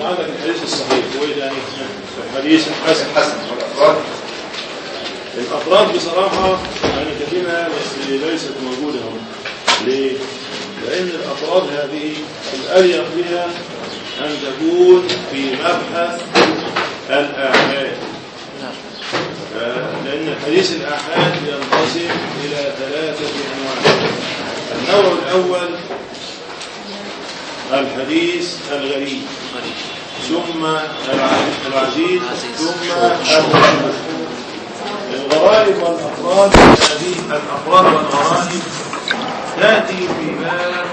عندك الحديث الصحيح الأفراد بصراحة يعني كثيرة بس ليست موجودة هنا ليه؟ لأن الأفراد هذه الاريح بها أن تكون في مبحث الأعمال. آه، لأن حديث الآحاد ينقسم إلى ثلاثة أنواع. النوع الأول الحديث الغريب. ثم العزيز ثم الغريب الغرائب والأفراد. هذه الأفراد والغرائب. تأتي في باب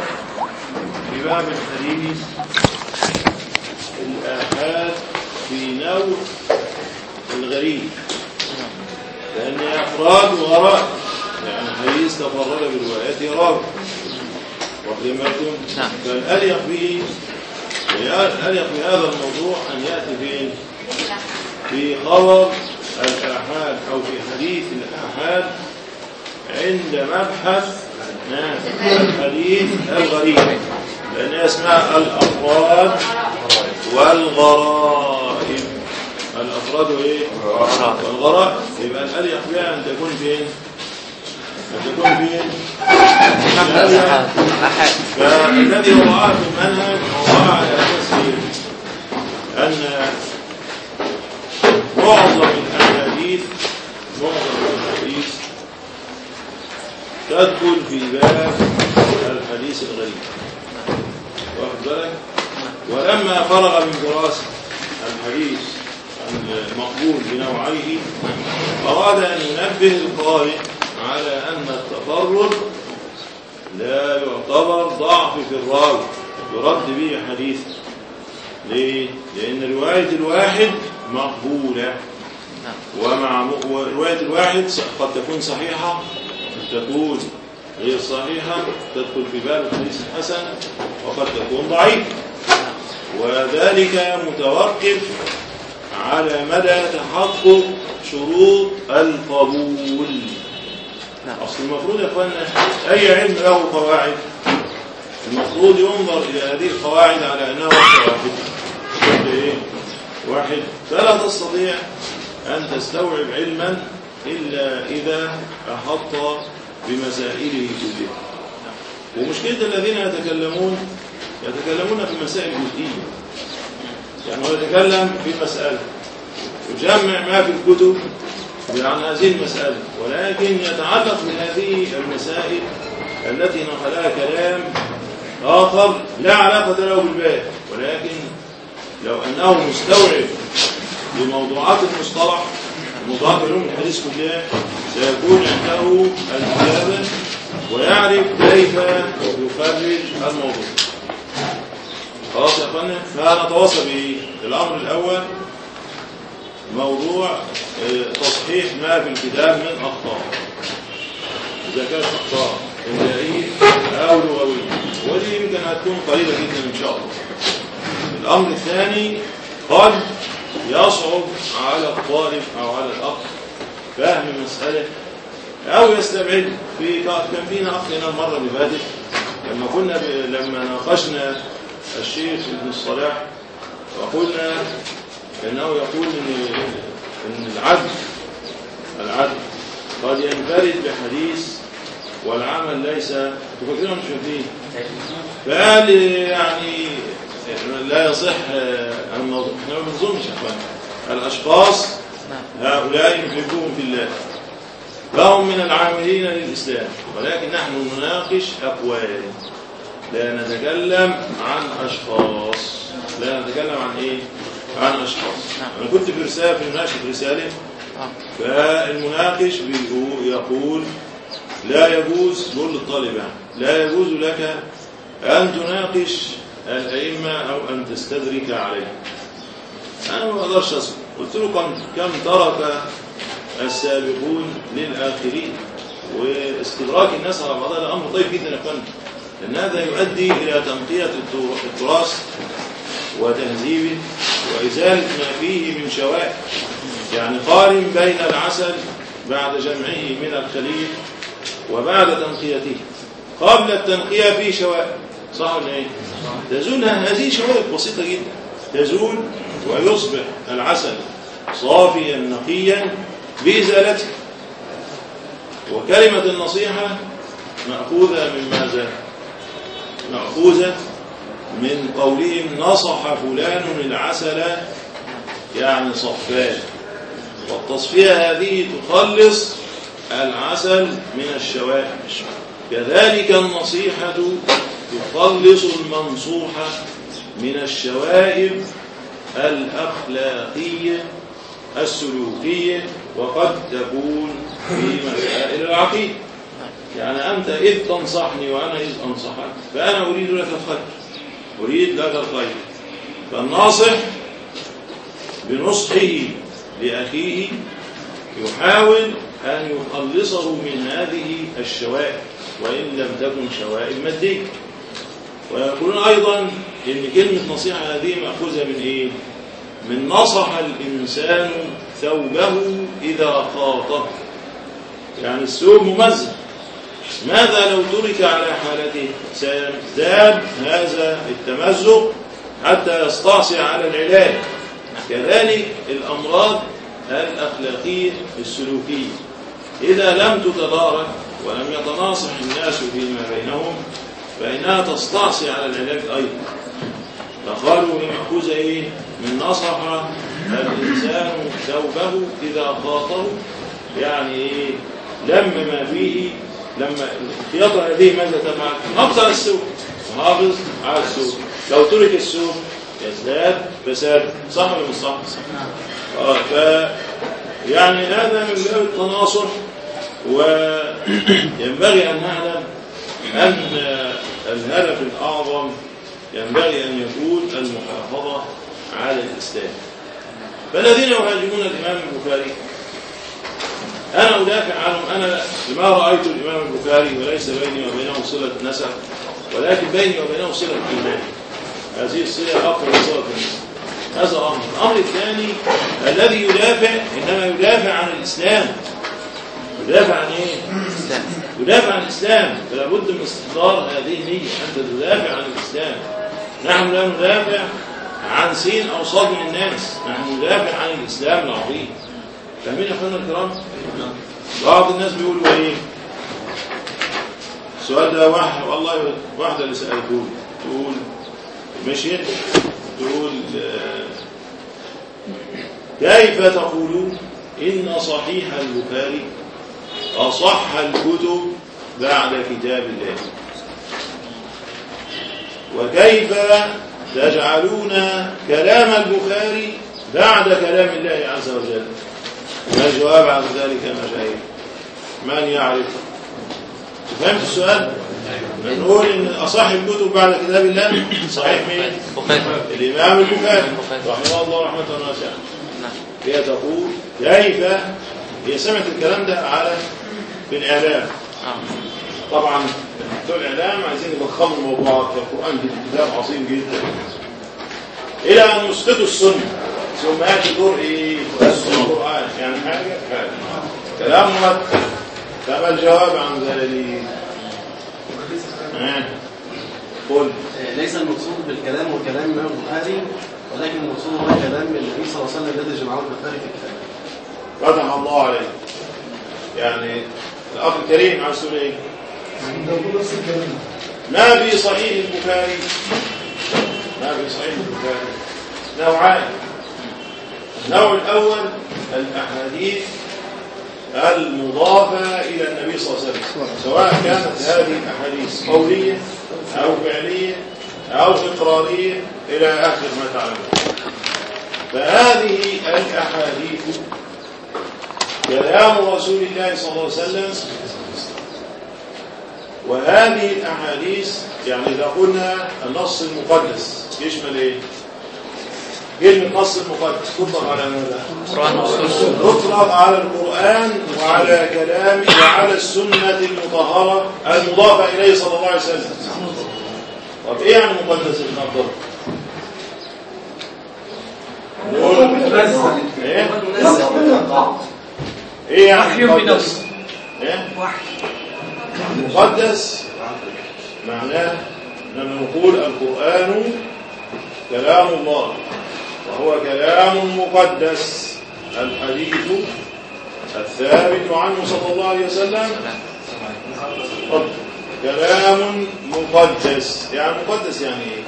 في باب الحديث الآحاد في نوع الغريب. لأن أفراد وغرائب. يعني حديث تفرد بروايته راوي واخد بالكم؟ نعم. فالأليق به الأليق بهذا الموضوع أن يأتي فين؟ في خبر الآحاد أو في حديث الآحاد عند مبحث الحديث الغريب لأن اسمها الأفراد والغرائب الأفراد وإيه؟ والغرائب يبقى الأليق بها أن تكون فين؟ أن تكون فين؟ الأليق أحد فالذي وضعه في المنهج وضع على أساس أن معظم الأحاديث معظم الاحاديث تدخل في باب الحديث الغريب. واخد بالك؟ ولما فرغ من دراسة الحديث المقبول بنوعيه أراد أن ينبه القارئ على أن التفرد لا يعتبر ضعف في الراوي يرد به حديث. ليه؟ لأن رواية الواحد مقبولة. ومع ورواية الواحد قد تكون صحيحة قد تكون غير صحيحة تدخل في باب الحديث الحسن وقد تكون ضعيفة وذلك متوقف على مدى تحقق شروط القبول. أصل المفروض يا أخوانا أي علم له قواعد؟ المفروض ينظر إلى هذه القواعد على أنها واحدة إيه؟ واحد. فلا تستطيع أن تستوعب علما إلا إذا أحط بمسائله كلها. ومشكلة الذين يتكلمون يتكلمون في مسائل جزئية يعني هو يتكلم في مسألة. يجمع ما في الكتب عن هذه المسألة ولكن يتعلق بهذه المسائل التي نقلها كلام آخر لا علاقة له بالباب ولكن لو أنه مستوعب لموضوعات المصطلح موضوعات علوم الحديث كلها سيكون عنده الكتابة ويعرف كيف يخرج الموضوع. خلاص يا أخوانا فنتواصل بالأمر الأول موضوع آه، تصحيح ما في الكتاب من أخطاء إذا كانت أخطاء إملائية أو لغوية ودي يمكن هتكون قليلة جدا إن شاء الله الأمر الثاني قد يصعب على الطالب أو على الأخ فهم مسألة أو يستبعد في كان فينا أخ هنا المرة اللي فاتت لما كنا. لما ناقشنا الشيخ ابن الصلاح وقلنا لأنه يقول إن, إن العدل العدل قد ينفرد بحديث والعمل ليس تفكرون مش فاكرين فقال يعني لا يصح الموضوع. إحنا ما بنظنش إخوان. الأشخاص هؤلاء نحبهم في الله. فهم من العاملين للإسلام ولكن نحن نناقش أقوال. لا نتكلم عن أشخاص. لا نتكلم عن إيه؟ عن أشخاص. أنا كنت في رسالة في مناقشه رسالة. فالمناقش بيقول- يقول لا يجوز بيقول للطالب لا يجوز لك أن تناقش الأئمة أو أن تستدرك عليه أنا ما أقدرش اصبر قلت له كم كم ترك السابقون للآخرين؟ واستدراك الناس على بعضها ده أمر طيب جدا يا فندم. لأن هذا يؤدي إلى تنقيه التر- التراث وتهذيبه وإزالة ما فيه من شوائب يعني قارن بين العسل بعد جمعه من الخليل وبعد تنقيته. قبل التنقية فيه شوائب صح ولا إيه؟ تزول هذه شوائب بسيطة جدا. تزول ويصبح العسل صافيا نقيا بإزالته. وكلمة النصيحة مأخوذة من ماذا؟ مأخوذة من قولهم نصح فلان العسل يعني صفاه والتصفية هذه تخلص العسل من الشوائب كذلك النصيحة تخلص المنصوح من الشوائب الأخلاقية السلوكية وقد تكون في مسائل العقيدة. يعني أنت إذ تنصحني وأنا إذ أنصحك فأنا أريد لك الخير أريد لك الخير. فالناصح بنصحه لأخيه يحاول أن يخلصه من هذه الشوائب وإن لم تكن شوائب مادية ويقولون أيضا إن كلمة نصيحة هذه مأخوذة من إيه؟ من نصح الإنسان ثوبه إذا خاطه يعني الثوب ممزق. ماذا لو ترك على حالته سيزداد هذا التمزق حتى يستعصي على العلاج كذلك الأمراض الأخلاقية السلوكية إذا لم تتدارك ولم يتناصح الناس فيما بينهم فإنها تستعصي على العلاج أيضا فقالوا مأخوذة إيه؟ من نصح الإنسان ثوبه إذا خاطه يعني إيه؟ لم ما فيه لما الخياطة هذه ماذا تفعل؟ نقطع السوق محافظ على السوق لو ترك السوق يزداد فساد صح ولا مش صح؟ آه ف يعني هذا من باب التناصر وينبغي أن نعلم أن الهدف الأعظم ينبغي أن يكون المحافظة على الإسلام فالذين يهاجمون الإمام البخاري أنا أدافع عنهم أنا لما رأيت الإمام البخاري وليس بيني وبينه صلة نسب ولكن بيني وبينه صلة إيمان. هذه الصلة أقوى صلة النسب هذا أمر. الأمر الثاني الذي يدافع إنما يدافع عن الإسلام. يدافع عن إيه؟ يدافع عن الإسلام. فلا بد من استحضار هذه النية. أنت تدافع عن الإسلام. نحن لا ندافع عن سين أو صاد من الناس. نحن ندافع عن الإسلام العظيم. فاهمين يا أخوانا الكرام؟ بعض الناس بيقولوا إيه؟ السؤال ده واحد والله واحدة اللي سألته تقول مشيت تقول كيف تقولون إن صحيح البخاري أصح الكتب بعد كتاب الله وكيف تجعلون كلام البخاري بعد كلام الله عز وجل ما الجواب عن ذلك يا مشايخ من يعرف؟ فهمت السؤال؟ نقول إن أصح الكتب بعد كتاب الله صحيح مين؟ الإمام البخاري. رحمه الله رحمة واسعة. هي تقول كيف؟ هي سمعت الكلام ده على في الإعلام. طبعا بتوع الإعلام عايزين يضخموا الموضوع القرآن كتاب عظيم جدا. إلى أن يسقطوا السنة. ثم ياتي دور إيه القرآن يعني حاجة؟ حاجة. كلام مرتب فما الجواب عن ذلك. قل ليس المقصود بالكلام وكلام الإمام البخاري ولكن المقصود هو كلام النبي صلى الله عليه وسلم الذي جمعه البخاري في الكتاب. فتح الله عليك. يعني الأخ الكريم عايز تقول إيه؟ ما في صحيح البخاري؟ ما في صحيح البخاري. نوعان. النوع الأول الأحاديث المضافة إلى النبي صلى الله عليه وسلم سواء كانت هذه الأحاديث قولية أو فعلية أو إقرارية إلى آخر ما تعلمون فهذه الأحاديث كلام رسول الله صلى الله عليه وسلم وهذه الأحاديث يعني إذا قلنا النص المقدس يشمل إيه؟ كلمة نص المقدس تطلق على ماذا؟ القرآن والسنة تطلق على القرآن وعلى كلام وعلى السنة المطهرة المضافة إليه صلى الله عليه وسلم طب إيه يعني مقدس ابن عبد الله؟ إيه؟ إيه يعني مقدس؟ إيه؟ مقدس معناه لما نقول القرآن كلام الله وهو كلام مقدس. الحديث الثابت عنه صلى الله عليه وسلم. كلام مقدس. يعني مقدس يعني إيه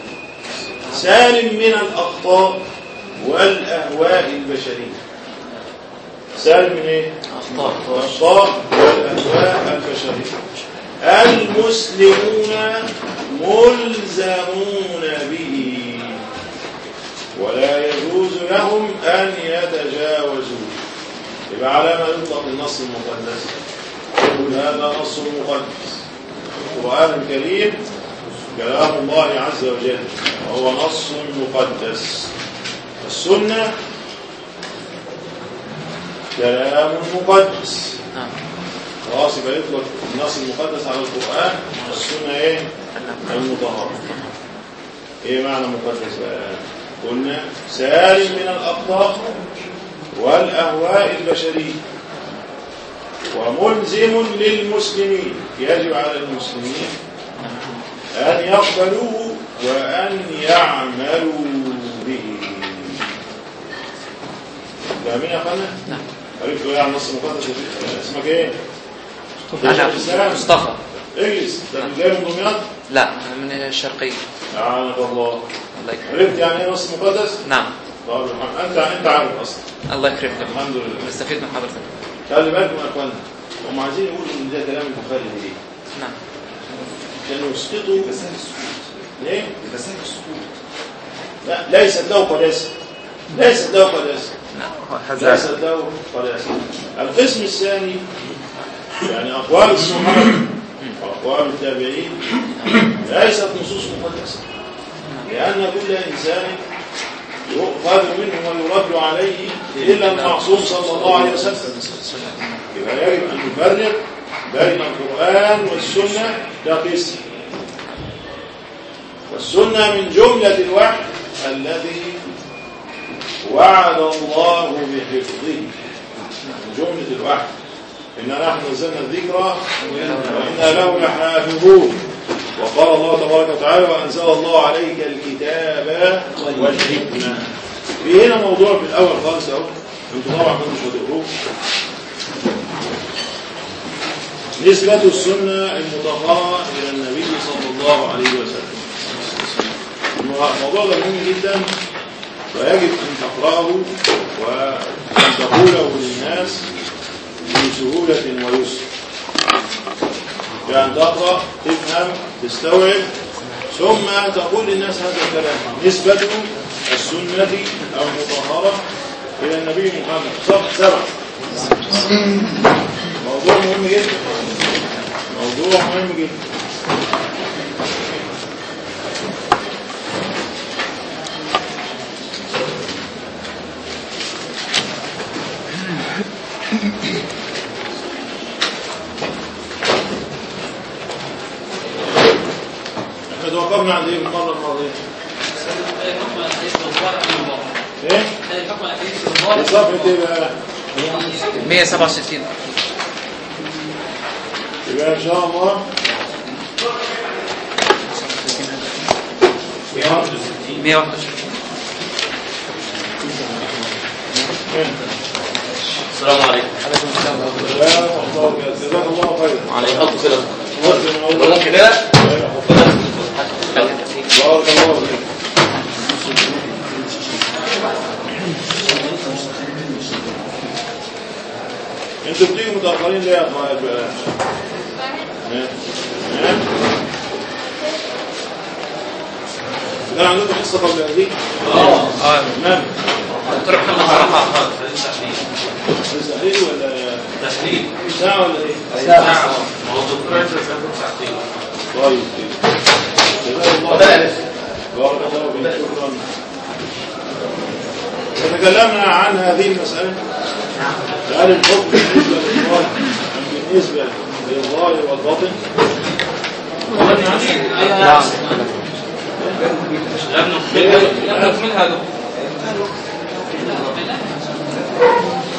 سالم من الأخطاء والأهواء البشرية. سالم من إيه؟ الأخطاء والأهواء البشرية. المسلمون ملزمون به. ولا يجوز لهم أن يتجاوزوا. يبقى على ما يطلق النص المقدس. يقول هذا نص مقدس. القرآن الكريم كلام الله عز وجل. وهو نص مقدس. السنة كلام مقدس. نعم. خلاص يبقى يطلق النص المقدس على القرآن. والسنة إيه؟ المطهرة. إيه معنى مقدس بقى؟ قلنا سالم من الأخطاء والأهواء البشرية. وملزم للمسلمين يجب على المسلمين أن يقبلوه وأن يعملوا به. فاهمين يا أخوانا؟ نعم. عرفتوا إيه عن النص المقدس اسمك إيه؟ أنا مصطفى. اجلس ده من جاي من دمياط لا من الشرقية. لعنك الله. الله يكرمك. عرفت يعني إيه نص مقدس؟ نعم. طب أنت أنت عارف أصلا. الله يكرمك. الحمد لله. نستفيد من حضرتك. خلي بالكم يا اخوانا هم عايزين يقولوا إن ده كلام البخاري ليه؟ نعم. عشان يسقطوا ليه؟ لا ليست له قداسة. ليست له قداسة. نعم. ليست له قداسة. القسم الثاني يعني أقوال الصحابه واقوال التابعين ليست نصوص مقدسة. لأن كل إنسان يؤخذ منه ويرد عليه إلا المعصوم صلى الله عليه وسلم. يبقى يجب أن نفرق بين القرآن والسنة كقسم والسنة من جملة الوحي الذي وعد الله بحفظه. من جملة الوحي. إنا نحن نزلنا الذكر وإنا له لحافظون. وقال الله تبارك وتعالى وأنزل الله عليك الكتاب والحكمة. في هنا موضوع في الأول خالص أهو. أنتوا طبعا مش هتقروه. نسبة السنة المطهرة إلى النبي صلى الله عليه وسلم. الموضوع ده مهم جدا. ويجب أن تقرأه وأن تقوله للناس بسهولة ويسر. يعني تقرأ تفهم تستوعب. ثم تقول للناس هذا الكلام نسبة السنة المطهرة إلى النبي محمد. صف سبع. موضوع مهم جدا. موضوع مهم جدا. توقفنا عند إيه المره الماضيه؟ إيه؟ الحكم الحديث في بالظاهر صفحه إيه بقى؟ 167 يبقى إن شاء الله. 161 السلام عليكم عليكم السلام ورحمة الله الله جزاك الله خيرا على يحط كده؟ كده بارك الله فيك. أنتوا بتيجوا متأخرين ليه يا؟ ها؟ كان عندكم حصه قبل هذه؟ آه تمام تروح المصرحة تسهيل ولا؟ تحليل ساعة ولا إيه؟ ساعة. موضوع. فرنسا ساعة ساعتين طيب. فيك شكرا تكلمنا عن هذه المسألة؟ هل الحكم بالنسبة للظاهر بالنسبة للظاهر والباطن؟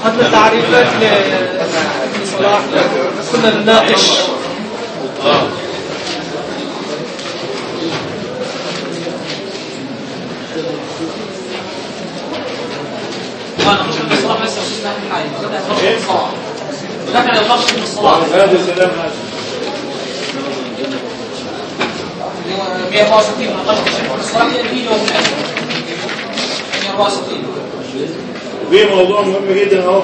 أخذنا تعريفات لابن صلاح كنا نناقش وأنا مش من بدات نخش في هذا 164 نقشت في الصلاه هي الفيديو من 164 وفي موضوع مهم جدا اهو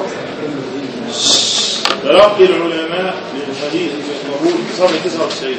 تلقي العلماء للحديث الموجود في صفحة 99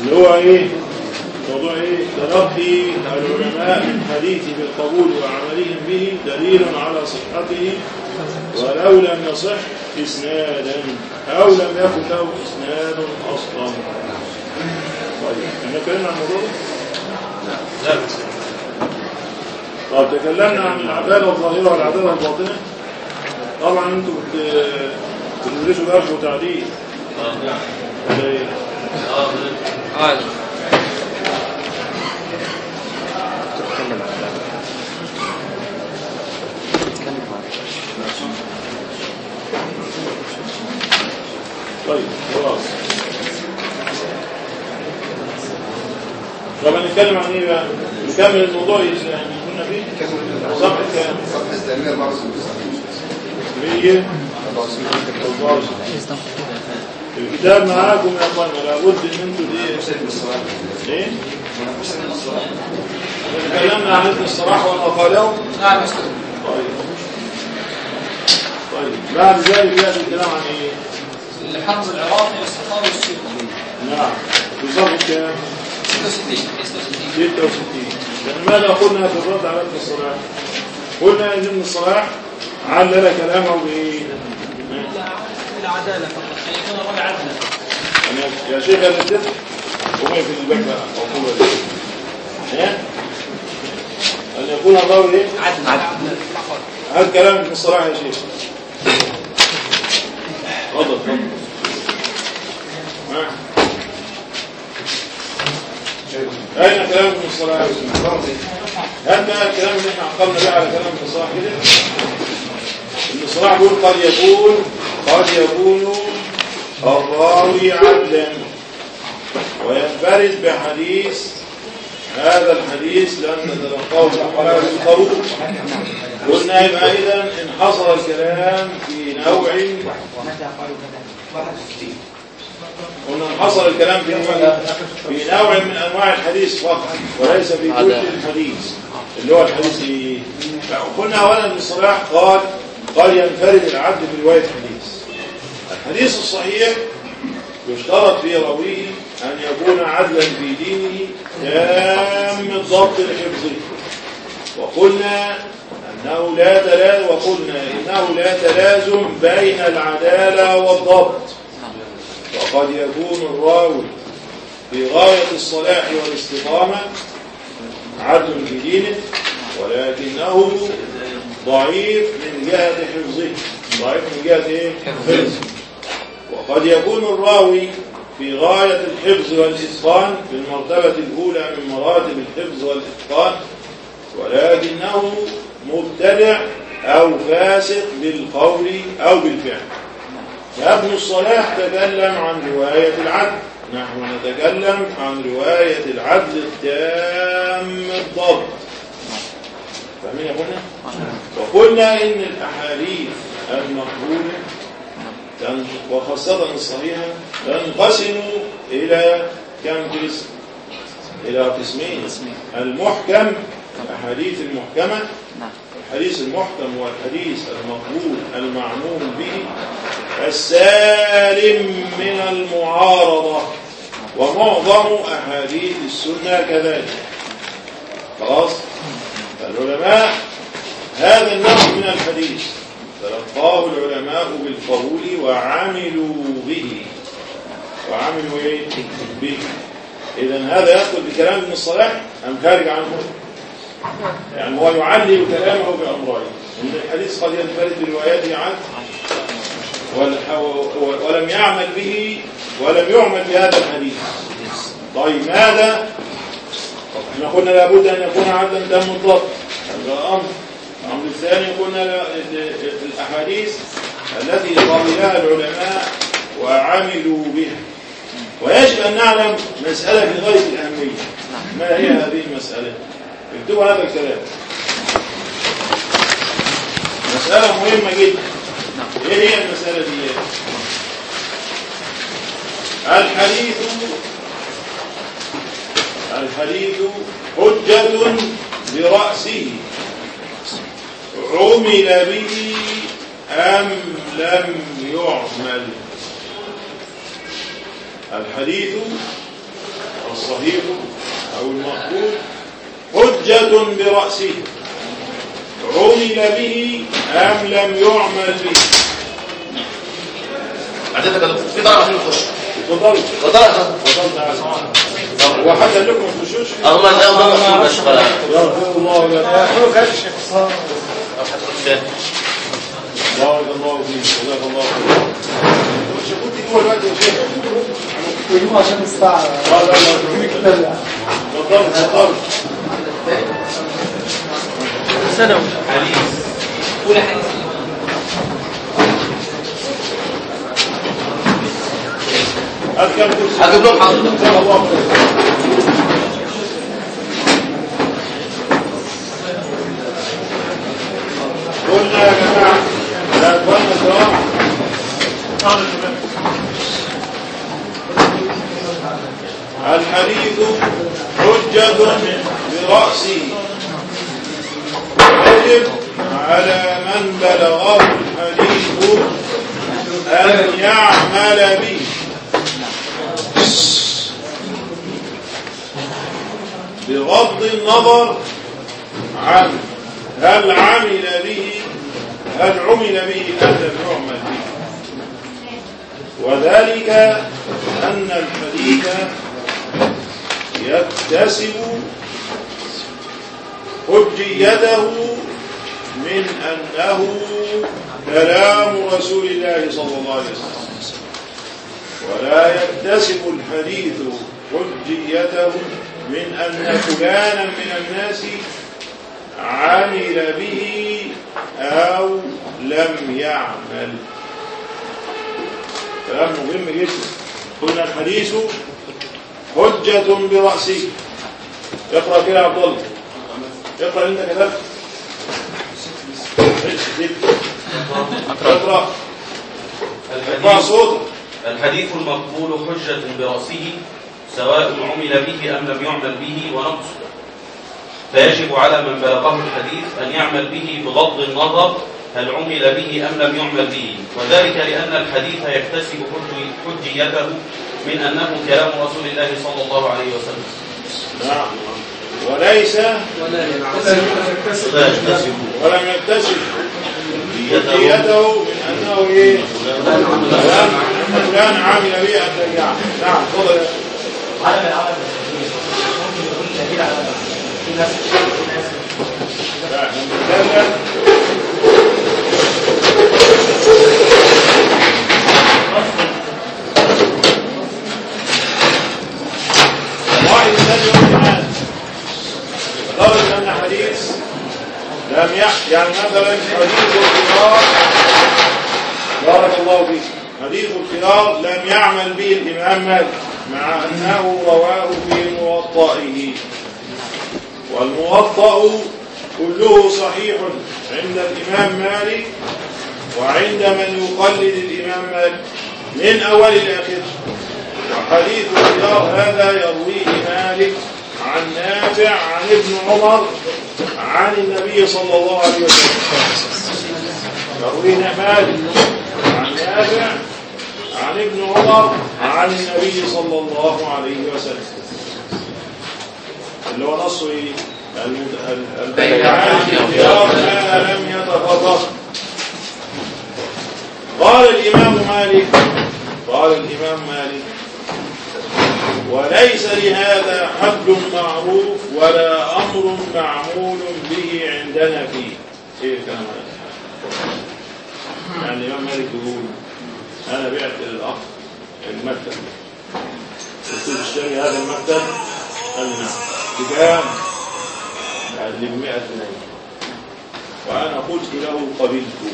اللي هو إيه موضوع إيه؟ تلقي العلماء من حديث بالقبول وعملهم به دليل على صحته ولو لم يصح اسنادا أو لم يكن له إسناد أصلا. طيب إحنا اتكلمنا عن الموضوع ده؟ لا. طب تكلمنا عن العدالة الظاهرة والعدالة الباطنة. طبعا أنتوا بت- بتدرسوا جرح وتعديل. ولا إيه؟ آه آه طيب خلاص. طب هنتكلم عن إيه بقى؟ نكمل الموضوع اللي كنا فيه؟ صفحة كام؟ صفحة الثانية 64 100 الكتاب معاكم يا اخوانا لابد إن أنتوا دي إيه؟ تكلمنا عن ابن الصلاح وما قاله نعم يا أستاذ طيب. طيب بعد ذلك يأتي الكلام عن إيه؟ الحرب العراقي والسفار والسوري نعم في صفحة كام؟ 66 66 66 لأن ماذا قلنا في الرد على ابن الصلاح قلنا ان ابن الصلاح علل كلامه بايه العدالة فقط يا شيخ أنا اديت وما في عقوبه دي ها ان يكون الراوي إيه عدلا هذا كلام ابن الصلاح يا شيخ تفضل تفضل أين كلام ابن أستاذ؟ هل بقى الكلام اللي إحنا عقلنا بقى على كلام ابن الصلاح كده ابن الصلاح بيقول قد يكون قد يكون الراوي عدلا وينفرد بحديث هذا الحديث لم نتلقاه بحوالي القبول قلنا يبقى اذا انحصر الكلام في نوع قلنا انحصر الكلام في نوع في نوع من أنواع الحديث فقط وليس في كل الحديث. اللي هو الحديث إيه قلنا اولا ابن الصلاح قال قال ينفرد العبد في رواية حديث الحديث الصحيح يشترط في راويه أن يكون عدلا في دينه تام الضبط لحفظه. وقلنا أنه لا تلازم وقلنا إنه لا تلازم بين العدالة والضبط. وقد يكون الراوي في غاية الصلاح والاستقامة عدل في دينه ولكنه ضعيف من جهة حفظه. ضعيف من جهة إيه؟ حفظه. وقد يكون الراوي في غاية الحفظ والإتقان في المرتبة الأولى من مراتب الحفظ والإتقان ولكنه مبتدع أو فاسق بالقول أو بالفعل. فابن الصلاح تكلم عن رواية العدل نحن نتكلم عن رواية العدل التام الضبط فاهمين يا أخوانا؟ وقلنا إن الأحاديث المقبولة وخاصة الصحيحة تنقسم إلى كم قسم؟ إلى قسمين المحكم الأحاديث المحكمة الحديث المحكم هو الحديث المقبول المعمول به السالم من المعارضة ومعظم أحاديث السنة كذلك. خلاص؟ العلماء هذا النوع من الحديث تلقاه العلماء بالقبول وعملوا به. وعملوا إيه؟ به. اذا هذا يدخل بكلام ابن الصلاح ام خارج عنه. يعني هو يعلل كلامه بأمرين إن الحديث قد ينفرد برواياته عنه ول- ولم يعمل به ولم يعمل بهذا الحديث. طيب ماذا؟ إحنا قلنا لابد أن يكون عددا تام الضبط. هذا أمر. الأمر الثاني قلنا الأحاديث التي قبلها العلماء وعملوا بها. ويجب أن نعلم مسألة في غايه الأهمية. ما هي هذه المسألة؟ اكتبوا هذا الكلام. مسألة مهمة جدا. إيه هي المسألة دي؟ الحديث الحديث حجة برأسه عمل به أم لم يعمل. الحديث والصحيح أو المقبول حجة برأسه. عمل به أم لم يعمل به؟ كده في عشان نخش تعالى هو حد قال لكم ما تخشوش الله لا مقصود بس فلا الله لك بارك الله فيك. جزاك الله خير يجيبوا عشان الساعة لا لا لا ثانوي أولى حديث هجيب لهم قلنا يا جماعة يا اخوانا الكرام الحديث حجة برأسه يجب على من بلغه الحديث أن يعمل به بغض النظر عن هل عمل به هل عمل به أم لم يعمل به. وذلك أن الحديث يكتسب حجيته من أنه كلام رسول الله صلى الله عليه وسلم. ولا يكتسب الحديث حجيته من أن فلانا من الناس عمل به أو لم يعمل. كلام مهم جدا. قلنا الحديث حجة برأسه اقرأ كده يا عبد الله. اقرأ انت كتبت اقرأ. اقرأ الحديث صوتك. الحديث المقبول حجة برأسه سواء عمل به أم لم يعمل به ونقص. فيجب على من بلغه الحديث أن يعمل به بغض النظر هل عمل به أم لم يعمل به. وذلك لأن الحديث يكتسب حج- حجيته من أنه كلام رسول الله صلى الله عليه وسلم. نعم. وليس يكتسب. ولم يكتسب. حجيته من أنه إيه؟ فلان فلان عامل به ان لم يعمل نعم. تفضل. يا شيخ. عدم العمل ممكن يكون دليل على في ناس في ناس لا، إحنا بنتكلم واحد الذي يؤمن لدرجة أن حديث لم يح يعني مثلا حديث الخيار بارك الله فيك. حديث الخيار لم يعمل به الإمام مالك مع أنه رواه في موطئه. والموطأ كله صحيح عند الإمام مالك وعند من يقلد الإمام مالك من أول الآخر. وحديث الخيار هذا يرويه مالك عن نافع عن ابن عمر عن النبي صلى الله عليه وسلم. يرويه مالك عن نافع عن ابن عمر عن النبي صلى الله عليه وسلم. اللي هو إيه؟ المد- ال- البيعان ما لم يتفرق. قال الإمام مالك قال الإمام مالك وليس لهذا حد معروف ولا أمر معمول به عندنا فيه. الكلام هذا. يعني الإمام مالك يقول أنا بعت للأخ المكتب. قلت له اشتري هذا المكتب؟ قال لي نعم. بكام؟ قال لي ب 100 جنيه. وأنا قلت له قبلته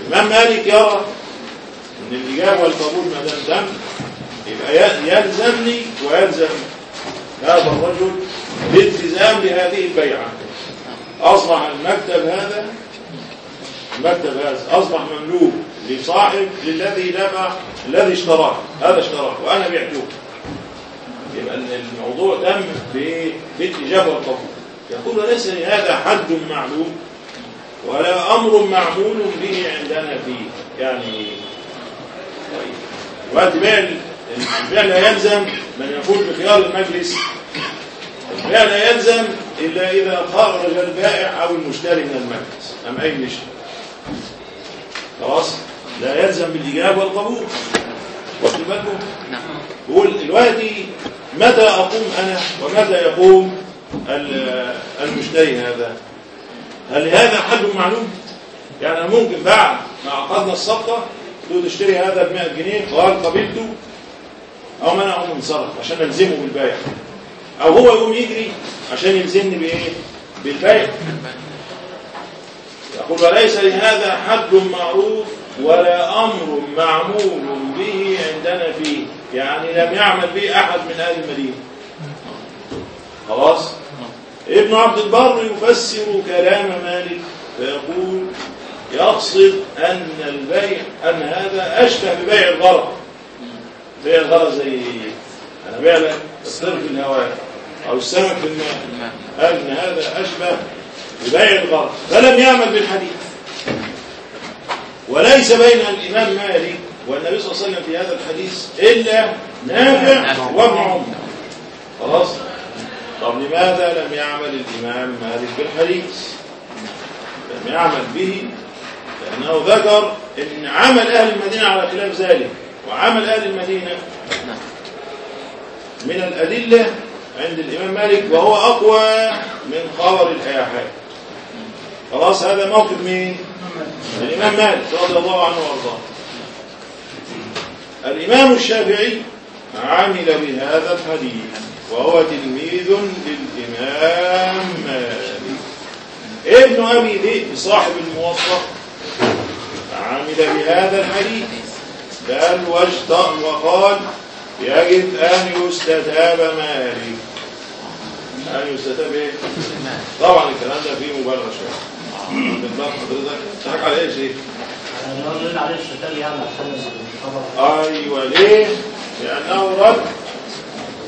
الإمام مالك يرى أن الإجابة والقبول ما دام يبقى يلزمني ويلزم هذا الرجل الالتزام بهذه البيعة. أصبح المكتب هذا المكتب هذا أصبح مملوك لصاحب للذي دفع الذي اشتراه. هذا اشتراه وأنا بعته. يبقى الموضوع تم بالإجابة والقبول يقول وليس لهذا حد معلوم ولا أمر معمول به عندنا فيه. يعني طيب. وقت بيع البيع لا يلزم من يقول بخيار المجلس. البيع لا يلزم إلا إذا خرج البائع أو المشتري من المجلس. أم أي مشتري خلاص؟ لا يلزم بالإجابة والقبول. واخد بالكم؟ نعم. يقول دلوقتي متى أقوم أنا ومتى يقوم ال- المشتري هذا؟ هل هذا حد معلوم؟ يعني ممكن بعد ما عقدنا الصفقة تقول تشتري هذا ب 100 جنيه قال قبلته أو ما أنا أقوم انصرف عشان ألزمه بالبيع. أو هو يقوم يجري عشان يلزمني بإيه؟ بالبيع. يقول وليس لهذا حد معروف ولا أمر معمول به عندنا فيه. يعني لم يعمل به أحد من أهل المدينة. خلاص؟ ابن عبد البر يفسر كلام مالك فيقول يقصد أن البيع أن هذا أشبه ببيع الغرض بيع الغرض زي إيه؟ أنا بيع لك الصرف في الهواء أو السمك في الماء ان هذا أشبه ببيع الغرض فلم يعمل بالحديث. وليس بين الإمام مالك والنبي صلى الله عليه وسلم في هذا الحديث إلا نافع وابن عمر. خلاص؟ طب لماذا لم يعمل الإمام مالك بالحديث؟ لم يعمل به لأنه ذكر إن عمل أهل المدينة على خلاف ذلك. وعمل أهل المدينة من الأدلة عند الإمام مالك وهو أقوى من خبر الآحاد خلاص هذا موقف مين؟ الإمام مالك رضي الله عنه وأرضاه. الإمام الشافعي عمل بهذا الحديث وهو تلميذ للإمام مالك. ابن أبي ذئب صاحب الموطأ عمل بهذا الحديث. بل واشتق وقال يجب أن يستتاب مالك أن يستتاب إيه؟ طبعا الكلام ده فيه مبالغة شوية بالضبط حضرتك تضحك على إيه شيء؟ أيوة ليه؟ لأنه رد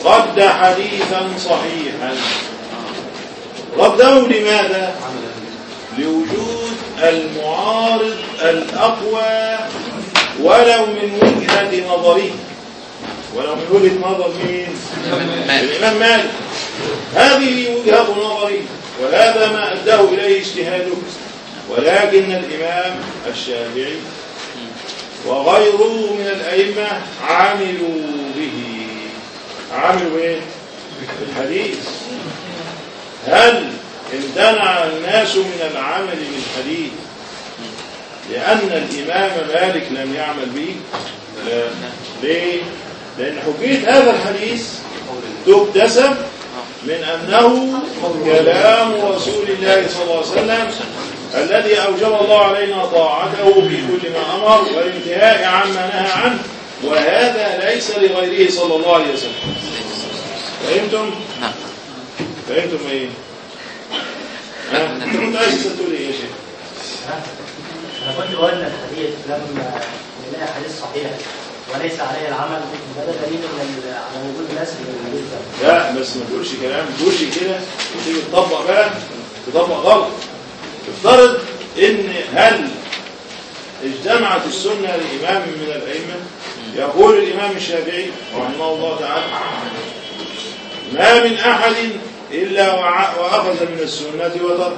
رد حديثا صحيحا رده لماذا؟ لوجود المعارض الأقوى ولو من وجهة نظره ولو من وجهة نظر مين؟ الإمام مالك. هذه وجهة نظري وهذا ما أداه إليه اجتهاده ولكن الإمام الشافعي وغيره من الأئمة عملوا به. عملوا إيه؟ بالحديث هل امتنع الناس من العمل بالحديث؟ لأن الإمام مالك لم يعمل به لا ليه؟ لأن حجية هذا الحديث تكتسب من أنه كلام رسول الله صلى الله عليه وسلم الذي أوجب الله علينا طاعته في كل ما أمر والانتهاء عما نهى عنه وهذا ليس لغيره صلى الله عليه وسلم فهمتم؟ نعم فهمتم إيه؟ ها؟ انت كنت عايز تقول إيه يا شيخ؟ أنا كنت بقول ان الحديث لما نلاقي حديث صحيح وليس عليه العمل. فده دليل على وجود ناس ده لا بس ما تقولش كلام. تقولش كده وتيجي تطبق بقى تطبق غلط. افترض إن هل اجتمعت السنة لإمام من الأئمة؟ يقول الإمام الشافعي رحمه الله تعالى ما من أحد إلا وأخذ من السنة وترك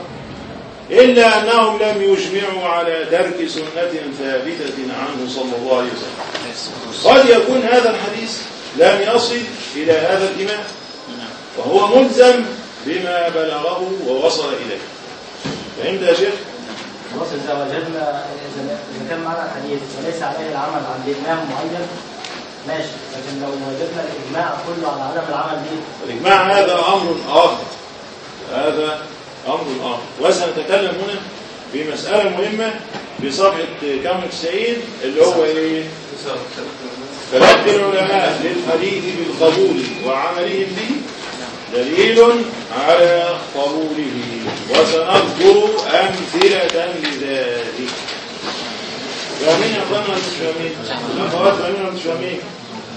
إلا أنهم لم يجمعوا على ترك سنة ثابتة عنه صلى الله عليه وسلم. قد يكون هذا الحديث لم يصل إلى هذا الإمام. وهو ملزم بما بلغه ووصل إليه. فهمت يا شيخ؟ خلاص إذا وجدنا إذا كان معنا الحديث وليس عليه العمل عند إمام معين ماشي. لكن لو وجدنا الإجماع كله على عدم العمل به الإجماع هذا أمر آخر. هذا أمر آخر وسنتكلم هنا في مسألة مهمة في صفحة كام 90 اللي هو إيه؟ فرد العلماء للحديث بالقبول وعملهم به دليل على قبوله وسنذكر أمثلة لذلك فاهمين يا أخوانا ولا مش فاهمين؟ الأخوات فاهمين ولا مش فاهمين؟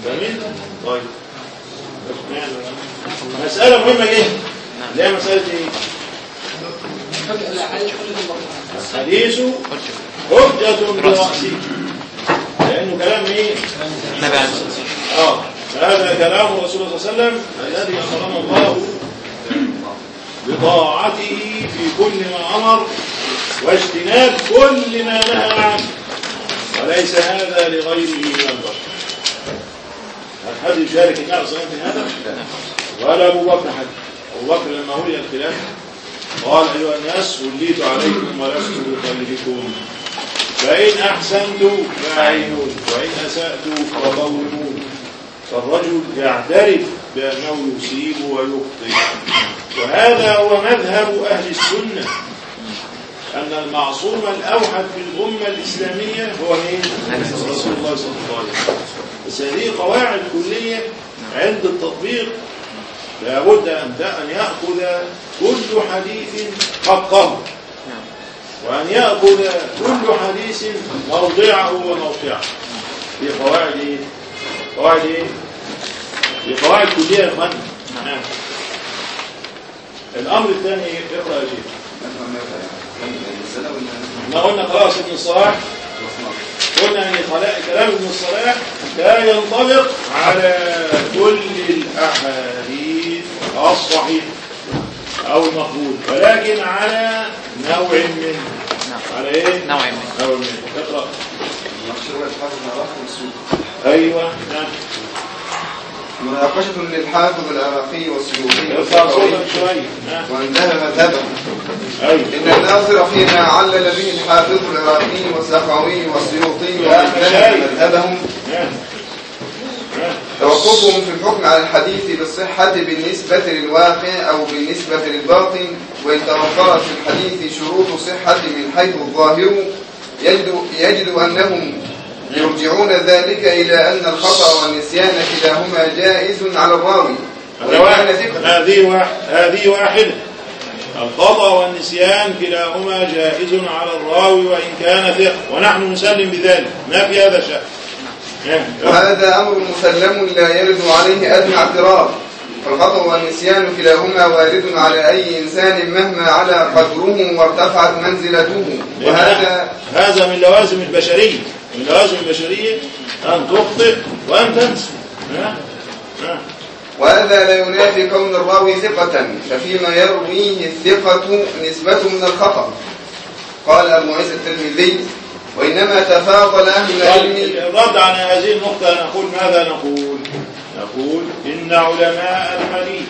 فاهمين؟ طيب؟ مسألة مهمة جدا اللي هي مسألة إيه؟ الحديث حجة برأسه لأنه كلام مين؟ نبي آه هذا كلام رسول الله صلى الله عليه وسلم الذي أمرنا الله بطاعته في كل ما أمر واجتناب كل ما نهى عنه. وليس هذا لغيره من البشر. هل حد يشارك النبي صلى الله عليه وسلم في هذا؟ ولا أبو بكر حد أبو بكر لما ولي الخلافة قال أيها الناس وليت عليكم ولست بخيركم فإن أحسنت فأعينون وإن أسأت فقومون فالرجل يعترف بأنه يصيب ويخطئ. وهذا هو مذهب أهل السنة. أن المعصوم الأوحد في الأمة الإسلامية هو مين؟ رسول الله صلى الله عليه وسلم. بس هذه قواعد كلية عند التطبيق. لابد أن يأخذ كل حديث حقه. وأن يأخذ كل حديث موضعه وموقعه. دي قواعد؟ قواعد إيه؟ دي قواعد كلية يا نعم. الأمر الثاني اقرأ يا شيخ. إحنا قلنا خلاص ابن الصلاح قلنا إن كلام ابن الصلاح لا ينطبق على كل الأحاديث الصحيحة. أو المقبول ولكن على نوع منه على إيه؟ نوع منه. نوع العراقي والسوق أيوه نعم. مناقشة للحافظ العراقي والسيوطي شوية نعم. وانتهى مذهبه أيوه. إن الناظر فيما علل به الحافظ العراقي والسخاوي والسيوطي وانتهى شيء. مذهبهم نعم نعم. توقفهم في الحكم على الحديث بالصحة بالنسبة للواقع أو بالنسبة للباطن وإن توفرت في الحديث شروط صحة من حيث الظاهر يجد, يجد أنهم يرجعون ذلك إلى أن الخطأ والنسيان كلاهما جائز على الراوي. هذه واحد. هذه واحدة الخطأ والنسيان كلاهما جائز على الراوي وإن كان ثقة. ونحن نسلم بذلك. ما في هذا شأن. وهذا أمر مسلم لا يرد عليه أدنى اعتراض. فالخطأ والنسيان كلاهما وارد على أي إنسان مهما على قدره وارتفعت منزلته. وهذا هذا من لوازم البشرية. من لوازم البشرية أن تخطئ وأن تنسى؟ وهذا لا ينافي كون الراوي ثقة ففيما يرويه الثقة نسبة من الخطأ. قال أبو عيسى الترمذي وإنما تفاضل أهل العلم. الرد على هذه النقطة نقول ماذا نقول؟ نقول إن علماء الحديث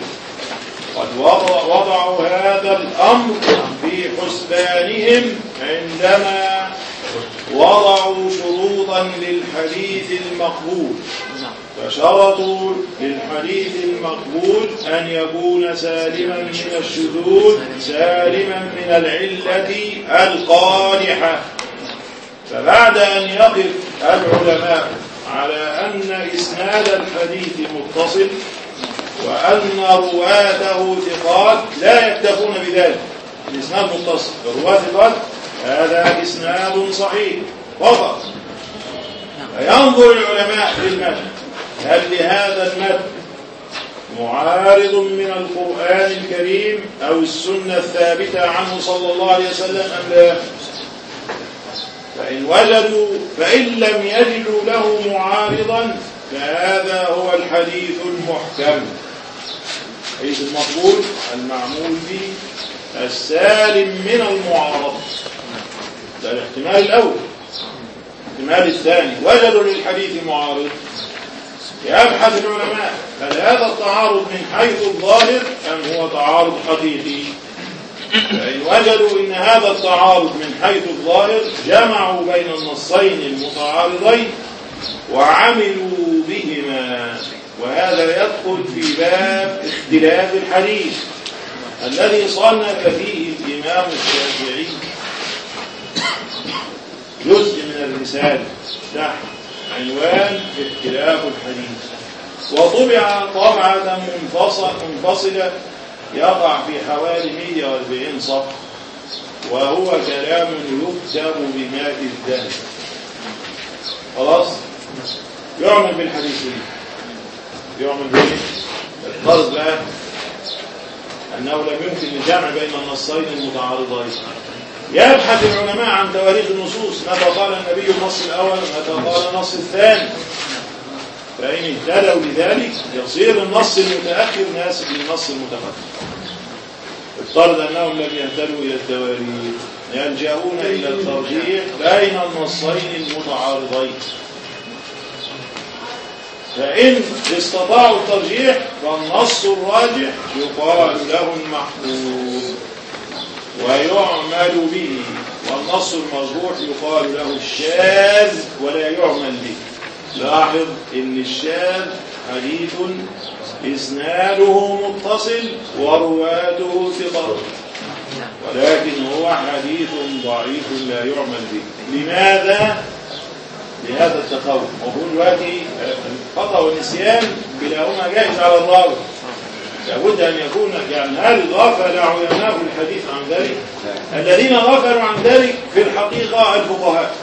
قد وضع- وضعوا هذا الأمر في حسبانهم عندما وضعوا شروطا للحديث المقبول. فشرطوا للحديث المقبول أن يكون سالما من الشذوذ سالما من العلة القادحة فبعد أن يقف العلماء على أن إسناد الحديث متصل وأن رواته ثقات لا يكتفون بذلك. الإسناد متصل الرواة ثقات هذا إسناد صحيح فقط فينظر العلماء للمتن هل لهذا المتن معارض من القرآن الكريم أو السنة الثابتة عنه صلى الله عليه وسلم أم لا؟ فإن وجدوا فإن لم يجدوا له معارضا فهذا هو الحديث المحكم. الحديث المقبول المعمول به السالم من المعارضة ده الاحتمال الأول. الاحتمال الثاني وجدوا للحديث معارض. يبحث العلماء هل هذا التعارض من حيث الظاهر أم هو تعارض حقيقي؟ فإن وجدوا أن هذا التعارض من حيث الظاهر جمعوا بين النصين المتعارضين وعملوا بهما وهذا يدخل في باب اختلاف الحديث الذي صنف فيه الإمام الشافعي. جزء من الرسالة تحت عنوان اختلاف الحديث. وطبع طبعة منفصل منفصلة يقع في حوالي 140 صفحة وهو كلام يكتب بماء الذهب خلاص؟ يعمل بالحديث دي. يعمل بإيه؟ الفرض بقى أنه لم يمكن الجمع بين النصين المتعارضين. يبحث العلماء عن تواريخ النصوص متى قال النبي النص الأول متى قال النص الثاني. فإن اهتدوا لذلك يصير النص المتأخر ناسب للنص المتقدم افترض أنهم لم يهتدوا إلى التواريخ يلجؤون إلى الترجيح بين النصين المتعارضين؟ فإن استطاعوا الترجيح فالنص الراجح يقال له المحفوظ ويعمل به والنص المرجوح يقال له الشاذ ولا يعمل به. لاحظ إن الشاذ حديث إسناده متصل ورواته ثقات ولكن هو حديث ضعيف لا يعمل به. لماذا؟ لهذا التخوف وهو دلوقتي الخطأ والنسيان كلاهما جائز على الراوي لابد أن يكون يعني هل غفل علماء الحديث عن ذلك. الذين غفلوا عن ذلك في الحقيقة الفقهاء.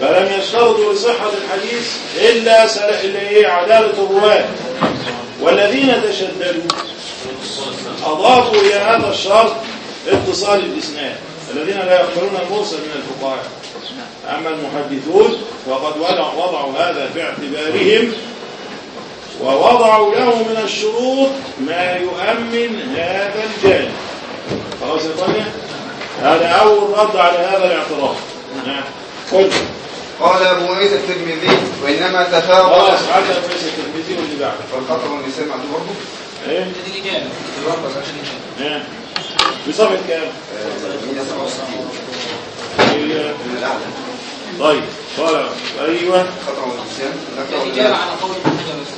فلم يشترطوا لصحه الحديث إلا سل... إلا إيه؟ عداله الرواه والذين تشددوا أضافوا إلى هذا الشرط اتصال الإسناد. الذين لا يقبلون المرسل من الفقهاء. أما المحدثون فقد وضع- وضعوا هذا في اعتبارهم ووضعوا له من الشروط ما يؤمن هذا الجانب. خلاص يا هذا أول رد على هذا الاعتراض. نعم. قل. قال أبو عيسى الترمذي وإنما تفاوت خلاص عدى رئيس الترمذي واللي بعده والخطأ والنسيان عنده برضه إيه؟ دي الإجابة نعم بصفحة كام؟ 167 هي- من الأعلى طيب قال أيوه. ذكر الإجابة ولا على قول ابن حجر بس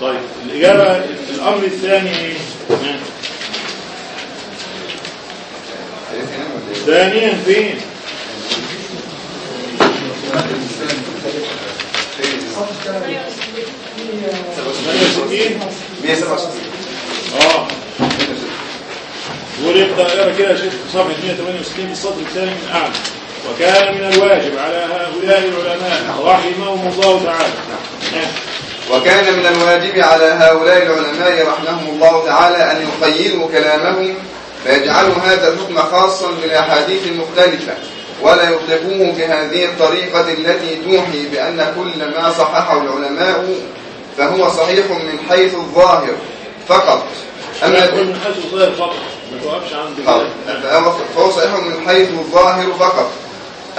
طيب الإجابة الأمر الثاني إيه؟ هنا ولا إيه؟ ثانيا فين؟ فين؟ 68 167 آه ونبدا اقرا كده شيخ صفحه 168 السطر الثاني من اعلى وكان من الواجب على هؤلاء العلماء رحمهم الله تعالى. وكان من الواجب على هؤلاء العلماء رحمهم الله تعالى أن يقيدوا كلامهم فيجعلوا هذا الحكم خاصا بالأحاديث المختلفة ولا يطلقوه بهذه الطريقة التي توحي بأن كل ما صححه العلماء فهو صحيح من حيث الظاهر فقط. أما من حيث الظاهر فقط. ما توقفش عند فهو صحيح من حيث الظاهر فقط.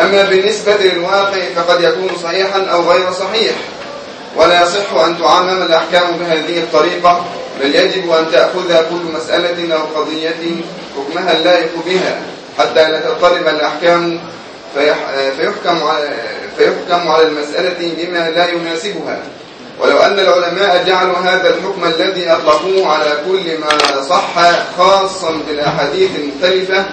أما بالنسبة للواقع فقد يكون صحيحا أو غير صحيح. ولا يصح أن تعمم الأحكام بهذه الطريقة بل يجب أن تأخذ كل مسألة أو قضية حكمها اللائق بها. حتى لا تضطرب الأحكام فيح- فيحكم على فيحكم على المسألة بما لا يناسبها. ولو أن العلماء جعلوا هذا الحكم الذي أطلقوه على كل ما صح خاصا بالأحاديث المختلفة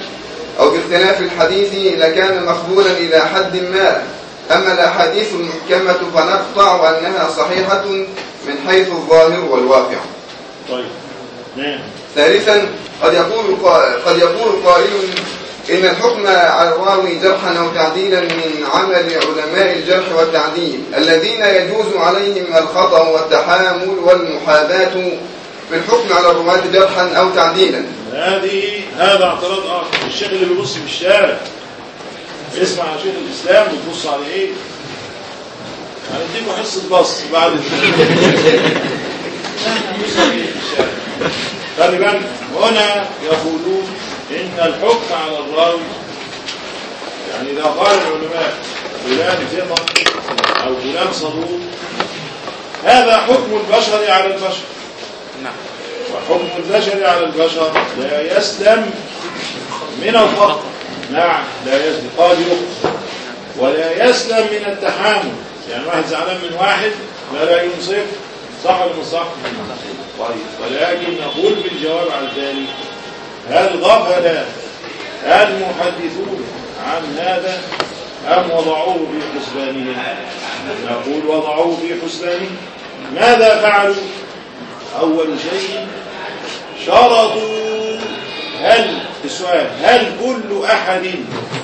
أو باختلاف الحديث لكان مقبولا إلى حد ما. أما الأحاديث المحكمة فنقطع أنها صحيحة من حيث الظاهر والواقع. طيب. نعم. ثالثا قد يقول قد يقول قائل إن الحكم على الراوي جرحا أو تعديلا من عمل علماء الجرح والتعديل الذين يجوز عليهم الخطأ والتحامل والمحاباة في الحكم على الرواة جرحا أو تعديلا. هذه هذا اعتراض آخر الشيخ اللي بيبص في الشارع. اسمع يا شيخ الإسلام بتبص على إيه؟ هنديكوا حصه بص بعد. خلي بالك هنا يقولون إن الحكم على الراوي يعني إذا قال العلماء فلان ثقة أو فلان صدوق هذا حكم البشر على البشر. نعم. وحكم البشر على البشر لا يسلم من الخطأ. نعم لا يسلم. قال يخطئ ولا يسلم من التحامل. يعني واحد زعلان من واحد فلا ينصف صح ولا مش صح؟ طيب. ولكن نقول بالجواب على ذلك هل غفل المحدثون عن هذا أم وضعوه في حسبانهم؟ نقول وضعوه في حسبانهم ماذا فعلوا؟ أول شيء شرطوا هل السؤال هل كل أحد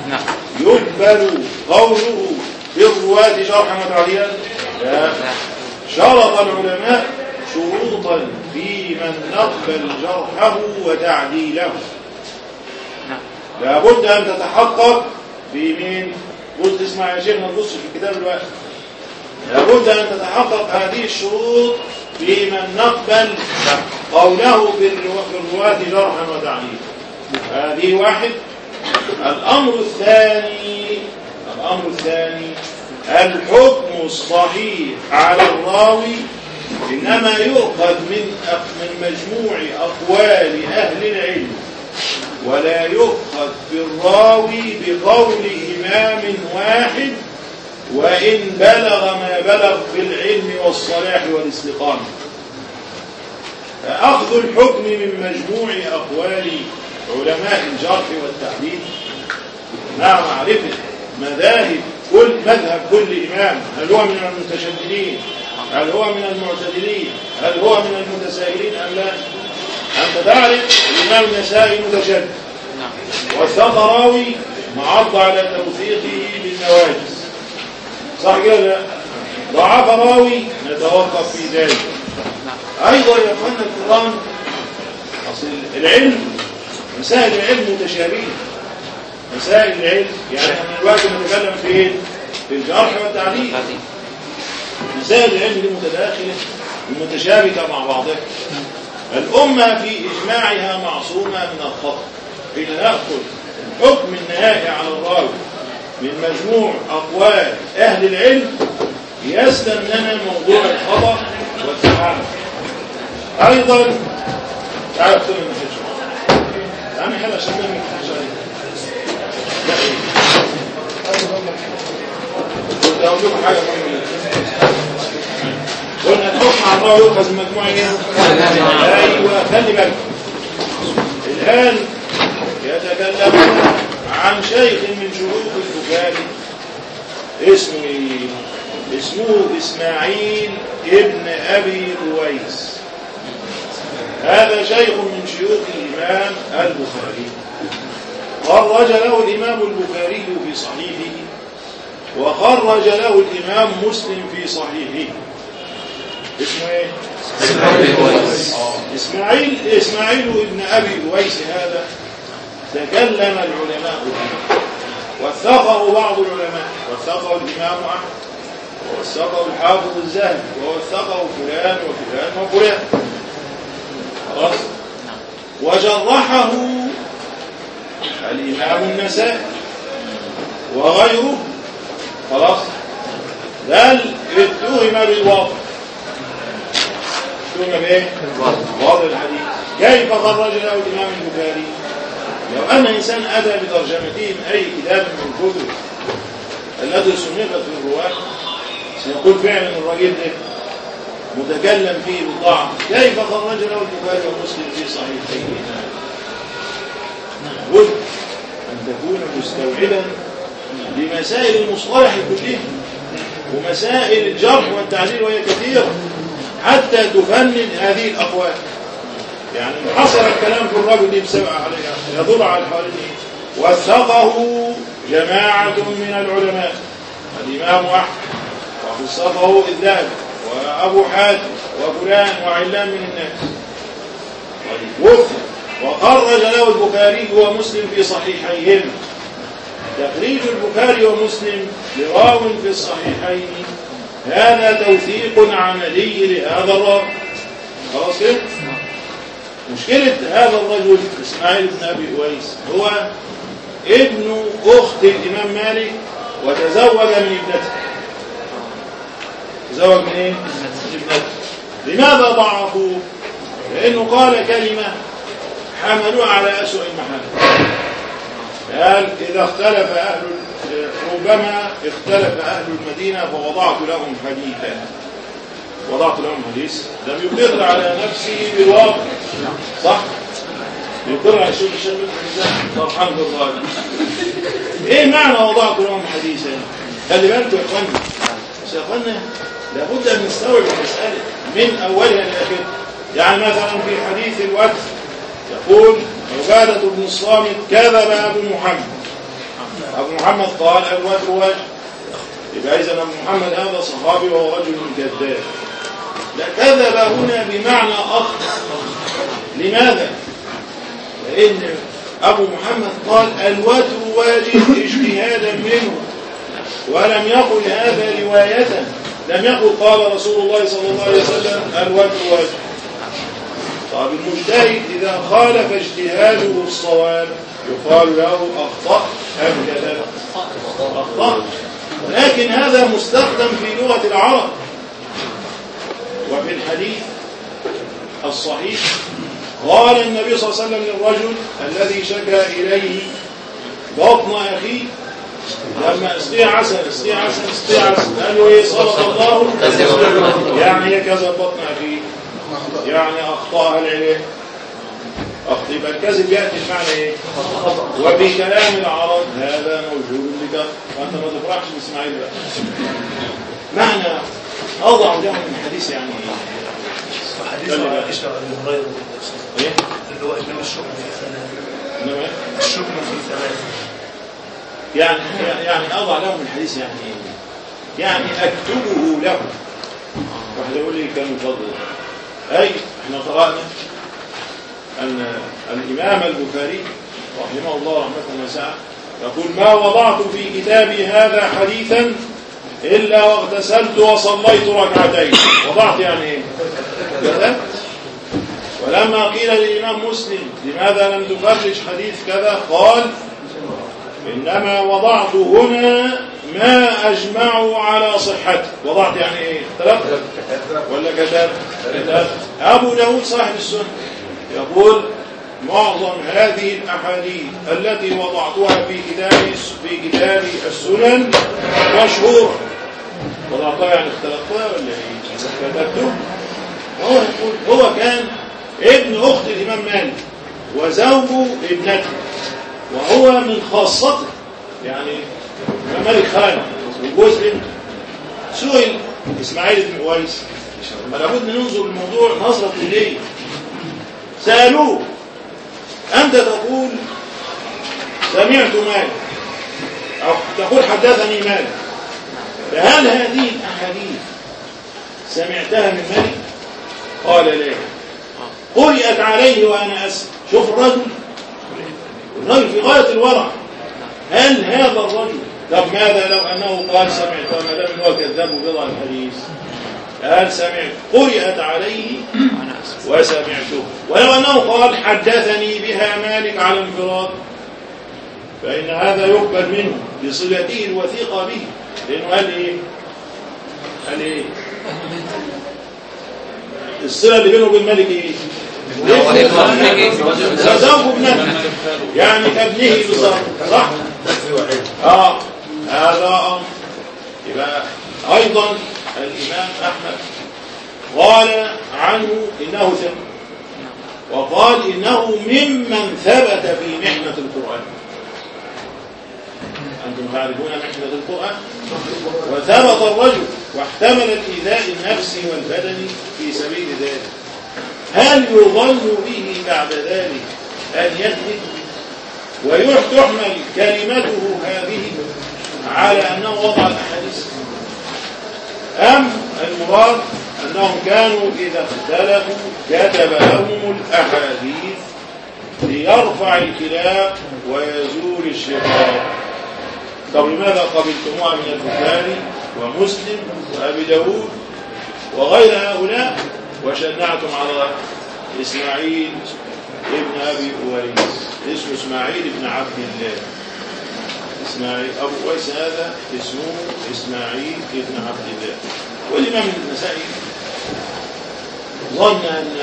نعم يقبل قوله بالرواة شرحا وتعديلا؟ لا شرط العلماء شروطا في من نقبل جرحه وتعديله. نعم. لابد أن تتحقق في مين؟ قلت اسمع يا شيخ ما تبصش في الكتاب الواحد. لابد أن تتحقق هذه الشروط في من نقبل قوله في الرو- في الرواة جرحا وتعليلا هذه واحد. الأمر الثاني الأمر الثاني الحكم الصحيح على الراوي إنما يؤخذ من من مجموع أقوال أهل العلم ولا يؤخذ بالراوي بقول إمام واحد وإن بلغ ما بلغ في العلم والصلاح والاستقامة. فأخذ الحكم من مجموع أقوال علماء الجرح والتعديل مع معرفة مذاهب كل مذهب كل إمام هل هو من المتشددين؟ هل هو من المعتدلين؟ هل هو من المتساهلين أم لا؟ أنت تعرف الإمام النسائي متشدد. والثقراوي معرض على توثيقه بالنواجس صح كده؟ لا ضعف راوي نتوقف في ذلك. أيضا يا أخوانا القرآن أصل العلم مسائل العلم متشابهة. مسائل العلم يعني إحنا دلوقتي بنتكلم في إيه؟ في الجرح والتعديل. مسائل العلم دي متداخلة ومتشابكة مع بعضها الأمة في إجماعها معصومة من الخطأ. حين نأخذ الحكم النهائي على الراوي من مجموع أقوال أهل العلم يسلم لنا موضوع الخطأ والتعامل. أيضا تعال اكتب من الحجة يعني حل عشان ما لا. إيه كنت أقول لكم حاجة مهمة. قلنا الحكم على الله يؤخذ من مجموعه إيه؟ أيوه خلي بالك. الآن يتكلمون عن شيخ من شيوخ البخاري. اسمه إيه؟ اسمه إسماعيل ابن أبي رويس هذا شيخ من شيوخ الإمام البخاري. خرج له الإمام البخاري في صحيحه. وخرج له الإمام مسلم في صحيحه. اسمه إيه؟ إسماعيل إسماعيل ابن أبي أويس هذا. تكلم العلماء. وثقه بعض العلماء. وثقه الإمام أحمد. ووثقه الحافظ الزاهد. ووثقه فلان وفلان وفلان. خلاص؟ وجرحه الإمام النسائي. وغيره. خلاص؟ بل اتهم بالوضع اتهم بايه؟ وضع الحديث كيف خرج له الإمام البخاري؟ لو أن إنسان أتى بترجمته من أي كتاب من الكتب التي صنفت في الرواة سيقول فعلا الراجل ده متكلم فيه بالضعف كيف خرج له البخاري ومسلم في صحيحيهما بد أن تكون مستوعبا لمسائل المصطلح كلها ومسائل الجرح والتعديل وهي كثيرة حتى تفند هذه الأقوال. يعني حصل الكلام في الرجل دي بسبع عليها. يدل على الحوالين وثقه جماعة من العلماء. الإمام أحمد وخصفه الذهبي وأبو حاتم وفلان وعلان من الناس. وثق وخرج له البخاري ومسلم في صحيحيهما. تخريج البخاري ومسلم لراو في الصحيحين. هذا توثيق عملي لهذا الراوي. خلاص كده مشكلة هذا الرجل إسماعيل بن أبي أويس هو ابن أخت الإمام مالك وتزوج من ابنته. تزوج من إيه؟ ابنته. لماذا ضعفوه؟ لأنه قال كلمة حملوها على أسوأ المحامل قال إذا اختلف أهل ربما اختلف أهل المدينة فوضعت لهم حديثا. وضعت لهم حديث. لم يقر على نفسه بالواقع. صح؟ يقر على شوف الشيخ فرحان بالراجل إيه معنى وضعت لهم حديثا؟ خلي بالكم يا اخوانا يا اخوانا لابد أن نستوعب المسألة من أولها لآخرها. يعني مثلا في حديث الوقت يقول عبادة بن الصامت كذب أبو محمد. أبو محمد قال الوجه وجه. يبقى إذا أبو محمد هذا صحابي وهو رجل كذاب لا كذب هنا بمعنى أخطأ لماذا؟ لأن أبو محمد قال الوتر واجب اجتهادا منه. ولم يقل هذا رواية. لم يقل قال رسول الله صلى الله عليه وسلم الوجه واجب. طب المجتهد إذا خالف اجتهاده الصواب يقال له أخطأ أم كذا أخطأ. لكن هذا مستخدم في لغة العرب. وفي الحديث الصحيح قال النبي صلى الله عليه وسلم للرجل الذي شكى إليه بطن أخيه لما اسقي عسل اسقي عسل اسقي عسل. قال له إيه؟ صدق الله. يعني كذا بطن أخيه. يعني أخطاها العلم أخطي يبقى الكذب يأتي بمعنى إيه؟ وفي كلام العرب هذا موجود لك فأنت ما تفرحش بإسماعيل بقى معنى أضع له من الحديث يعني إيه؟ حديث. عائشة عن هريرة إيه؟ اللي هو إنما الشكر في ثلاث إنما إيه؟ الشكر في ثلاث يعني يعني أضع له من الحديث يعني إيه؟ يعني أكتبه له واحد يقول لي كان الفضل أي إحنا قرأنا أن الإمام البخاري رحمه الله رحمة واسعة يقول ما وضعت في كتابي هذا حديثا إلا واغتسلت وصليت ركعتين. وضعت يعني إيه؟ ولما قيل للإمام مسلم لماذا لم تفرج حديث كذا؟ قال إنما وضعت هنا ما أجمع على صحته. وضعت يعني إيه اختلفت. ولا كتاب أبو داود صاحب السنة يقول معظم هذه الأحاديث التي وضعتها في كتاب في كتاب السنن مشهورة. وضعتها يعني اختلفتها ولا إيه؟ كتبته. هو يقول هو كان ابن أخت الإمام مالك وزوج ابنته. وهو من خاصته يعني مالك خان ابنه سئل إسماعيل بن لابد ننظر الموضوع نظرة إليه. سألوه أنت تقول سمعت مالك أو تقول حدثني مالك فهل هذه الأحاديث سمعتها من مالك قال لا. قرئت عليه وأنا أسمع. شوف الرجل الرجل في غاية الورع. هل هذا الرجل؟ طب ماذا لو أنه قال سمعت ما دام هو كذاب بضع الحديث؟ هل سمعت؟ قرئت عليه وسمعته. ولو أنه قال حدثني بها مالك على انفراد فإن هذا يقبل منه بصلته الوثيقة به. لأنه قال إيه؟ قال إيه؟ الصلة اللي بينه وبين مالك إيه؟ زوج ابنته يعني كابنه صح؟ آه هذا أمر. يبقى أيضا الإمام أحمد قال عنه إنه ثقه وقال إنه ممن ثبت في محنة القرآن. أنتم تعرفون محنة القرآن؟ وثبت الرجل واحتمل الإيذاء النفسي والبدني في سبيل ذلك. هل يظن به بعد ذلك أن يكذب؟ وتحمل كلمته هذه على أنه وضع الأحاديث. أم المراد أنهم كانوا إذا اختلفوا كتب لهم الأحاديث ليرفع الخلاف ويزول الشقاق طب لماذا قبلتموها من البخاري ومسلم وأبي داود وغير هؤلاء؟ وشنعتم على إسماعيل ابن أبي أويس. اسمه إسماعيل ابن عبد الله. إسماعيل أبو أويس هذا اسمه إسماعيل ابن عبد الله. والإمام النسائي ظن أن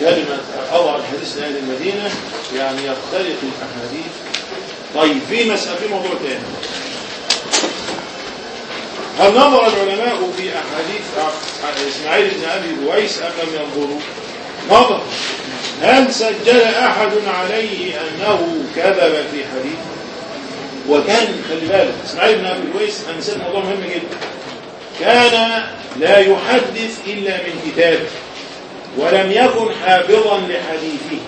كلمة أضع الحديث لأهل المدينة يعني يختلط الأحاديث. طيب في مسألة في موضوع ثاني هل نظر العلماء في أحاديث إسماعيل بن أبي أويس أم لم ينظروا؟ نظر هل سجل أحد عليه أنه كذب في حديث؟ وكان خلي بالك إسماعيل بن أبي أويس أنا نسيت موضوع مهم جدا كان لا يحدث إلا من كتابه ولم يكن حافظا لحديثه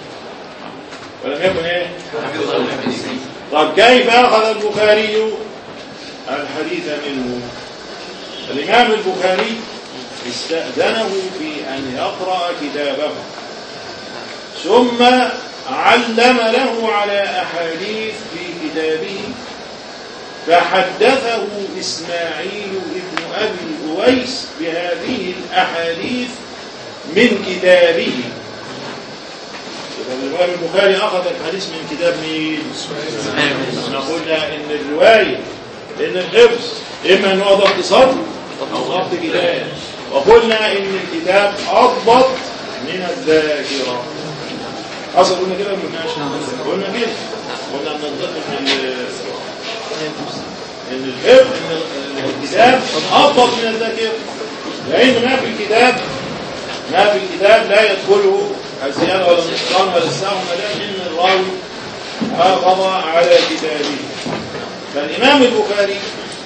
ولم يكن إيه؟ طب كيف أخذ البخاري الحديث منه؟ الإمام البخاري استأذنه في أن يقرأ كتابه ثم علم له على أحاديث في كتابه فحدثه إسماعيل ابن أبي أويس بهذه الأحاديث من كتابه الإمام البخاري أخذ الحديث من كتاب مين؟ إحنا قلنا إن الرواية إن الحفظ إما أنه ضبط صدر أو ضبط كتاب. وقلنا إن الكتاب أضبط من الذاكرة. حصل قلنا كده ولا ما قلناش؟ قلنا كده. قلنا من ال- إن الحفظ إن الكتاب أضبط من الذاكرة. لأن ما في الكتاب ما في الكتاب لا يدخله الزيادة ولا النقصان ولا السهو ما دام إن الراوي حافظ على كتابه. فالإمام البخاري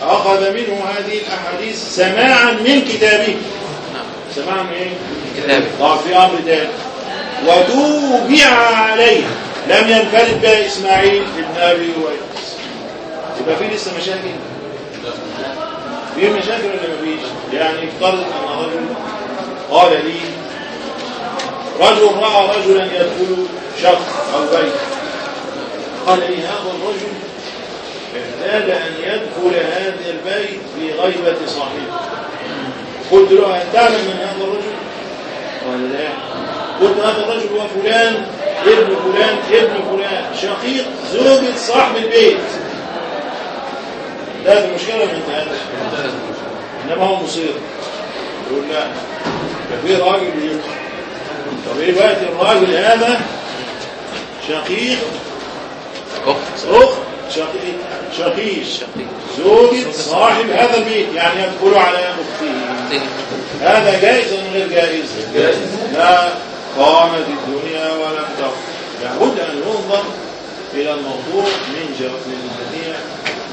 أخذ منه هذه الأحاديث سماعا من كتابه. سماعا من إيه؟ كتابه. طبعا في أمر تاني وتوبع عليه. لم ينفرد بها إسماعيل ابن أبي ويس يبقى في لسه مشاكل؟ في مشاكل ولا ما فيش؟ يعني افترض أن رجل قال لي رجل رأى رجلا يدخل شخص أو بيت. قال لي هذا الرجل احتاج أن يدخل هذا البيت في غيبة صاحبه. قلت له هل تعلم من هذا الرجل؟ قال لا. قلت هذا الرجل هو فلان ابن فلان ابن فلان. شقيق زوجة صاحب البيت. لا دي مشكلة من انتهاش إنما هو مصير يقول لا. ده في راجل بيدخل طب إيه بقى الراجل هذا؟ شقيق. أخت. أخت. شقيق شقيق. زوجة صاحب هذا البيت يعني يدخل على اخته هذا جائز ولا غير جائز؟ جائز لا قامت الدنيا ولم تقم. لابد أن ينظر إلى الموضوع من جميع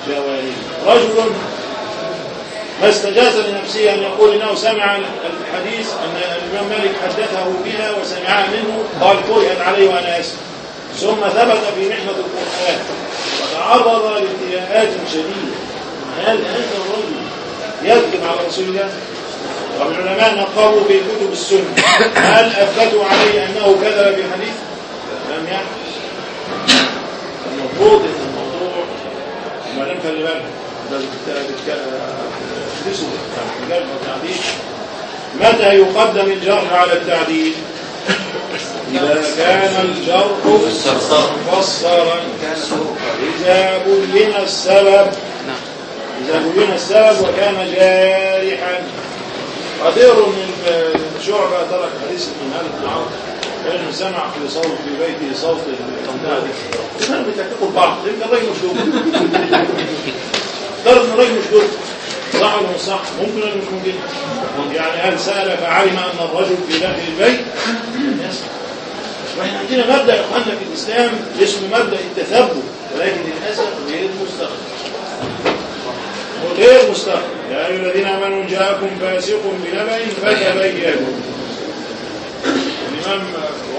جوانبه رجل ما استجاز لنفسه أن يقول إنه سمع الحديث أن الإمام مالك حدثه بها وسمعها منه قال قرئت عليه وأنا اسمع ثم ثبت في محنه القرآن. وتعرض لابتلاءات شديده هل هذا الرجل يكذب على رسول الله؟ طب العلماء نقروا في كتب السنة هل أثبتوا عليه أنه كذب في الحديث؟ لم يحدث المفروض أن الموضوع دام خلي بالك ده بت- بتك- بتدرسوا الجرح متى يقدم الجرح على التعديل؟ إذا كان الجرح مفسرا إذا بين السبب إذا بين السبب وكان جارحا. قدير من شعبة ترك حديث من هذا عوف كان سمع في صوت في بيته صوت النادي كان بتحققوا البعض يمكن الراجل مش دول افترض ان الراجل مش دول صح ولا صح؟ ممكن ولا مش ممكن يعني هل سأل فعلم أن الرجل في داخل البيت؟ وإحنا عندنا مبدأ يا اخواننا في الإسلام اسمه مبدأ التثبت ولكن للأسف غير مستقر غير مستقر يا أيها الذين آمنوا إن جاءكم فاسق بنبأ فتبينوا. الإمام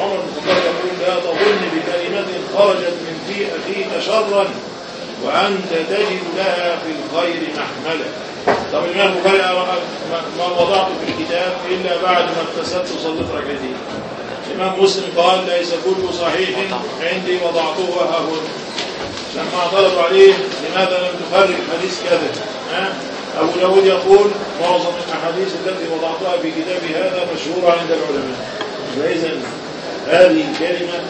عمر بن الخطاب يقول لا تظن بكلمة خرجت من في أخيك شرا وأنت تجد لها في الخير محملا طب الإمام البخاري ما وضعته في الكتاب إلا بعد ما اغتسلت وصليت ركعتين الإمام مسلم قال ليس كل صحيح عندي وضعته ها هنا لما اعترضوا عليه لماذا لم تخرج حديث كذا ها؟ أبو داود يقول معظم الأحاديث التي وضعتها في كتابي هذا مشهورة عند العلماء فإذا هذه الكلمة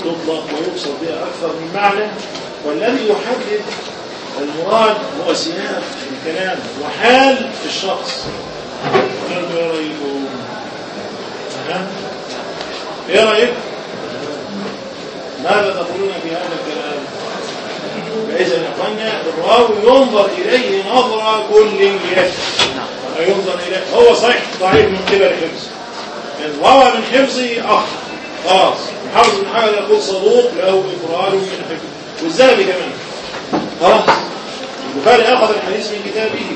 تطلق ويقصد بها أكثر من معنى والذي يحدد المراد هو سياق الكلام وحال الشخص إيه رأيكم؟ ها؟ إيه رأيكم؟ ماذا تقولون في هذا الكلام؟ فإذا يا أخوانا الراوي ينظر إليه نظرة كلية ينظر إليه. هو صحيح ضعيف من قبل حفظه إن روى من حفظه أخطأ خلاص. محافظ بن حجر يقول صدوق له إفراد من حفظه. والذهبي كمان خلاص. البخاري أخذ الحديث من كتابه.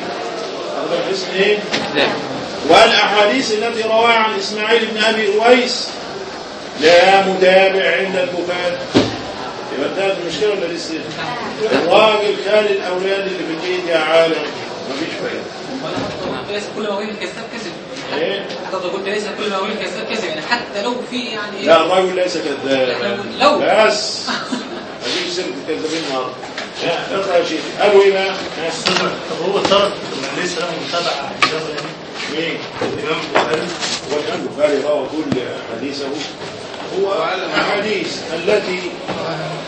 أخذ الحديث من إيه؟ نعم. والأحاديث التي رواها عن إسماعيل بن أبي أويس لا متابع عند البخاري. يبقى انتهت المشكلة ولا لسه؟ الراجل خال الأولاد اللي في البيت يا عالم. مفيش فايدة. ليس كل ما قلت كذاب كذب إيه؟ حضرتك قلت ليس كل ما قلت كذاب كذب يعني حتى لو في يعني إيه؟ لا الراجل ليس كذاب. لو. بس. أجيب سيرة الكذابين النهارده ها، اقرأ يا شيخ. قالوا إيه بقى؟ طب هو ترك ليس له يعني مين؟ الإمام البخاري. هو الإمام البخاري روى كل حديثه هو الأحاديث التي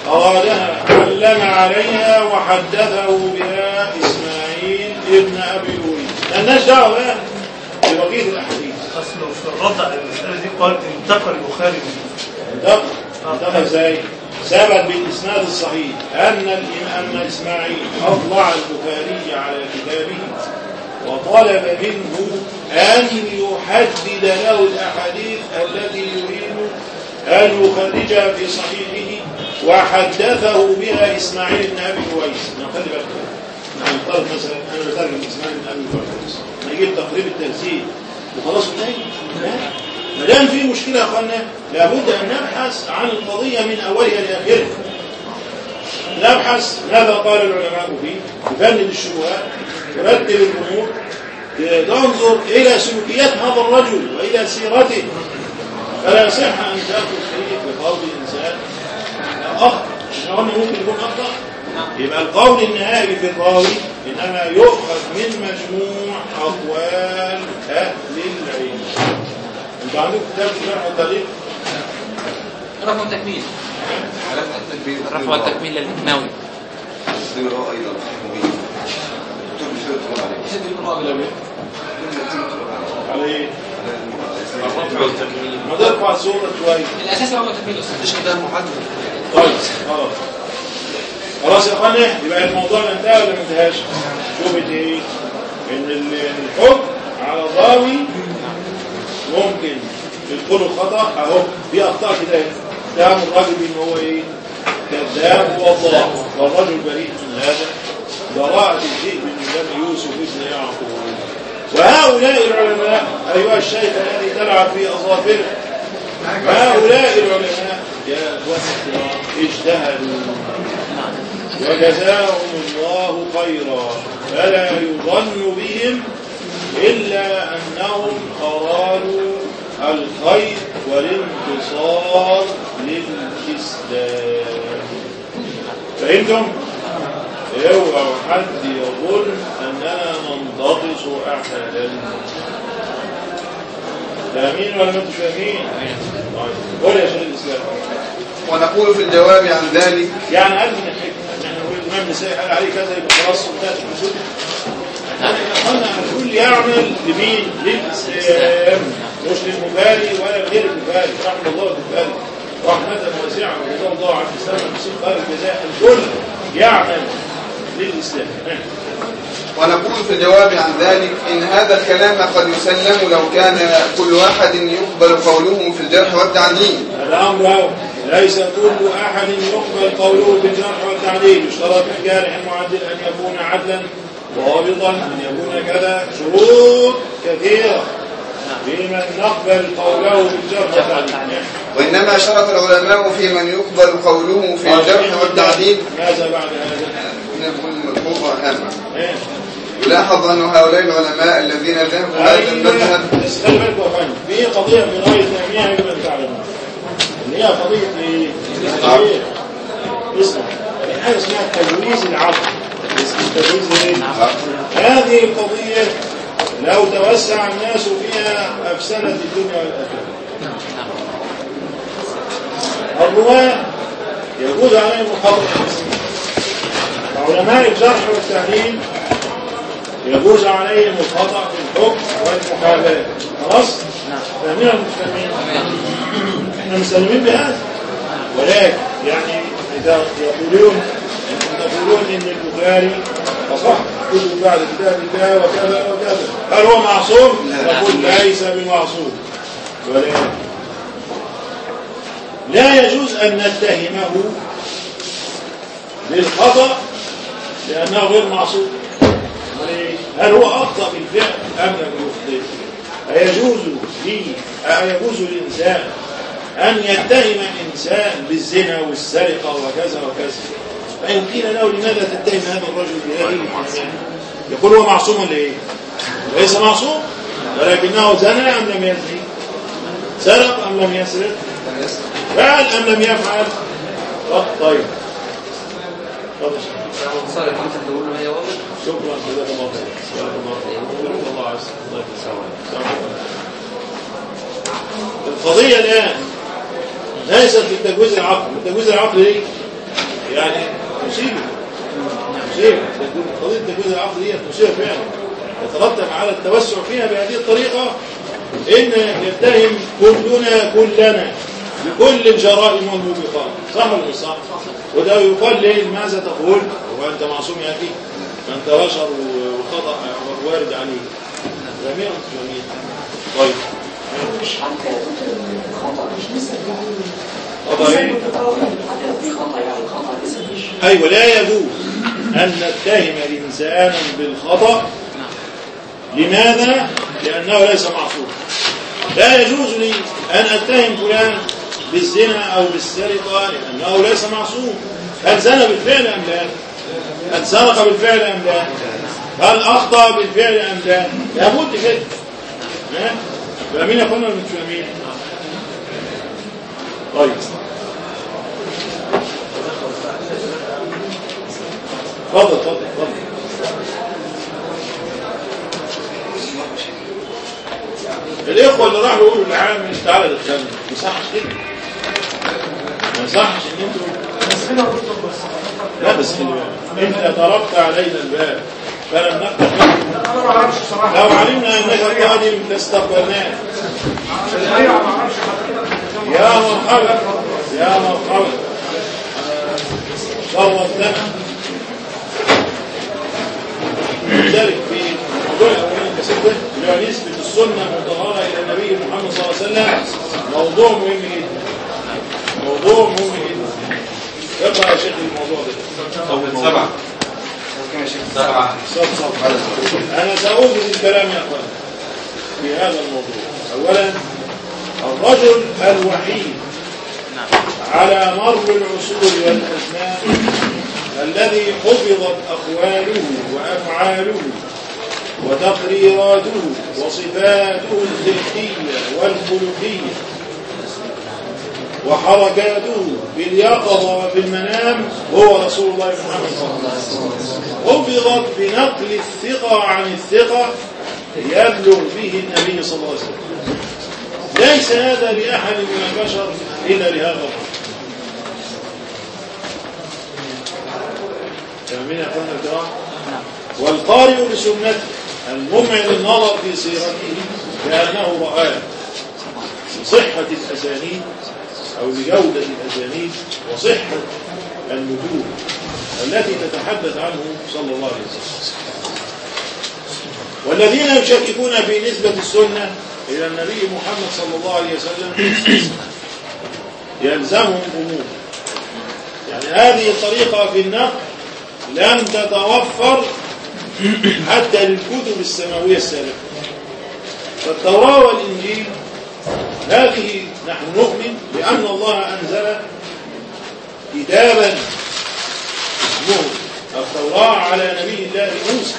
أرادها علم عليها وحدثه بها إسماعيل ابن أبي أويس. مالناش دعوة ببقية الأحاديث. أصله في الرد على المسألة دي قال انتقل البخاري انتقل. انتقل إزاي؟ ثبت بالإسناد الصحيح أن أن إسماعيل أطلع البخاري على كتابه وطلب منه أن يحدد له الأحاديث التي يريد أن يخرجها في صحيحه وحدثه بها إسماعيل بن أبي أويس نخلي بالك. نعم طلب مثلا أنا بترجم إسماعيل بن أبي أويس نجيب تقريب التنزيل. وخلاص نهي لا ما دام في مشكلة يا أخوانا لابد أن نبحث عن القضية من أولها لآخرها. نبحث ماذا قال العلماء فيه؟ نفند الشبهات نرتب الأمور ننظر إلى سلوكيات هذا الرجل وإلى سيرته. فلا يصح أن تأخذ شيء بقول إنسان أخطأ قلنا ممكن يكون أخطأ؟ يبقى القول النهائي في الراوي إنما يؤخذ من مجموع أقوال أهل العلم. أنتوا عندكم كتاب الشرح والتعليق رقم تكميل الرفع والتكميل للإمناوي أيضا مبين دكتور مش هيطلع عليه يسد القراءة على إيه؟ الرفع والتكميل ما ترفع صورة شوية الأساس تكميل أستاذ مفيش كتاب محدد طيب خلاص يا اخوانا يبقى الموضوع انتهى ولا ما انتهاش؟ شوفت إيه؟ أن ال- الحكم على الراوي ممكن يدخله خطا اهو في اخطاء كده اتهم الراجل بان هو إيه؟ كذاب وضاع والرجل بريء من هذا براءة الذئب من دم يوسف ابن يعقوب وهؤلاء العلماء أيها الشيخ الذي تلعب في أظافره هؤلاء العلماء يا اجتهدوا وجزاهم الله خيرا فلا يظن بهم إلا أنهم أرادوا الخير والانتصار للإسلام فهمتم؟ اوعوا حد يظن أننا ننتقص أحدا. فاهمين ولا ما أنتوا فاهمين؟ طيب قول يا شيخ الإسلام. ونقول في الجواب عن ذلك يعني قال من الحكمة إن إحنا نقول الامام النسائي قال عليه كذا يبقى خلاص وانتهت الحدود قلنا الكل يعمل لمين؟ للإسلام. مش للبخاري ولا لغير البخاري رحمة الله البخاري رحمة واسعة وجزاه الله عن الاسلام بسيط خير الجزاء الكل يعمل للإسلام. ونقول في الجواب عن ذلك إن هذا الكلام قد يسلم لو كان كل واحد يقبل قوله في الجرح والتعديل. أول. ليس كل أحد يقبل قوله بالجرح والتعديل. يشترط في الجارح المعدل أن يكون عدلا ضابطا أن يكون كذا. شروط كثيرة في من نقبل قوله بالجرح والتعديل. وإنما شرط العلماء في من يقبل قوله في الجرح والتعديل. ماذا بعد هذا؟ نقول ملحوظة هامة إيه؟ يلاحظ أن هؤلاء العلماء الذين ذهبوا هذا المذهب خلي بالكم يا فندم في قضية في رأي تيميه يجب ان تعلموها اللي هي قضية إيه؟ إيه؟ اسمع حاجة اسمها تجويز العقل تجويز إيه؟ هذه القضية لو توسع الناس فيها أفسدت الدنيا والآخرة الرواة يجوز عليهم الخطا علماء الجرح والتعديل يجوز عليهم الخطأ في الحكم والمحاباة خلاص؟ فاهمين مش فاهمين؟ إحنا مسلمين بهذا. ولكن يعني إذا يقولون تقولون إن البخاري أصح. كتب بعد كتاب الله وكذا وكذا. هل هو معصوم؟ نقول ليس بمعصوم. ولكن لا يجوز أن نتهمه بالخطأ لأنه غير معصوم هل هو أخطأ بالفعل أم لم يخطئ أيجوز لي أيجوز للإنسان أن يتهم إنسان بالزنا والسرقة وكذا وكذا فإن قيل له لماذا تتهم هذا الرجل بهذه يقول هو معصوم ولا إيه؟ ليس معصوم ولكنه زنى أم لم يزني؟ سرق أم لم يسرق؟ فعل أم لم يفعل؟ طيب هي القضية الآن ليست في التجويز العقلي. التجويز العقلي إيه؟ يعني مصيبة مصيبة قضية التجويز العقلي دي مصيبة فعلا. يترتب على التوسع فيها بهذه الطريقة إن يتهم كلنا كلنا. بكل الجرائم والموبقات صح ولا صح؟ وده يقال ليه؟ ماذا تقول؟ وأنت معصوم يا أخي؟ فأنت بشر وخطأ وارد عليك. جميعا جميعا. طيب. مش حتى الخطأ مش مش أيوة لا يجوز أن نتهم إنسانا بالخطأ. لماذا؟ لأنه ليس معصوم. لا يجوز لي أن أتهم فلان بالزنا أو بالسرقة لأنه ليس معصوم هل زنى بالفعل أم لا؟ هل سرق بالفعل أم لا؟ هل أخطأ بالفعل أم لا؟ لابد كده ها؟ فاهمين يا أخوانا ولا مش فاهمين؟ طيب اتفضل اتفضل اتفضل الإخوة اللي راحوا يقولوا للعامل تعالى ما يصحش كده يصحش لا بس خلي انت ضربت علينا الباب فلم نفتح لو علمنا أنك قادم لاستقبلناك يا مرحبا يا مرحبا. شرفتنا ذلك في موضوع هو نسبة السنة المطهرة إلى النبي محمد صلى الله عليه وسلم. موضوع مهم جدا. موضوع مهم. اقرأ يا شيخ الموضوع ده. سبعة. سبعة. أنا سأوجد الكلام يا أخوان في هذا الموضوع. أولا الرجل الوحيد على مر العصور والأزمان الذي حفظت أقواله وأفعاله وتقريراته وصفاته الذهنية والخلقية وحركاته في اليقظة وفي المنام هو رسول الله محمد صلى الله عليه وسلم. حفظت بنقل الثقة عن الثقة يبلغ به النبي صلى الله عليه وسلم. ليس هذا لأحد من البشر إلا لهذا الرجل. فاهمين يا اخوانا الكرام؟ والقارئ لسنته الممعن النظر في سيرته كانه رآه بصحة الأسانيد أو بجودة الأسانيد وصحة المتون التي تتحدث عنه صلى الله عليه وسلم. والذين يشككون في نسبة السنة إلى النبي محمد صلى الله عليه وسلم يلزمهم أمور. يعني هذه الطريقة في النقل لم تتوفر حتى للكتب السماوية السابقة. فالتوراة والإنجيل هذه نحن نؤمن بأن الله أنزل كتابا اسمه التوراة على نبي الله موسى.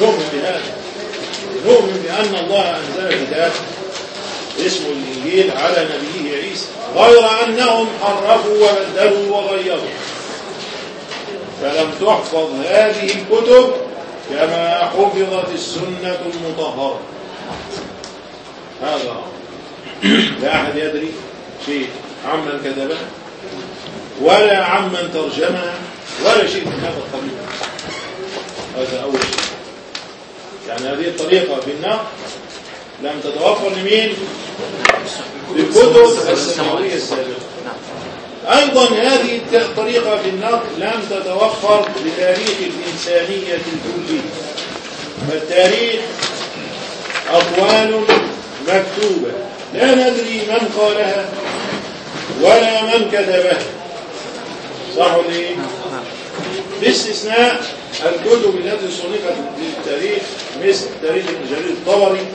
نؤمن بهذا. نؤمن بأن الله أنزل كتاب اسمه الإنجيل على نبيه عيسى. غير أنهم حرفوا وبدلوا وغيروا. فلم تحفظ هذه الكتب كما حفظت السنة المطهرة. هذا لا أحد يدري شيء عمن كتبها ولا عمن ترجمها ولا شيء من هذا القبيل هذا أول شيء. يعني هذه الطريقة في النقل لم تتوفر لمين؟ للكتب السماوية السابقة. أيضا هذه الطريقة في النقل لم تتوفر لتاريخ الإنسانية الكلي فالتاريخ أقوال مكتوبة. لا ندري من قالها ولا من كتبها. صح ولا إيه؟ باستثناء الكتب التي صنفت للتاريخ مثل تاريخ ابن جرير الطبري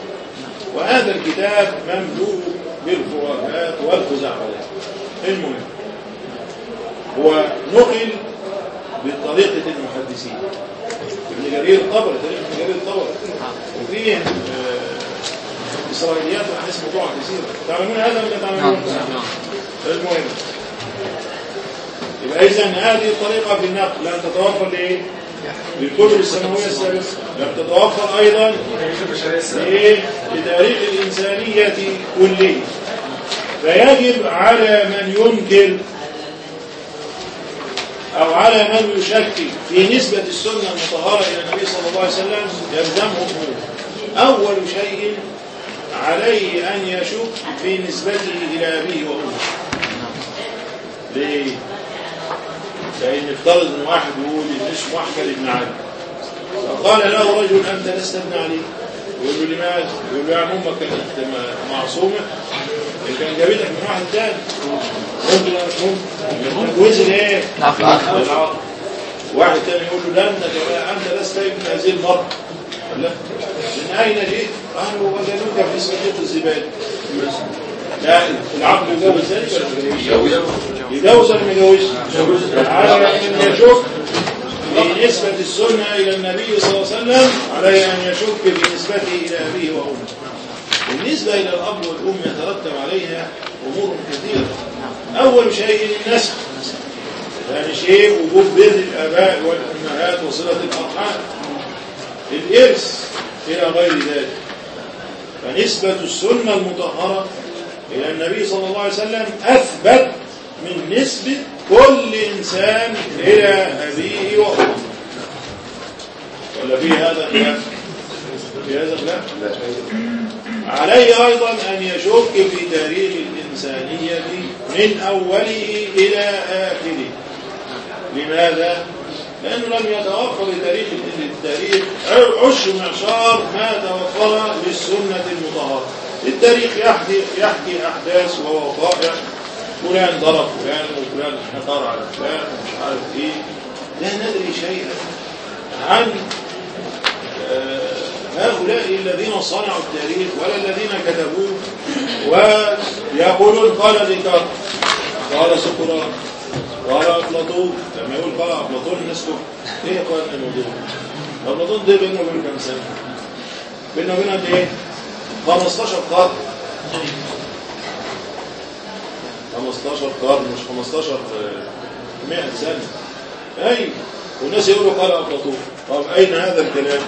وهذا الكتاب مملوء بالخرافات والخزعبلات. المهم هو نقل بطريقة المحدثين. ابن جرير الطبري تاريخ ابن جرير الطبري. وفيه آه، إسرائيليات وأحاديث موضوعة كثيرة تعلمون هذا ولا تعلمون؟ المهم يبقى إذا هذه الطريقة في النقل لن تتوفر لإيه؟ للكتب السماوية السابقة لم تتوفر أيضا إيه؟ لتاريخ الإنسانية كله فيجب على من ينكر أو على من يشكك في نسبة السنة المطهرة إلى النبي صلى الله عليه وسلم يلزمه أول شيء عليه أن يشك في نسبته إلى أبيه وأمه ليه؟ لأن افترض أن واحد يقول إن اسمه أحمد بن علي فقال له رجل أنت لست ابن علي يقول له لماذا؟ يقول له يعني أمك كانت معصومة كان جابتك من واحد تاني ممكن ممكن؟ العقل. العقل. واحد تاني يقول له لا أنت أنت لست ابن هذه المرأة من أين جئت؟ قالوا وجدوك في صديق الزبالة لا العقل يجوز ذلك يجوز؟ يجوز ولا ما يجوزش؟ على أن يشك في نسبة السنة إلى النبي صلى الله عليه وسلم عليه أن يشك نسبته إلى أبيه وأمه بالنسبة إلى الأب والأم يترتب عليها أمور كثيرة أول شيء النسب ثاني شيء وجوب بر الآباء والأمهات وصلة الأرحام الإرث إلى غير ذلك فنسبة السنة المطهرة إلى النبي صلى الله عليه وسلم أثبت من نسبة كل إنسان إلى أبيه وأمه ولا في هذا خلاف؟ في هذا خلاف؟ عليه أيضا أن يشك في تاريخ الإنسانية من أوله إلى آخره لماذا؟ لأنه لم يتوفر لتاريخ التاريخ عش معشار ما توفر للسنة المطهرة. التاريخ يحكي, يحكي أحداث ووقائع فلان ضرب فلان وفلان حقر على فلان ومش عارف إيه. لا ندري شيئا عن آه، هؤلاء الذين صنعوا التاريخ ولا الذين كتبوه. ويقولون قال ديكارت قال سقراط قال أفلاطون لما يقول قال أفلاطون الناس تقول إيه قال الموضوع أفلاطون ده بينه وبين كام سنة؟ بينه وبين قد إيه؟ 15 قرن. 15 قرن مش 15 آه، 100 سنة. أي والناس يقولوا قال أفلاطون طب أين هذا الكلام؟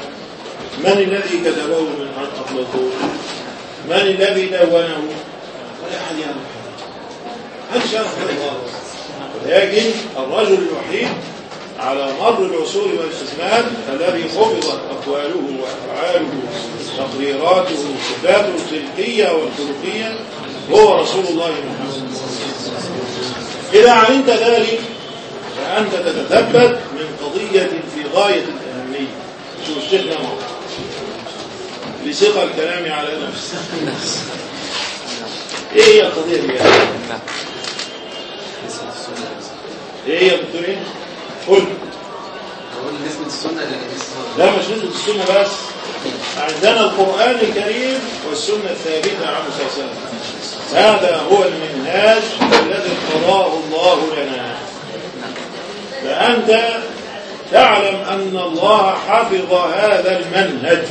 من الذي كتبه من عن أفلاطون من الذي دونه؟ ولا أحد يعرف. هل شرح الله؟ لكن الرجل الوحيد على مر العصور والأزمان الذي حفظت أقواله وأفعاله تقريراته صفاته الخلقية والخلقية هو رسول الله محمد. إذا علمت ذلك فأنت تتثبت من قضية في غاية الأهمية. شوف الشيخ نمر لثقة الكلام على نفسه. إيه هي القضية دي إيه هي بتقول إيه؟ قل أقول نسبة السنة لا مش نسبة السنة بس. عندنا القرآن الكريم والسنة الثابتة عليه وسلم. هذا هو المنهاج الذي ارتضاه الله لنا. فأنت تعلم أن الله حفظ هذا المنهج.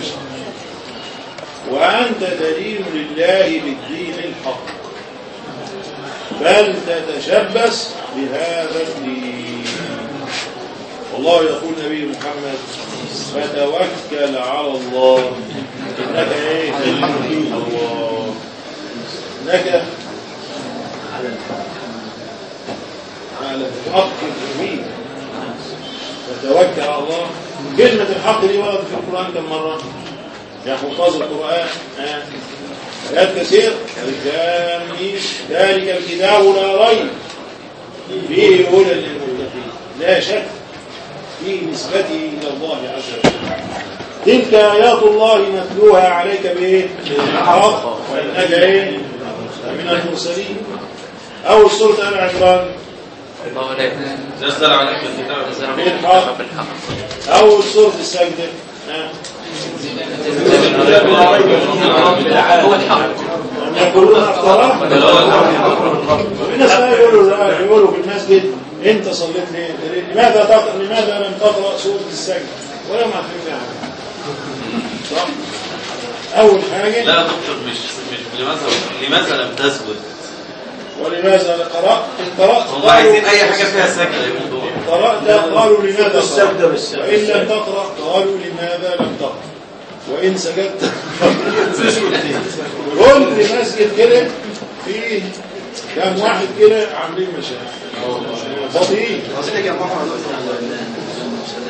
وأنت تدين لله بالدين الحق. بل تتشبث بهذا الدين. والله يقول نبي محمد فتوكل على الله. إنك إيه؟ الله إنك على الحق المبين فتوكل على الله. كلمة الحق دي وردت في القرآن كم مرة؟ يا حفاظ القرآن. آه. آيات كثير ذلك الكتاب لا ريب فيه هدى للمتقين. لا شك في نسبته إلى الله عز وجل. تلك آيات الله نتلوها عليك بإيه؟ بالحق وإنك إيه؟ من المرسلين. أو سورة آل عمران. نزل عليك. الكتاب بالحق. أو سورة السجدة ها؟ هو الحق يقولون افتراه وفي ناس بقى يقولوا لا يقولوا في المسجد انت صليت ليه؟ لماذا تقرأ لماذا لم تقرأ سورة السجدة؟ ولا ما فهمنا صح؟ أول حاجة لا دكتور مش مش لماذا لماذا لم تثبت ولماذا قرأت قرأت هم عايزين اي حاجة فيها يموتوا قرأت قالوا لماذا قرأت. وإن لم تقرأ قالوا لماذا لم تقرأ وإن سجدت كل مسجد كده فيه كام واحد كده عاملين مشاكل.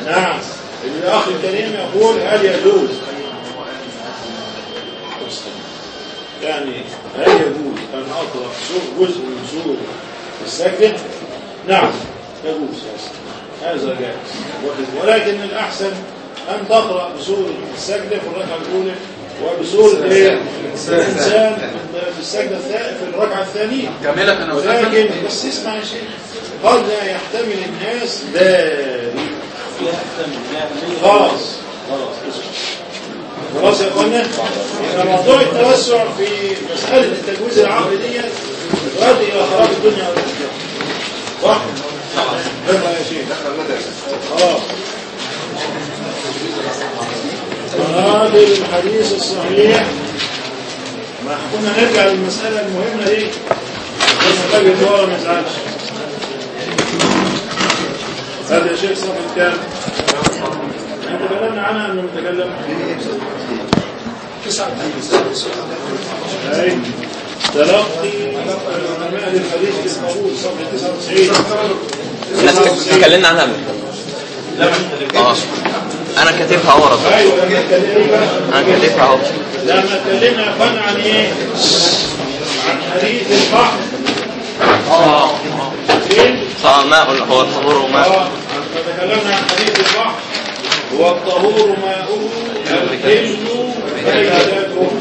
على نعم. الأخ الكريم يقول هل يجوز؟ يعني هل يجوز أن سور جزء من سورة السجدة؟ نعم يجوز هذا جائز. ولكن الأحسن أن تقرأ بسورة السجدة في الركعة الأولى وبسورة إيه؟ الإنسان في السجدة في الركعة الثانية. كاملة أنا ولكن بس اسمع يا شيخ قد لا يحتمل الناس ذلك. خلاص. خلاص يا اخوانا موضوع التوسع في مسألة التجويز العقلي دي يؤدي إلى خراب الدنيا والآخرة صح؟ يلا يا شيخ. خلاص. مناظر الحديث الصحيح. ما كنا نرجع للمسألة المهمة دي. بس نتاجه ورا ما يزعلش. هذا يا شيخ صفحة كام؟ إحنا تكلمنا عنها انه نتكلم أي. تلقي علماء الحديث بالقبول صفحة 99 اتكلمنا عنها. لا آه. أنا كاتبها اهو اتكلمنا أنا كاتبها اهو لما اتكلمنا يا أخوان عن إيه؟ عن حديث البحر آه؟ آه ماء هو الطهور وماء تكلمنا عن حديث البحر هو الطهور ماؤه الحل بيناته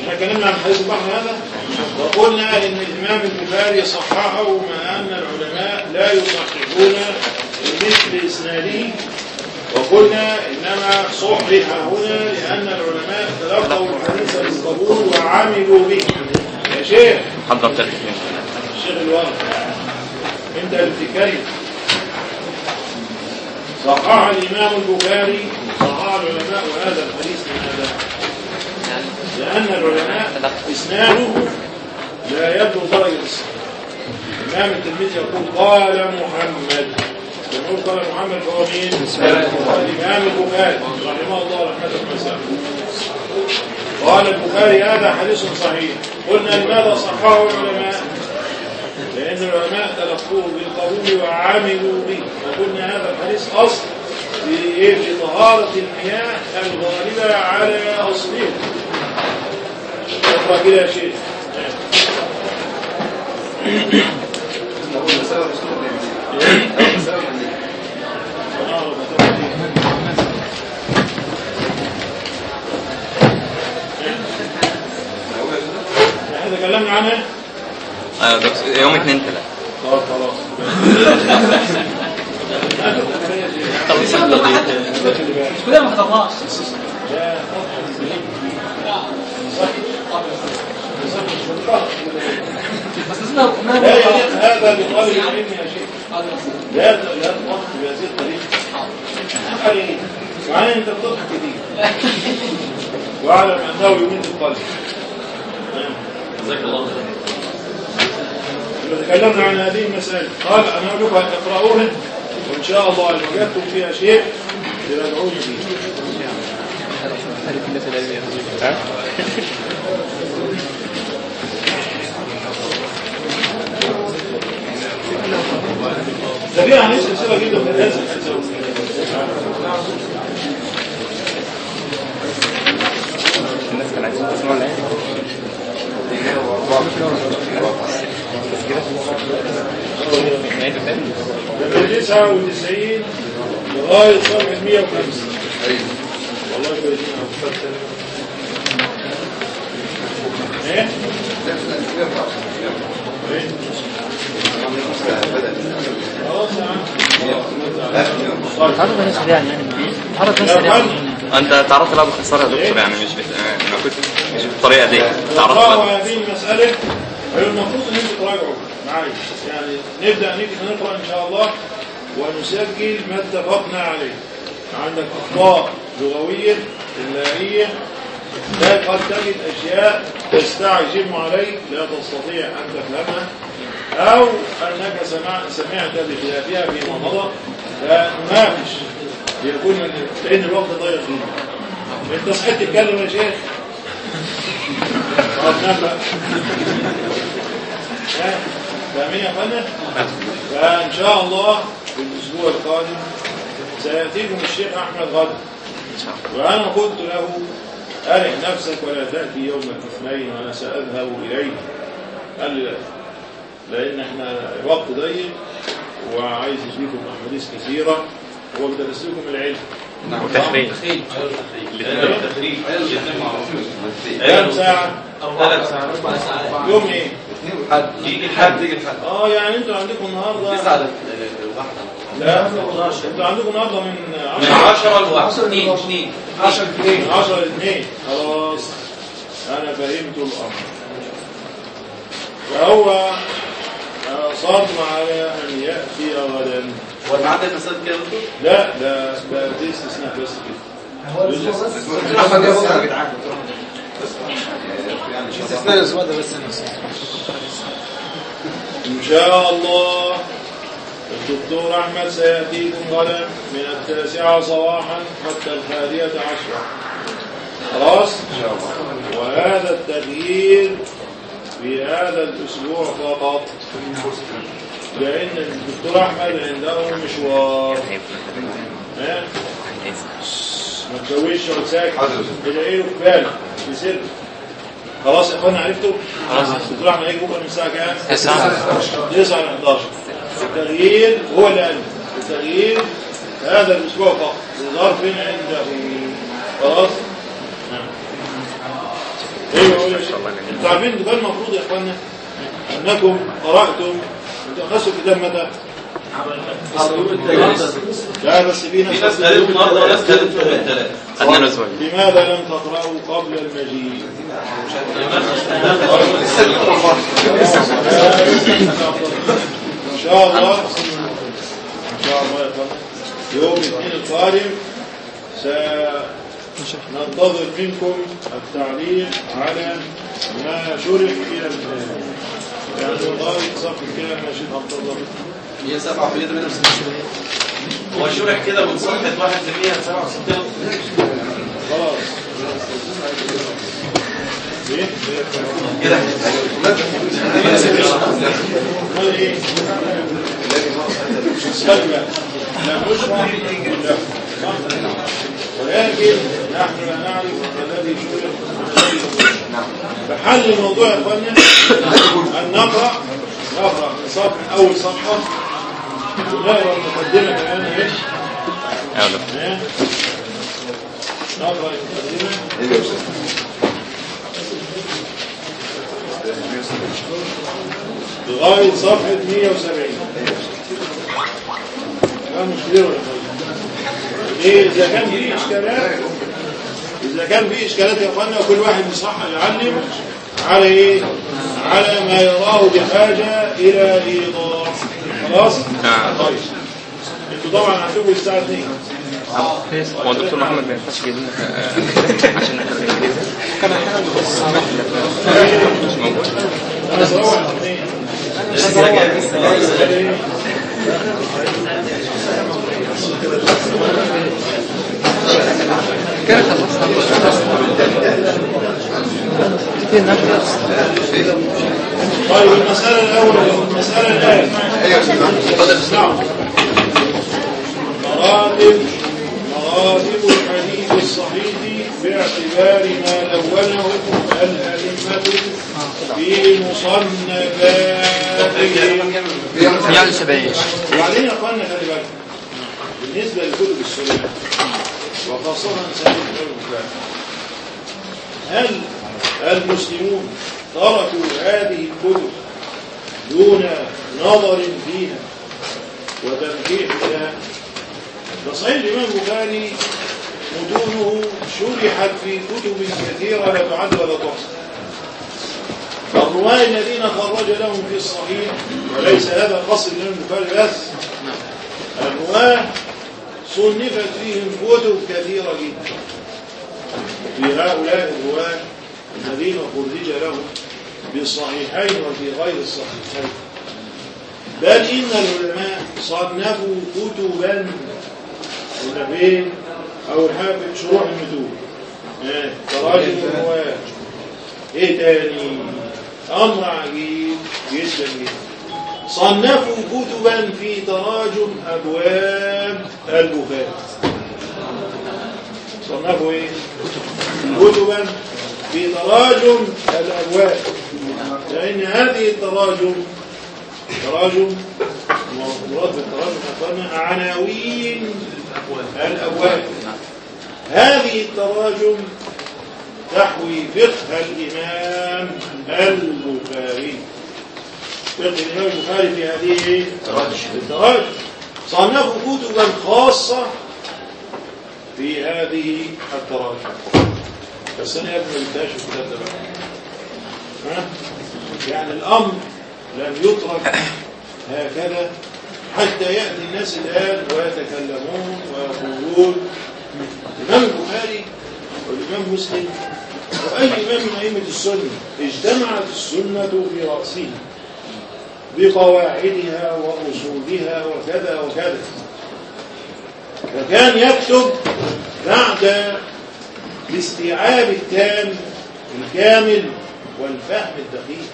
إحنا اتكلمنا عن حديث البحر هذا. وقلنا إن الإمام البخاري صححه مع ان العلماء لا يصححون بمثل إسناده. وقلنا إنما صحح هنا لأن العلماء تلقوا الحديث بالقبول وعملوا به. يا شيخ. حضر تلك. الشيخ الوارد انت بتتكلم صحح الإمام البخاري صحح العلماء وهذا الحديث لماذا؟ لأن العلماء إسناده لا يبلغ درجه الصحه الإمام الترمذي يقول قال محمد. يقول قال محمد فهو مين؟ الامام البخاري رحمه الله رحمه واسعه قال البخاري هذا حديث صحيح. قلنا لماذا صححه العلماء؟ لأن العلماء تلقوه بالقبول وعملوا به. وقلنا هذا الحديث أصل في إيه؟ طهارة المياه الغالبة على أصلها. اقرأ كده يا شيخ. تكلمنا عنها آه دكتور يوم اتنين تلاتة طب خلاص. طب كلنا ما حضرناش. بس يليق هذا بطالب العلم يا شيخ. لا لا تضحك بهذه الطريقة حقيقي مع ان انت بتضحك كتير. واعلم أنه يميت القلب جزاك الله خير. تكلمنا عن هذه المسائل. قال أنا أقول لكم اقرأوها وإن شاء الله ان وجدتم فيها شيء تراجعوني. فيه فيها هنسأل سلسلة جدا في الهزم الناس كانت عايزين تسمع الآية من 99 لغاية صفحة 105 والله كويسين إيه؟ يعني يعني يعني أنت تعرفت لها باختصار يا دكتور يعني مش بت... ما كنت مش بالطريقة دي. نقرأ لها؟ هذه المسألة المفروض إن أنتوا تراجعوا معايا يعني نبدأ نيجي نقرأ إن شاء الله ونسجل ما اتفقنا عليه. عندك أخطاء لغوية إملائية لا قد تجد أشياء تستعجب عليك لا تستطيع أن تفهمها. أو أنك سمع سمعت بخلافها فيما مضى فنناقش يكون لأن الوقت ضيق فيه. أنت صحيت تتكلم يا شيخ؟ ها؟ فاهمين يا فندم؟ فإن شاء الله في الأسبوع القادم سيأتيكم الشيخ أحمد غدا وأنا قلت له أرح نفسك ولا تأتي يوم الاثنين وأنا سأذهب إليه قال لي لا. لأن إحنا الوقت ضيق وعايز يجيكم أحاديث كثيرة لكم العلم. وتخريج التخريج يتم على طول. كام ساعة؟ ثلاث ساعات يوم إيه؟ يجي الحد يجي الحد آه يعني أنتوا عندكم النهارده لا أنتوا عندكم النهارده من من 10 10 لواحد اثنين اثنين. 10 2 من 10 ل 2 خلاص. أنا فهمت الأمر. فهو صار على أن يأتي غدا هو ده مسألة كده؟ يا دكتور؟ لا ده ده دي استثناء بس كده. بس. استثناء الأسبوع ده بس إن شاء الله الدكتور أحمد سياتيكم غدا من التاسعة صباحا حتى الحادية عشرة. خلاص؟ وهذا التغيير في هذا الأسبوع فقط لأن الدكتور أحمد عنده مشوار. ها؟ ما تجوزش وساكت تلاقيه في بالك في سر. خلاص يا اخوانا عرفتوا؟ خلاص. الدكتور أحمد هيجي بكرة من الساعة كام؟ تسعة. 9 ل 11 التغيير هو اللي قال التغيير هذا الأسبوع فقط. لظرف عنده. خلاص؟ أيوه عارفين ده المفروض يا اخوانا أنكم الكتاب متى؟ لا بس في ناس قالت وناس لماذا لم تقرأوا قبل المجيء؟ إن شاء الله. إن شاء الله يوم الاثنين القادم سننتظر منكم التعليق على ما شرح إلى الآن يعني لغاية صفحة كام يا شيخ عبد الله 107 في 168 هو شرح كده من صفحة 1 ل 167 خلاص إيه؟ كده إيه؟ لا نشرح له ولكن نحن لا نعرف الذي شرح الذي شرح فحل الموضوع يا اخوانا أن نقرأ نقرأ صفحة أول صفحة. ونقرا المقدمه كمان إيش؟ ها؟ نقرأ المقدمه لغاية صفحة 170 لا مشكلة ولا إيه إذا كان في إشكالات إذا كان في إشكالات يا أخوانا وكل واحد يصح يعلم على إيه؟ على ما يراه بحاجة إلى إيضاح خلاص؟ نعم. طيب أنتوا طبعا هتبقوا الساعة 2 هو الدكتور محمد ما ينفعش يجيب لنا عشان نحضر الانجليزي مش موجود أنا بروح الاثنين طيب المسألة الأولى المسألة الآن نعم مراتب مراتب الحديث الصحيح باعتبار ما دونه الأئمة في مصنفاتهم يعني شباب وبعدين يا اخوانا خلي بالك بالنسبة لكتب السنة سنه البخاري هل المسلمون تركوا هذه الكتب دون نظر فيها وتنكيح لها؟ فصحيح الإمام البخاري متونه شرحت في كتب كثيرة لا تعد ولا تحصى الرواة الذين خرج لهم في الصحيح وليس هذا قصر الإمام البخاري بس. الرواة صنفت فيهم كتب كثيرة جدا. في هؤلاء الرواة الذين خرج لهم بالصحيحين وفي غير الصحيحين. بل إن العلماء صنفوا كتبا كتبين أول حاجة في شروح المتون آه، تراجم الرواة. إيه تاني؟ أمر عجيب جدا جدا. صنفوا كتبا في تراجم أبواب البخاري. صنفوا إيه؟ كتبا في تراجم الأبواب. لأن هذه التراجم تراجم مراد بالتراجم أخوانا عناوين الأبواب. هذه التراجم تحوي فقه الإمام البخاري. فقه الإمام البخاري في هذه التراجم صنفوا كتبا خاصة في هذه التراجم بس أنا يا ابني ما بداش الكتاب ده بقى. ها؟ يعني الأمر لم يترك هكذا حتى يأتي الناس الآن ويتكلمون ويقولون. الإمام البخاري والإمام مسلم وأي إمام من أئمة السنة اجتمعت السنة في رأسه بقواعدها وأصولها وكذا وكذا. فكان يكتب بعد الاستيعاب التام الكامل والفهم الدقيق.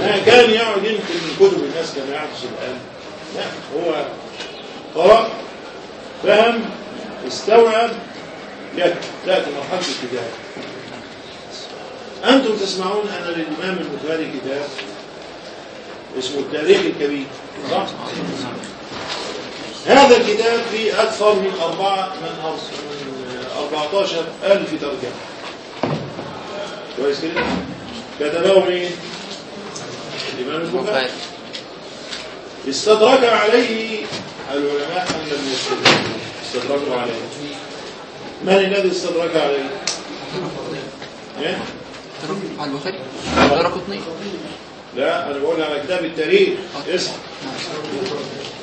ما كان يقعد يمكن من كتب الناس كما يحدث الآن. لا هو قرأ فهم استوعب يكتب تأتي مرحلة الكتاب أنتم تسمعون أن للإمام البخاري كتاب اسمه التاريخ الكبير. صح؟ هذا الكتاب فيه أكثر من أربعة من أرس- من 14 ألف ترجمة. كويس كده؟ كتبه مين؟ الإمام البخاري. استدرك عليه العلماء أن لم يستدركوا استدركوا عليه. من الذي استدرك عليه؟ على البخاري. درقطني لا أنا بقول على كتاب التاريخ. اسم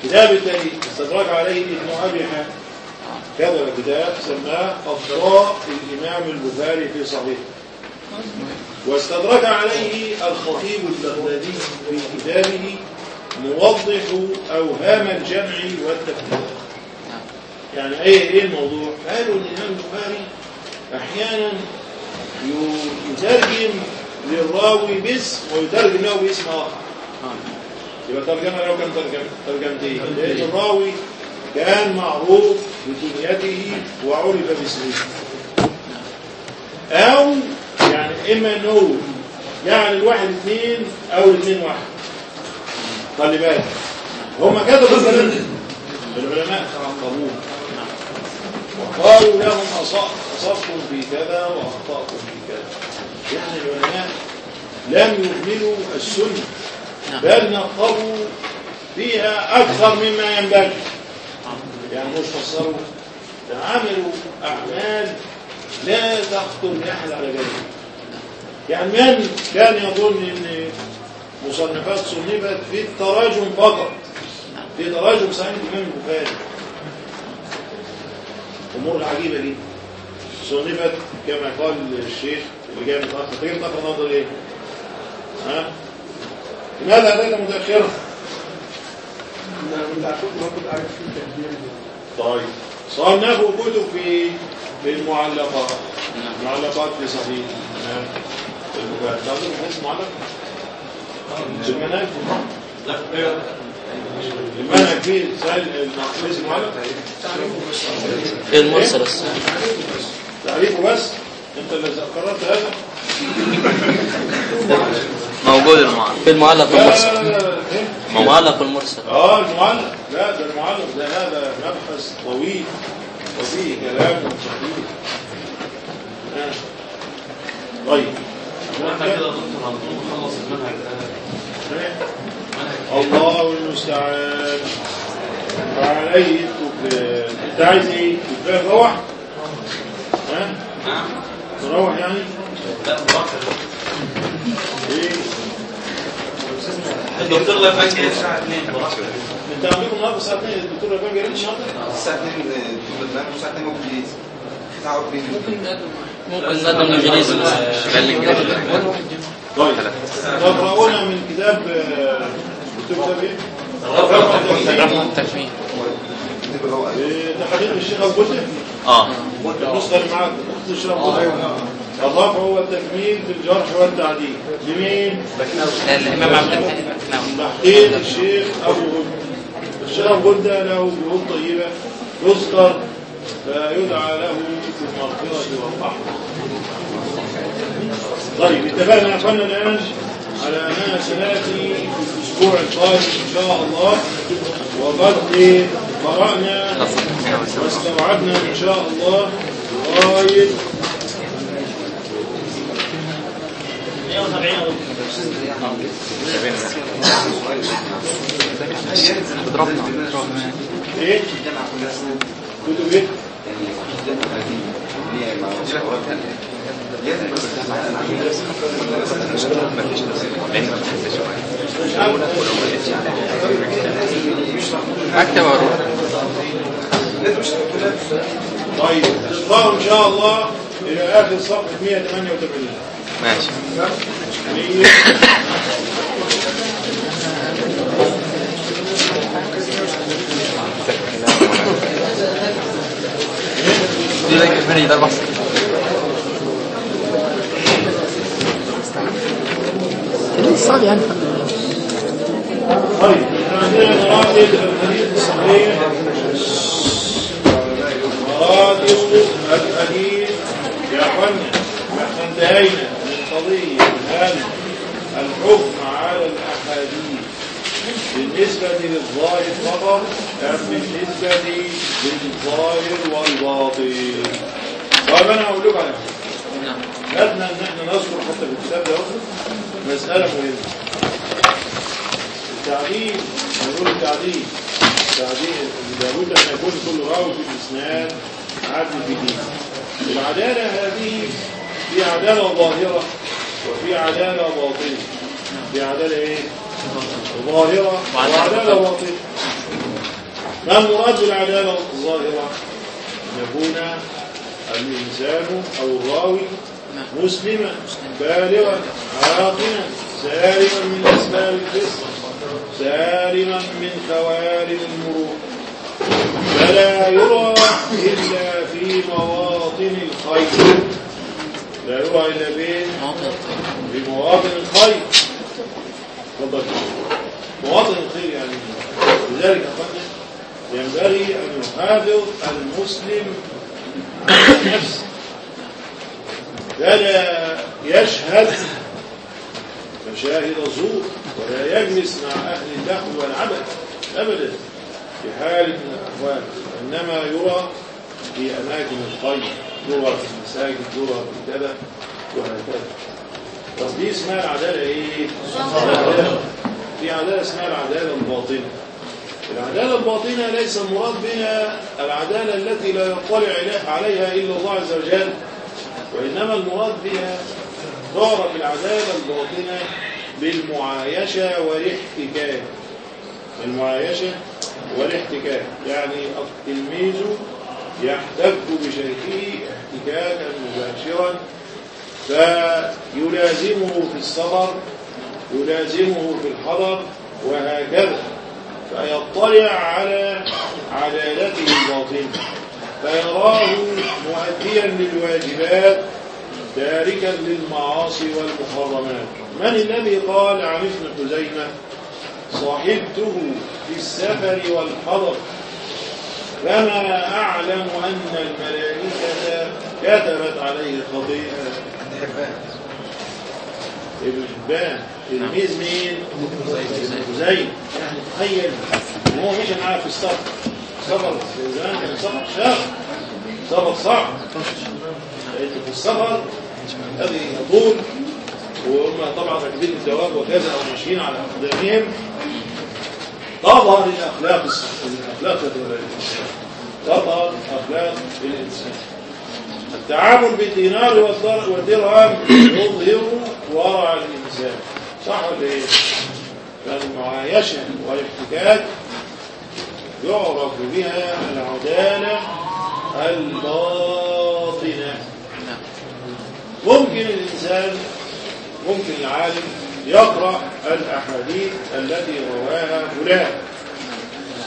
كتاب التاريخ. استدرك عليه ابن أبي حاتم. كتب كتاب سماه أخطاء الإمام البخاري في صحيح واستدرك عليه الخطيب البغدادي في كتابه موضح أوهام الجمع والتفريق يعني إيه الموضوع؟ قالوا إن الإمام البخاري أحيانا ي- يترجم للراوي باسم ويترجم له باسم آخر. يبقى ترجمة لو كان ترجم ترجمتين. لأن الراوي كان معروف بكنيته وعرف باسمه. أو يعني إما إنه يعني الواحد اثنين أو الاثنين واحد. خلي بالك. هم كتبوا ده العلماء تعقبوه وقالوا لهم أص- أصبتم في كذا وأخطأتم يعني العلماء لم يهملوا السنة بل نقبوا فيها أكثر مما ينبغي. يعني مش فسروا عملوا أعمال لا تخطر لأحد على باله يعني من كان يظن أن مصنفات صنفت في التراجم فقط؟ في تراجم صحيح الإمام البخاري. أمور عجيبة دي صنفت كما قال الشيخ اللي جاي متأخر تجي متأخر نظر إيه؟ ها؟ لماذا أتيت متأخرا؟ طيب صنفوا كتب في في المعلقات المعلقات في صحيح ها؟ البخاري تعرفوا حديث معلق؟ في المنهج؟ لا المنهج فيه سهل الحديث المعلق؟ في المرسل بس تعريفه بس انت اللي قررت هذا موجود المعلم في المعلق إيه؟ المعلق والمرسل آه المعلق. لا ده المعلق ده هذا مبحث طويل. وفيه كلام كثير آه. طيب. وإحنا كده دكتور هنكون نخلص المنهج. ده الله المستعان. وعليه التكلان أنت عايز إيه؟ تكلان روح؟ ها؟ نعم. تروح يعني؟ لا مباشر إيه؟ الدكتور لفان جاي الساعة 2 براحتك انت عندكم النهارده الساعة 2 الدكتور رفاق جاي النهارده؟ الساعة 2 دكتور الإمام والساعة 2 موجودين تعرف بين ممكن نقدم انجليزي بس خلي الجدول طيب. تقرؤون من كتاب آه، إيه؟ تحديد الشيخ ابو بكر آه النسخه اللي معاك اخت الشيخ ابو بكر الرفع والتعديل لمين؟ الإمام عبد تحقيق الشيخ ابو هدى الشيخ ابو هدى له جهود طيبه يذكر فيدعى له في المغفره والرحمه طيب اتفقنا يا اخوانا الان على اننا سناتي في الأسبوع القادم إن شاء الله وقد قرأنا واستوعبنا إن شاء الله لغايه 170 اضربنا اضربنا إيه؟ كتب إيه؟ وأروح طيب تقرأوا ان شاء الله إلى اخر صفحه 188 ماشي. دي لك الفريق ده صعب يعني طيب إحنا عندنا مراتب الحديث الصحيح مراتب الحديث يا اخوانا إحنا انتهينا من قضيه هل الحكم على الاحاديث بالنسبة للظاهر فقط أم بالنسبة للظاهر والباطن؟ طيب أنا هقول لكم على حاجة. لازمنا إن إحنا نذكر حتى في الكتاب ده مسألة مهمة. التعديل نقول التعديل. التعديل لابد أن يكون كل راوي في الإسناد عدل في دين العدالة هذه في عدالة ظاهرة وفي عدالة باطنة. في عدالة إيه؟ ظاهرة وعدالة باطنة. ما المراد بالعدالة الظاهرة؟ أن يكون الإنسان أو الراوي مسلما بالغا عاقلا سالما من اسباب الفسق سالما من خوارم المروء فلا يرى إلا في مواطن الخير. لا يرى إلا فين؟ في مواطن الخير. تفضل. مواطن الخير يعني. لذلك ينبغي أن يحافظ المسلم على نفسه. فلا يشهد مشاهد الزور ولا يجلس مع أهل اللهو والعبث أبدا في حال من الأحوال إنما يرى في أماكن الخير يرى في المساجد يرى في كذا وهكذا. طب دي اسمها العدالة إيه؟ في عدالة اسمها العدالة الباطنة. العدالة الباطنة ليس المراد بها العدالة التي لا يطلع عليها إلا الله عز وجل. وإنما المراد بها تعرف العدالة الباطنة بالمعايشة والاحتكاك. المعايشة والاحتكاك. يعني التلميذ يحتك بشيخه احتكاكا مباشرا فيلازمه في السفر يلازمه في الحضر وهكذا. فيطلع على عدالته الباطنة. فيراه مؤديا للواجبات تاركا للمعاصي والمحرمات. من الذي قال عن ابن خزيمة؟ صاحبته في السفر والحضر. فما أعلم أن الملائكة كتبت عليه خطيئة ابن حبان تلميذ مين؟ ابن خزيمة. يعني تخيل هو مشى معاه في السفر. سفر زمان كان سفر شاق. سفر صعب. لأن في السفر الذي يطول وهم طبعا راكبين الدواب وكذا أو ماشيين على أقدامهم. تظهر الأخلاق الانسان تظهر اخلاق الانسان التعامل بالدينار والدر- والدرهم يظهر ورع الإنسان. صح ولا إيه؟ فالمعايشه والاحتكاك يعرف بها العدالة الباطنة. ممكن الإنسان ممكن العالم يقرأ الأحاديث التي رواها فلان.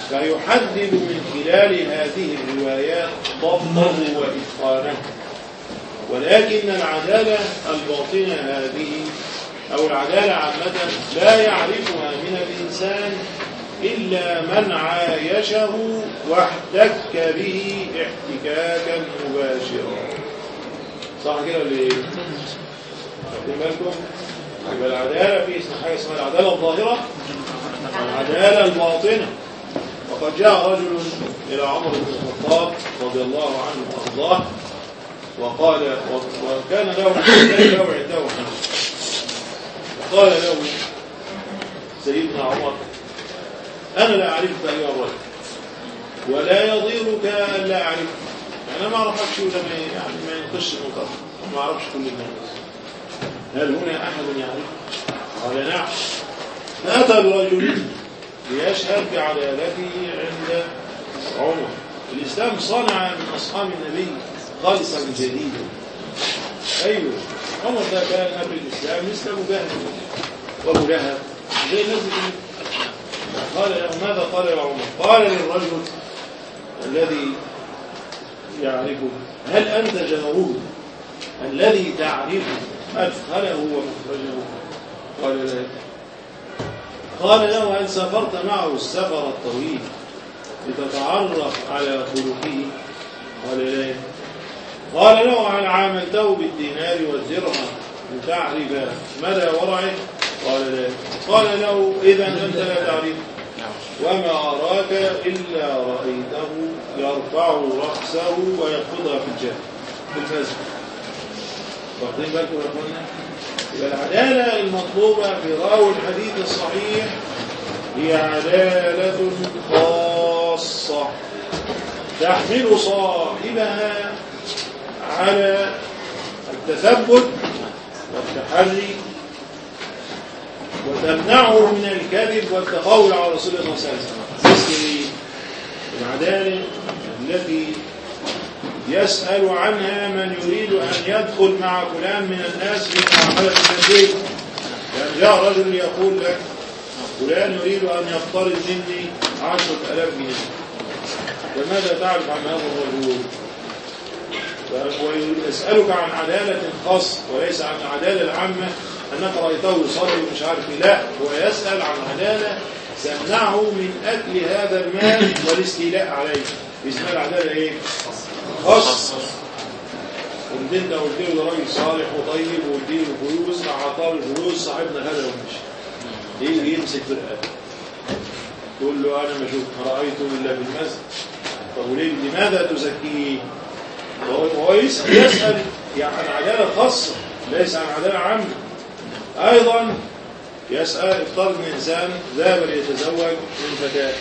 فيحدد من خلال هذه الروايات ضبطه وإتقانه. ولكن العدالة الباطنة هذه أو العدالة عامة لا يعرفها من الإنسان إلا من عايشه واحتك به احتكاكا مباشرا صح كده ولا إيه؟ واخدين بالكم؟ يبقى العدالة في حاجة اسمها العدالة الظاهرة والعدالة الباطنة وقد جاء رجل إلى عمر بن الخطاب رضي الله عنه وأرضاه وقال وكان له له عنده حديث قال له سيدنا عمر أنا لا أعرفك أيها الرجل. ولا يضيرك أن لا أعرفك أنا ما أعرفكش ولا ما يعني ما ينقش المنكر ما أعرفش كل الناس هل هنا أحد يعرفك قال نعم. فأتى الرجل ليشهد بعدالته عند عمر. الإسلام صنع من أصحاب النبي خالصا جديدا أيوه. عمر ده كان قبل الإسلام مثل أبو جهل وأبو لهب. زي الناس قال ماذا قال يا عمر؟ قال للرجل الذي يعرفه هل أنت جارود الذي تعرفه؟ أدخله ومخرجه قال لا. قال له هل سافرت معه السفر الطويل لتتعرف على خلقه؟ قال لا. قال له هل عاملته بالدينار والدرهم؟ لتعرف مدى ورعه؟ قال لا. قال له إذا أنت لا تعرف. وما أراك إلا رأيته يرفع رأسه ويأخذها في الجنة. في الفزع واخدين بالكم يا اخوانا العدالة المطلوبة في راوي الحديث الصحيح. هي عدالة خاصة تحمل صاحبها على التثبت والتحري وتمنعه من الكذب والتقول على رسول الله صلى الله عليه وسلم. مثل العدالة التي يسأل عنها من يريد أن يدخل مع فلان من الناس في معاملة التنبيه يعني جاء رجل يقول لك فلان يريد أن يقترض مني عشرة ألاف جنيه. فماذا تعرف عن هذا الرجل؟ ويسألك عن عدالة خاصة وليس عن العدالة العامة. أنك رأيته يصلي ومش عارف. لا هو يسأل عن عدالة تمنعه من أكل هذا المال والاستيلاء عليه اسمها العدالة إيه؟ قمت انت قلت له ده راجل صالح وطيب واديله فلوس اعطاه الفلوس صاحبنا هذا ومشي يجي يمسك في القلب تقول له أنا ما شفت ما رأيته إلا بالمسجد طب وليه لماذا تزكيه؟ يسأل, يسأل يعني عن عدالة خاصة ليس عن عدالة عامة أيضا يسأل افترض ان إنسان ذهب ليتزوج من فتاة.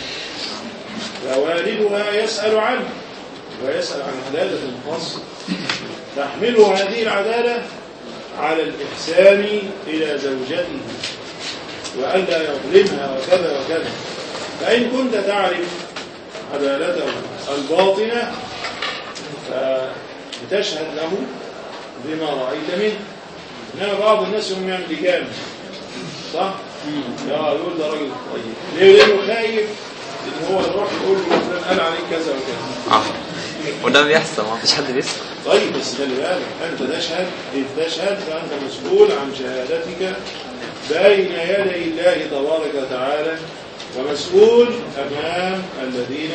فوالدها يسأل عنه ويسأل عن عدالة خاصة تحمله هذه العدالة على الإحسان إلى زوجته وألا يظلمها وكذا وكذا. فإن كنت تعرف عدالته الباطنة فتشهد له بما رأيت منه. إنما بعض الناس هم يملكان صح؟ يا يقول ده راجل طيب. ليه؟ لأنه خايف إن هو يروح يقول له فلان قال عليك كذا وكذا. آه. وده بيحصل ما فيش حد بيسأل طيب بس خلي بالك أنت تشهد إذ تشهد فأنت مسؤول عن شهادتك بين يدي الله تبارك وتعالى ومسؤول أمام الذين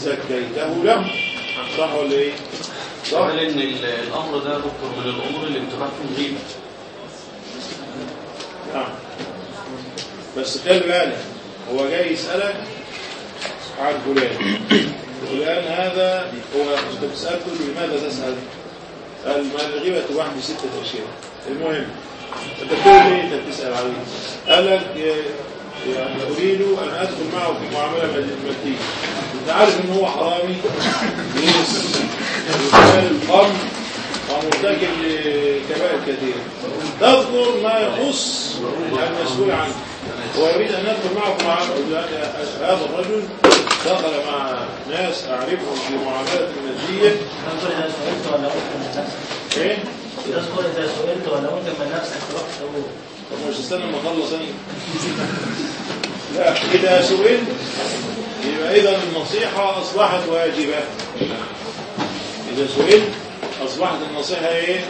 زكيته لهم. صح ولا إيه؟ قال ان ال- الأمر ده دكتور من الأمور اللي بتبقى فيه غيبة. نعم. بس خلي بالك هو جاي يسألك عن فلان. فلان هذا هو أنت بتسألته لماذا تسأل؟ قال ما الغيبه تباح بستة اشياء المهم أنت بتقول إيه؟ أنت بتسأل عليه؟ قال لك أريد أن أدخل معه في معاملة ماديه انت عارف ان هو حرامي؟ وكان الخمر ومرتكب لكبائر كثيرة. تذكر ما يخص المسؤول عنه. هو يريد ان يدخل معكم مع هذا الرجل دخل مع ناس أعرفهم في معاملة ماديه تذكر إذا سئلت ولا ممكن من نفسك إيه تذكر إذا سئلت ولا ممكن من نفسك تروح تقول طب مش استنى لما اخلص أنا لا إذا سئلت يبقى إذا النصيحة أصبحت واجبة. إذا سئلت أصبحت النصيحة إيه؟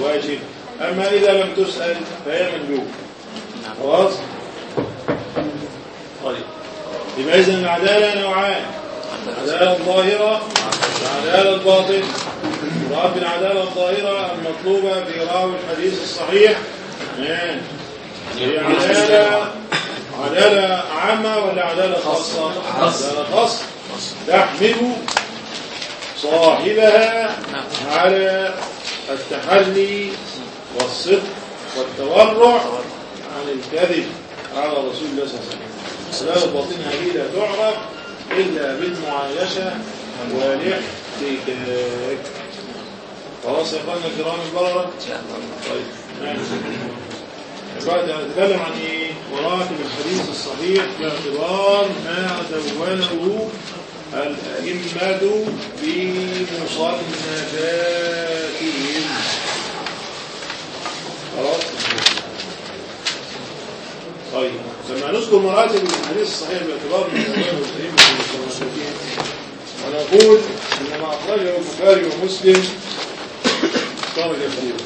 واجب. أما إذا لم تسأل فهي مندوب. خلاص؟ طيب. يبقى اذا العدالة نوعان. العدالة الظاهرة والعداله الباطنة. مراد بالعداله الظاهرة المطلوبة في راوي الحديث الصحيح؟ هي عدالة عدالة عامة ولا عدالة خاصة؟ عدالة خاصة. تحمل صاحبها على التحلي والصدق والتورع عن الكذب. على رسول الله صلى الله عليه وسلم الصلاة الباطنة هذه لا تعرف إلا بالمعايشة والإحتكاك. خلاص يا اخوانا الكرام البررة طيب. ماشي دلوقتي هنتكلم عن إيه؟ مراتب الحديث الصحيح باعتبار ما دونه الأئمة في مصنفاتهم خلاص. طيب. لما نذكر مراتب الحديث الصحيح باعتبار ما دونه الأئمة في مصنفاتهم ونقول إن ما اخرجه البخاري ومسلم درجه كبيره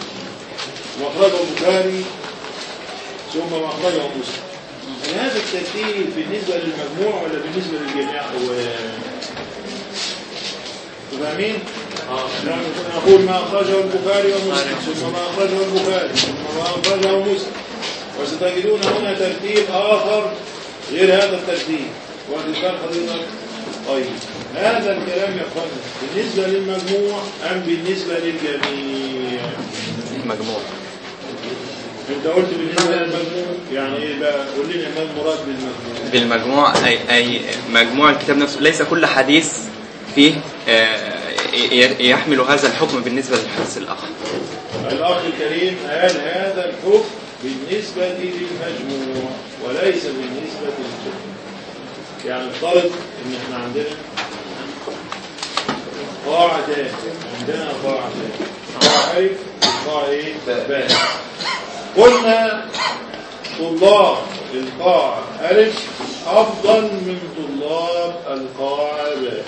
ما اخرجه البخاري ثم ما اخرجه مسلم. هل هذا الترتيب بالنسبة للمجموع ولا بالنسبة للجميع؟ هو فاهمين؟ يعني نقول ما أخرجه البخاري ومسلم ثم ما أخرجه البخاري ثم ما أخرجه مسلم. وستجدون هنا ترتيب آخر غير هذا الترتيب. وتذكر حضرتك طيب. هذا الكلام يا اخوانا بالنسبة للمجموع أم بالنسبة للجميع؟ مجموع. أنت قلت بالنسبة للمجموع يعني إيه بقى قول لنا ما المراد بالمجموع؟ بالمجموع أي, أي مجموع الكتاب نفسه ليس كل حديث فيه آه، يحمل هذا الحكم بالنسبة للحديث الآخر. الأخ الكريم قال هذا الحكم بالنسبة للمجموع وليس بالنسبة للجميع. يعني افترض إن إحنا عندنا عندنا؟ باء قلنا طلاب القاعة ألف أفضل من طلاب القاعة باء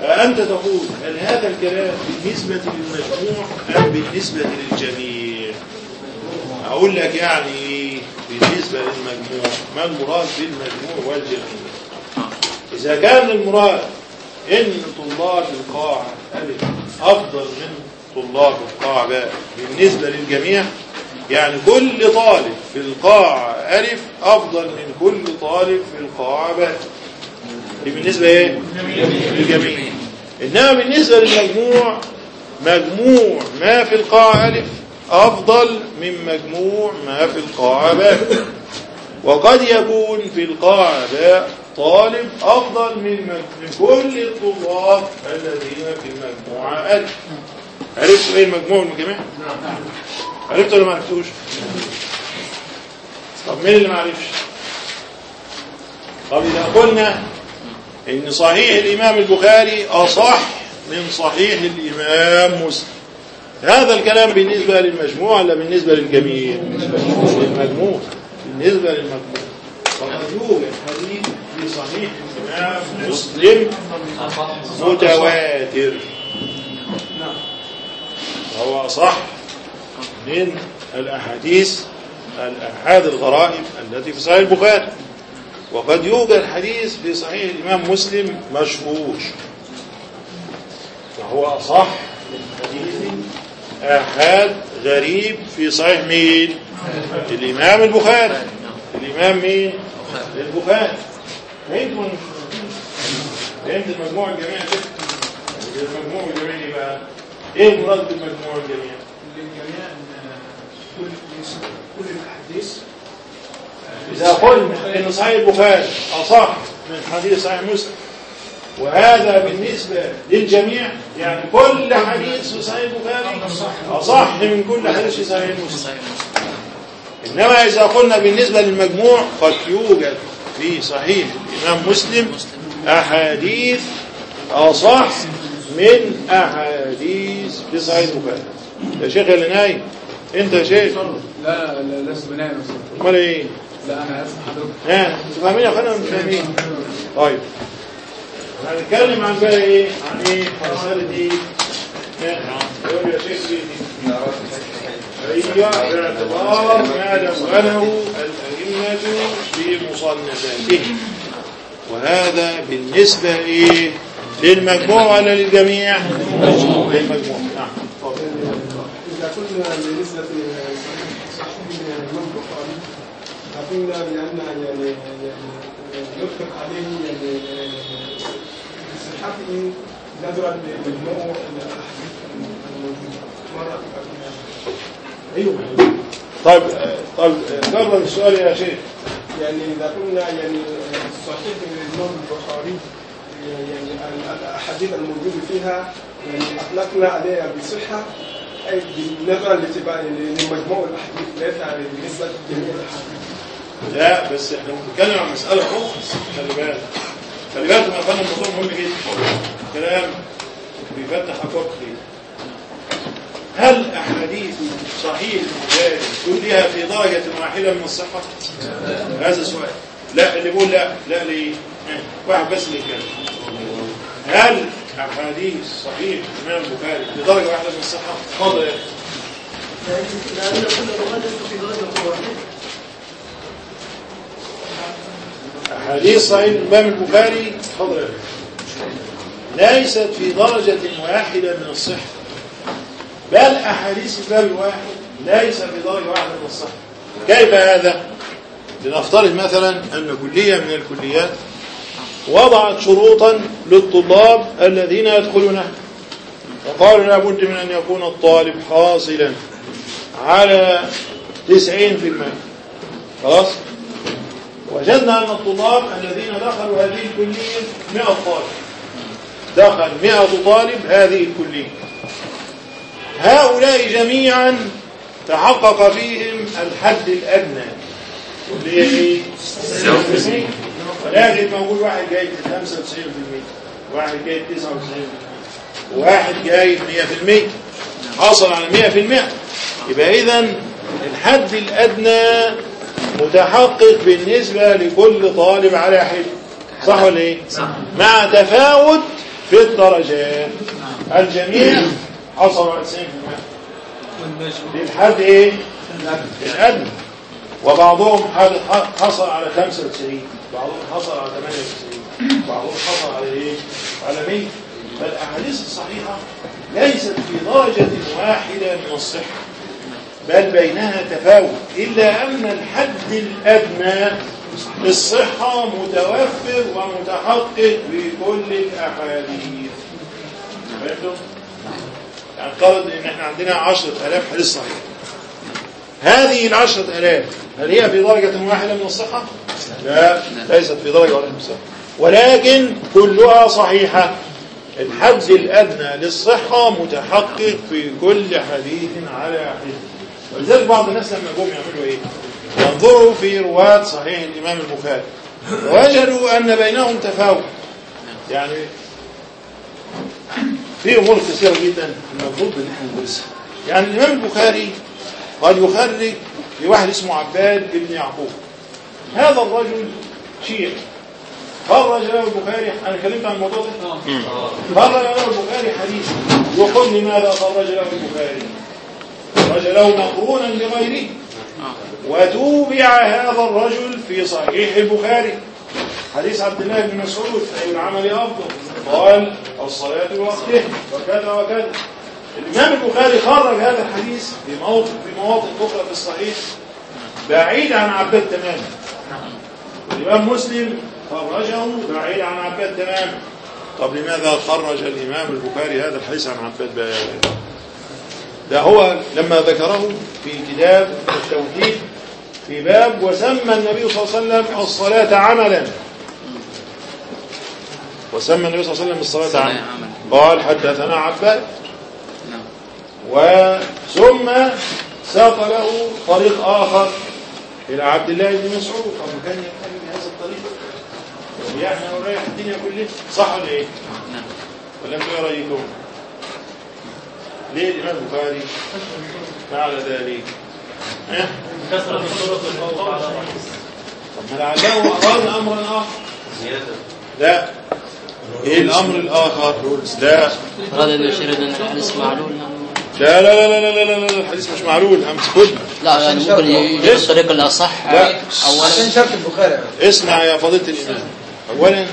فأنت تقول هل هذا الكلام بالنسبة للمجموع أم بالنسبة للجميع؟ أقول لك يعني بالنسبة للمجموع ما المراد بالمجموع والجميع؟ إذا كان المراد إن طلاب القاعة ألف أفضل من طلاب القاعة باء. بالنسبة للجميع يعني كل طالب في القاعة ألف أفضل من كل طالب في القاعة باء. دي بالنسبة إيه؟ للجميع. إنما بالنسبة للمجموع مجموع ما في القاعة ألف أفضل من مجموع ما في القاعة باء. وقد يكون في القاعة باء طالب أفضل من من كل الطلاب الذين في المجموعة ألف عرفتوا إيه المجموع والجميع؟ عرفتوا ولا ما عرفتوش؟ طب مين اللي ما عرفش؟ طب إذا قلنا إن صحيح الإمام البخاري أصح من صحيح الإمام مسلم هذا الكلام بالنسبة للمجموع ولا بالنسبة للجميع للمجموع بالنسبة للمجموع وقد يوجد حديث في صحيح الإمام مسلم متواتر. وهو صح من الأحاديث الأحاد الغرائب التي في صحيح البخاري. وقد يوجد حديث في صحيح الإمام مسلم مشهور. فهو أصح من حديث آحاد غريب في صحيح مين؟ الإمام البخاري. الإمام مين؟ البخاري. مش فهمت المجموع الجميع. كده المجموع الجميع بقى. إيه المراد بالمجموع الجميع؟ للجميع كل كل الأحاديث. إذا قلنا إن صحيح البخاري أصح من حديث صحيح مسلم وهذا بالنسبة للجميع يعني كل حديث في صحيح البخاري أصح من كل حديث في صحيح مسلم. إنما إذا قلنا بالنسبة للمجموع قد يوجد في صحيح الإمام مسلم أحاديث أصح من أحاديث في صحيح البخاري. يا شيخ اللي نايم. أنت يا شيخ. لا لا لست بناء يا أستاذ. أمال إيه؟ لا أنا اسف حضرتك. ها أنتوا فاهمين يا اخوانا ولا مش فاهمين. طيب. هنتكلم عن بقى إيه؟ عن مساله إيه؟ ها، يقول يا شيخ إيه دي؟ هي باعتبار ما دخله الأئمة في مصنفاتهم وهذا بالنسبة إيه للمجموع ولا للجميع؟ للمجموع. نعم. إذا فقلنا بأن يعني يطلق عليه نظرا الأحاديث الموجودة أيوه طيب طيب قرر السؤال يا شيخ. يعني إذا قلنا يعني صحيح الإمام البخاري يعني الأحاديث الموجودة فيها يعني أطلقنا عليها بصحة أي بالنظر لاتباع لمجموع الأحاديث ليس بالنسبة لجميع الأحاديث. لا بس إحنا بنتكلم عن مسألة أخرى خلي بالك. خلي بالك يا اخوانا الموضوع مهم جدا. كلام بيفتح كتير. هل أحاديث صحيح البخاري كلها في درجة واحدة من الصحة؟ هذا سؤال لا اللي بيقول لا لا ليه؟ واحد بس اللي يتكلم هل أحاديث صحيح الإمام البخاري في درجة واحدة من الصحة؟ يا أخي لأن كل في درجة واحدة أحاديث صحيح الإمام البخاري أخي. ليست في درجة واحدة من الصحة بل أحاديث الباب الواحد ليس في درجة واحدة من الصحة كيف هذا؟ لنفترض مثلا أن كلية من الكليات وضعت شروطا للطلاب الذين يدخلونها. وقالوا لابد من أن يكون الطالب حاصلا على 90% خلاص؟ وجدنا أن الطلاب الذين دخلوا هذه الكلية 100 طالب. دخل 100 طالب هذه الكلية. هؤلاء جميعا تحقق فيهم الحد الأدنى واللي هي إيه؟ 99 ولكن موجود واحد جاي 95% واحد جاي 99% وواحد جاي 100% حصل على 100% يبقى إذا الحد الأدنى متحقق بالنسبة لكل طالب على حد. صح ولا إيه؟ صح. مع تفاوت في الدرجات الجميع حصلوا على 90% للحد إيه؟ الأدنى وبعضهم حصل على 95 بعضهم حصل على 98 بعضهم حصل على إيه؟ على 100 فالأحاديث الصحيحة ليست في درجة واحدة من الصحة بل بينها تفاوت إلا أن الحد الأدنى للصحة متوفر ومتحقق في كل الأحاديث؟ يعني افترض إن إحنا عندنا عشرة آلاف حديث صحيح. هذه العشرة آلاف هل هي في درجة واحدة من الصحة؟ لا ليست في درجة واحدة من الصحة. ولكن كلها صحيحة. الحد الأدنى للصحة متحقق في كل حديث على حديث. ولذلك بعض الناس لما جم يعملوا إيه؟ ينظروا في رواة صحيح الإمام البخاري. ووجدوا أن بينهم تفاوت. يعني في أمور كثيرة جدا المفروض أن إحنا ندرسها. يعني الإمام البخاري قد يخرج لواحد اسمه عباد بن يعقوب. هذا الرجل شيعي. خرج له البخاري أنا كلمت عن الموضوع ده؟ خرج له البخاري حديث. وقل لماذا خرج له البخاري؟ خرج له مقرونا بغيره وتوبع هذا الرجل في صحيح البخاري. حديث عبد الله بن مسعود أي العمل أفضل. قال الصلاة وقته وكذا وكذا. الإمام البخاري خرج هذا الحديث في موطن في مواطن أخرى في الصحيح بعيد عن عباد تماما. الإمام مسلم خرجه بعيد عن عباد تماما. طب لماذا خرج الإمام البخاري هذا الحديث عن عباد بقى؟ ده هو لما ذكره في كتاب التوحيد في باب وسمى النبي صلى الله عليه وسلم الصلاة عملا. وسمى النبي صلى الله عليه وسلم الصلاة عملا قال حدثنا عباد وثم ساق له طريق آخر إلى عبد الله بن مسعود. طب كان يتكلم بهذا الطريق؟ يعني ورايح الدنيا كلها. صح ولا إيه؟ ولا أنتوا إيه رأيكم؟ ليه الإمام البخاري فعل ذلك؟ ها؟ كثرة الطرق الرئيس طب ما لعله أراد أمرا آخر. زيادة. لا. إيه الأمر الآخر؟ لا. أراد أن يشير أن الحديث معلول. لا لا لا لا لا لا, لا, الحديث مش معلول أمس خد لا يعني ممكن يجي الطريق الأصح. لا. أولا عشان شرط البخاري. اسمع يا فضيلة الإمام. أولا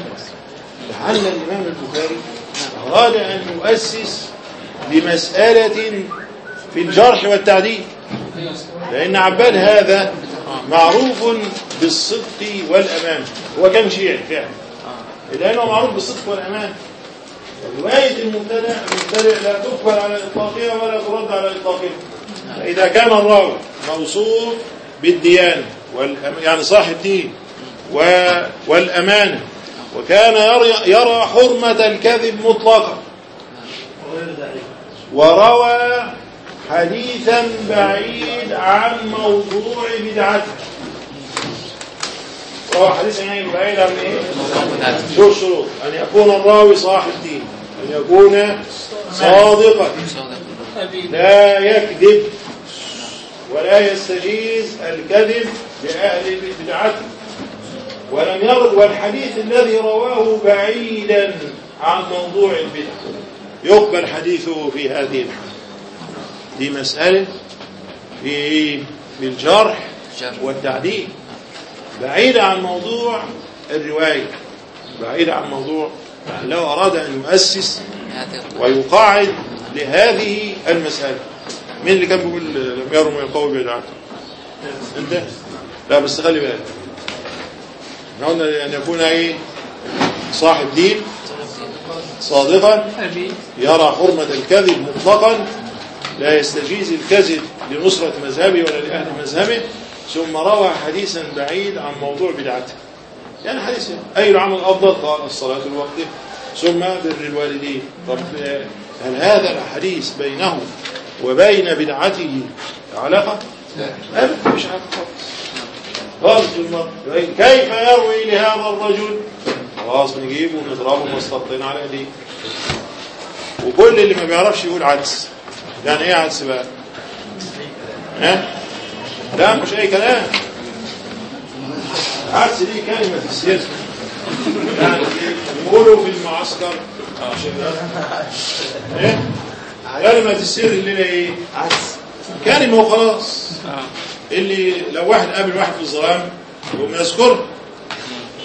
لعل الإمام البخاري أراد أن يؤسس لمسألة في الجرح والتعديل. لأن عباد هذا معروف بالصدق والأمان. هو كان شيعي فعلا. لأنه معروف بالصدق والأمان. رواية المبتدع المبتدع لا تقبل على إطلاقها ولا ترد على إطلاقها. إذا كان الراوي موصوف بالديانة والأم... يعني صاحب دين و... والأمانة وكان يرى, يرى حرمة الكذب مطلقا. وروى حديثا بعيد عن موضوع بدعته. روى حديثا يعني بعيد عن إيه؟ شو الشروط؟ أن يكون الراوي صاحب دين أن يكون صادقا لا يكذب ولا يستجيز الكذب لأهل بدعته ولم يرد والحديث الذي رواه بعيدا عن موضوع البدع يقبل حديثه في هذه الحالة دي مسألة في إيه؟ في الجرح والتعديل بعيدة عن موضوع الرواية بعيدة عن موضوع لو أراد أن يؤسس ويقاعد لهذه المسألة. مين اللي كان بيقول لم يروا يقوي بدعته أنت؟ لا بس خلي بالك. إحنا قلنا أن يكون إيه؟ صاحب دين صادقا يرى حرمة الكذب مطلقا لا يستجيز الكذب لنصرة مذهبه ولا لأهل مذهبه. ثم روى حديثا بعيد عن موضوع بدعته. يعني حديث أي العمل أفضل قال الصلاة الوقت. ثم بر الوالدين. طب هل هذا الحديث بينه وبين بدعته علاقة؟ لا مش علاقة. خالص كيف يروي لهذا الرجل؟ خلاص نجيبه ونضربه مسططين على ايديه وكل اللي ما بيعرفش يقول عدس. يعني إيه عدس بقى؟ ها؟ لا مش أي كلام. عدس دي كلمة في السياسة؟ يعني يقولوا في المعسكر إيه؟ كلمة السر اللي إيه؟ كلمة وخلاص. اللي لو واحد قابل واحد في الظلام يقوم يذكره.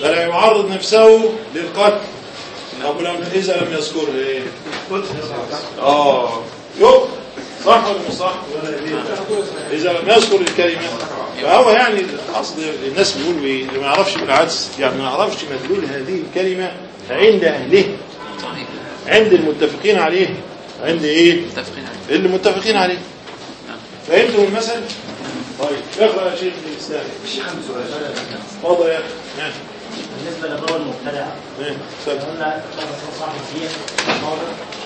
فلا يعرض نفسه للقتل. طب لو إذا لم يذكره إيه؟ آه. يقتل. صح ولا مش صح إذا لم يذكر الكلمة فهو يعني الأصل الناس بيقولوا إيه اللي ما يعرفش بالعدس يعني ما يعرفش مدلول هذه الكلمة عند أهله. عند المتفقين عليه. عند إيه؟ متفقين عليه. اللي متفقين عليه. فهمتوا المثل؟ طيب اقرأ يا شيخ الإسلام. اتفضل يا أخي. ها. بالنسبة للراوي المبتدع إيه. قلنا صاحب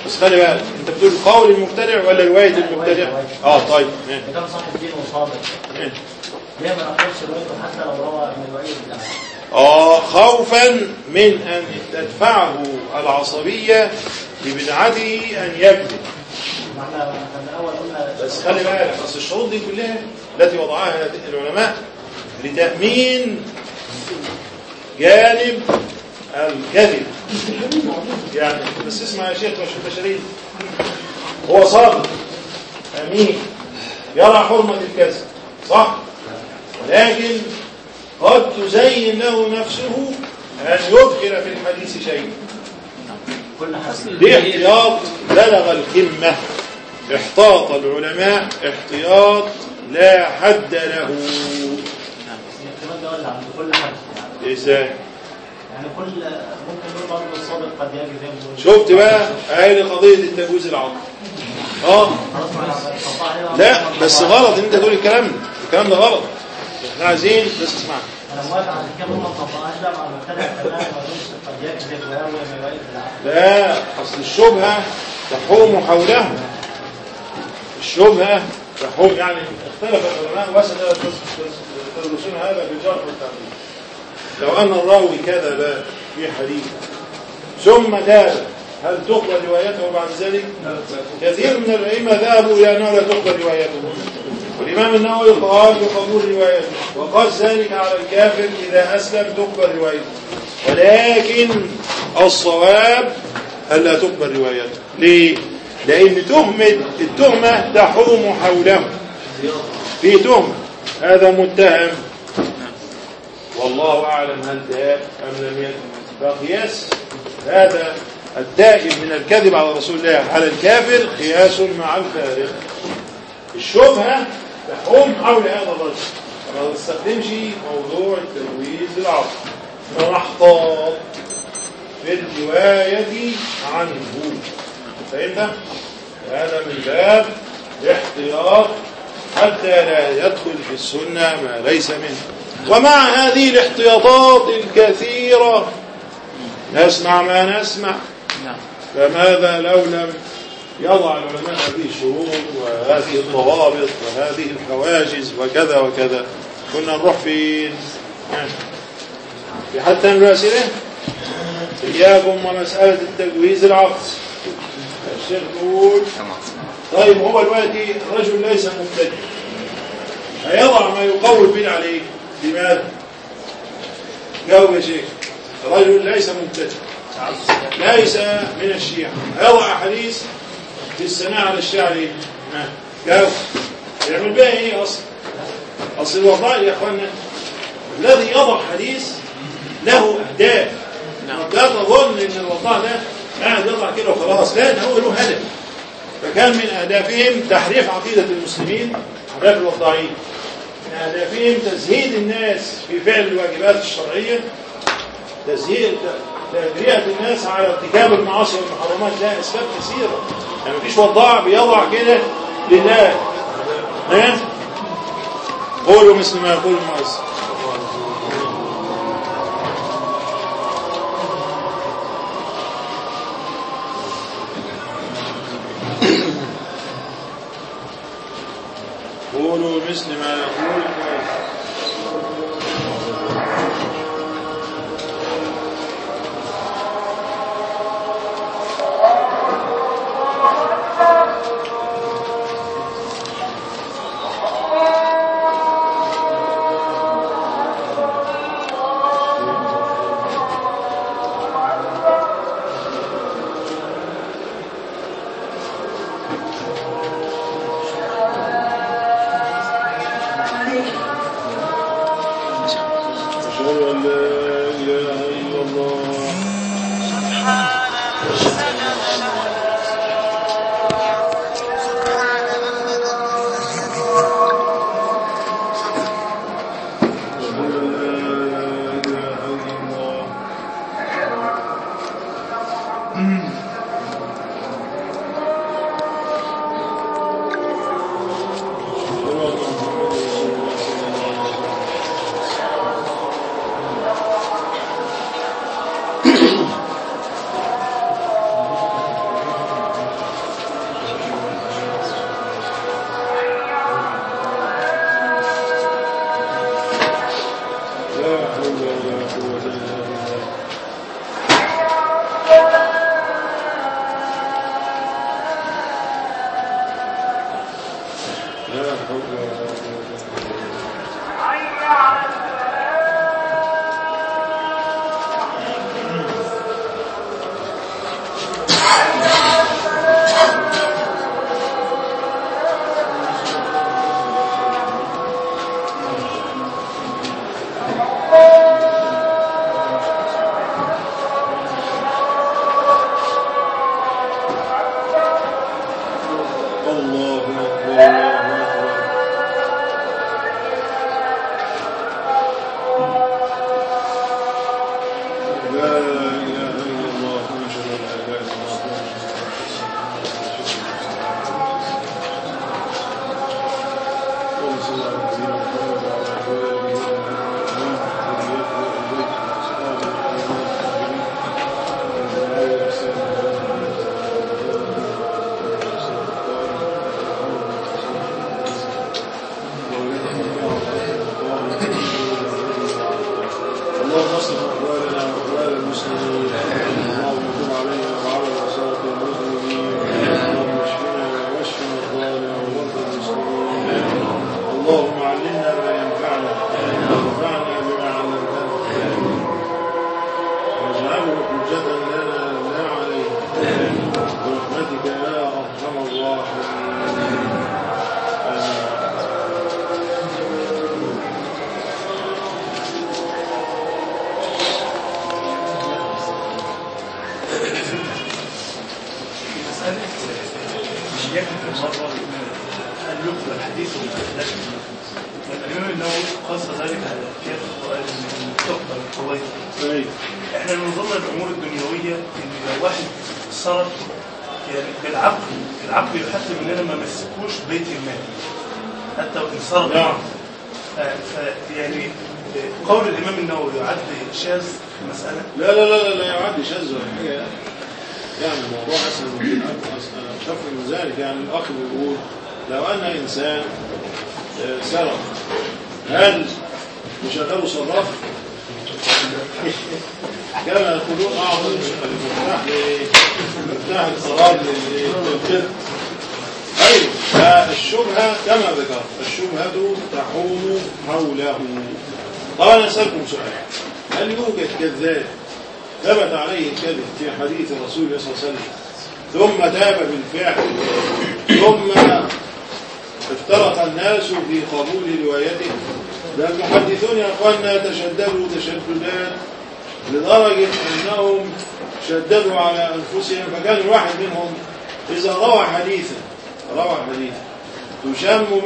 بس خلي بالك أنت بتقول قول المبتدع ولا روايه المبتدع؟ آه طيب. إيه. كان صاحب الدين وصادق إيه. ليه ما نقولش روايته حتى لو روى من روايه البدع آه خوفا من أن تدفعه العصبية ببدعته أن يكذب. الأول بس خلي بالك أصل الشروط دي كلها التي وضعها العلماء لتأمين جانب الكذب يعني بس اسمع يا شيخ مش بشري هو صادق أمين. يرى حرمة الكذب. صح؟ ولكن قد تزين له نفسه أن يدخل في الحديث شيء كل حسن دي احتياط بلغ القمة. احتاط العلماء. احتياط لا حد له. الاحتمال ده ولا عند كل حد. إزاي يعني كل ممكن نقول برضه الصادق قد ما شفت بقى؟ اهي قضية التجويز العقل. آه. لا بس غلط إن أنت تقول الكلام ده. الكلام ده غلط. إحنا عايزين بس اسمع. أنا موافق على الكلام ما نطبقهاش ده مع المبتدع كمان ما نقولش قد يكذب ويروي من روايه البدع لا أصل الشبهة تحوم حوله الشبهة تحوم يعني اختلف العلماء وسد تدرسون هذا في الجرح والتعديل لو أن الراوي كذب في حديث ثم تاب هل تقبل روايته بعد ذلك؟ كثير من الأئمة ذهبوا إلى أنه لا تقبل روايته. والإمام النووي قال بقبول روايته. وقال ذلك على الكافر إذا أسلم تقبل روايته. ولكن الصواب ألا تقبل روايته. ليه؟ لأن تهمة التهمة تحوم حوله. في تهمة. هذا متهم. والله أعلم هل تاب أم لم يتب فقياس هذا التائب من الكذب على رسول الله على الكافر قياس مع الفارق. الشبهة تحوم حول هذا الرجل. ما تستخدمش موضوع التمويز العصر فنحتاط في الرواية عنه. فهمت؟ هذا من باب الاحتياط. حتى لا يدخل في السنة ما ليس منه. ومع هذه الاحتياطات الكثيرة نسمع ما نسمع. فماذا لو لم يضع العلماء هذه الشروط وهذه الضوابط وهذه الحواجز وكذا وكذا؟ كنا نروح فين في حتى الأسئلة إياكم ومسألة التجويز العقد. الشيخ يقول طيب هو دلوقتي رجل ليس مبتدئ هيضع ما يقول به عليه لماذا؟ جاوب يا شيخ رجل ليس مبتدئ. ليس من الشيعة. هيضع حديث في الثناء على؟ ها، جاوب يعمل بها إيه أصلا؟ أصل الوضع يا اخوانا الذي يضع حديث له أهداف. لا تظن إن الوضع ده قاعد يضع كده وخلاص. لا ده هو له هدف. فكان من أهدافهم تحريف عقيدة المسلمين اهداف الوضاعين اهدافهم تزهيد الناس في فعل الواجبات الشرعية تزهيد تجرئه الناس على ارتكاب المعاصي والمحرمات. لها أسباب كثيرة. يعني مفيش وضاع بيضع كده لله. ها قولوا مثل ما يقول المؤسس قولوا مثل ما يقول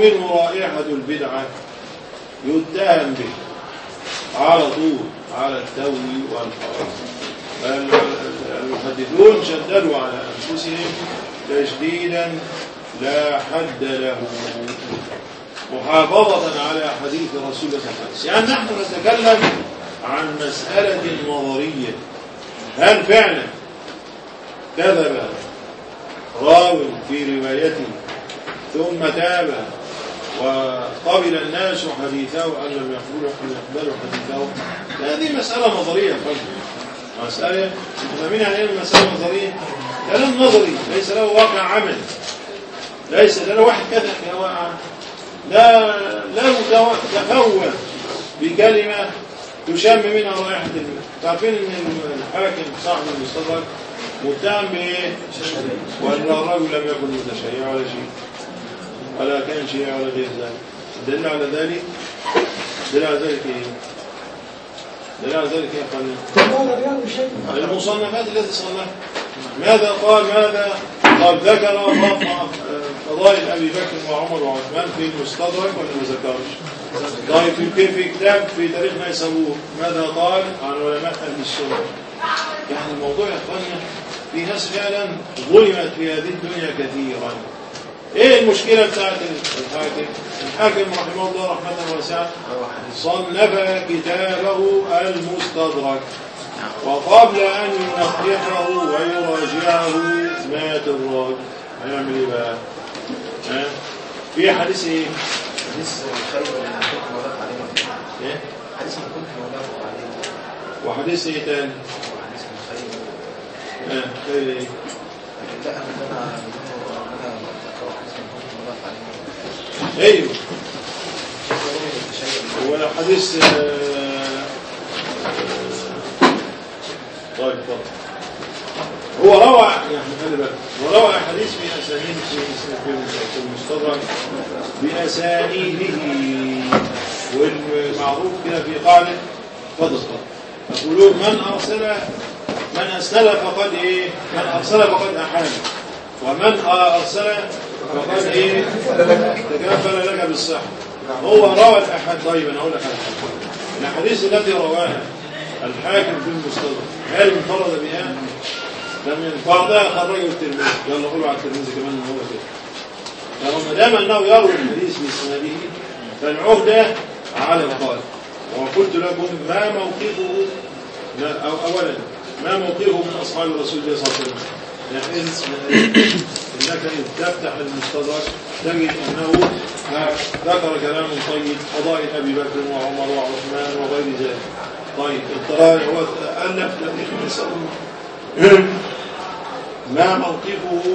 منه رائحة البدعة يتهم به. على طول على التو والحرام المحدثون شددوا على أنفسهم تشديدا لا حد له. محافظة على حديث رسول الله صلى الله عليه وسلم. يعني نحن نتكلم عن مسألة نظرية. هل فعلا كذب راو في روايته ثم تاب وقبل الناس حديثه أن لم يقبلوا يقبلوا حديثه هذه مسألة يعني إيه المسألة نظرية كلام نظري ليس له واقع عمل ليس له واحد واقع لا لا تفوه بكلمة تشم منها رائحة الماء تعرفين إن الحاكم صاحب المستدرك متهم بايه؟ وأن الرجل لم يكن متشيع ولا شيء ولا كان شيء ولا غير ذلك الدليل على ذلك الدليل على ذلك إيه؟ ذلك يا المصنفات التي صنفها ماذا قال؟ ماذا قال؟ ذكر فضائل أبي بكر وعمر وعثمان في المستدرك ولا ما ذكرش طيب في في كتاب في تاريخ نيسابور ماذا قال؟ عن علماء أهل السنة. يعني الموضوع يا إخواننا في ناس فعلا ظلمت في هذه الدنيا كثيرا. إيه المشكلة بتاعت الحاكم؟ الحاكم رحمه الله رحمة واسعة. صنف كتابه المستدرك. وقبل أن ينقحه ويراجعه مات الراجل هيعمل إيه بقى؟ ها؟ في حديث إيه؟ حديث خير من كنت مضاف عليه. إيه؟ حديث كنت مضاف عليه. وحديث إيه تاني؟ حديث من خير ها؟ خير إيه؟ لا أنا اقرا حديث من كنت مضاف عليه أيوه. هو حديث آه، طيب طيب. هو روى يعني خلي بالك هو روى حديث في أسانيد في المستدرك بأسانيده والمعروف كده في قاعدة فضل يقولون من أرسل من اسند فقد إيه؟ من أرسل فقد احال ومن أرسل فقد إيه تكافل لك بالصحه هو روى الاحاد طيب أنا أقول لك الاحاديث التي رواها الحاكم في المستدرك هل انفرد بها؟ لم ينفردها خرجه الترمذي. يلا قولوا على الترمذي كمان ان هو كده فهو ما دام أنه يروي الحديث بإسناده فالعهدة على القائل. وقلت لكم ما موقفه ما أو اولا ما موقفه من أصحاب رسول الله صلى الله عليه وسلم. يعني انك ان تفتح المستدرك تجد انه ذكر كلام طيب فضائل أبي بكر وعمر وعثمان وغير ذلك. طيب الطرائق هو الف لم ما موقفه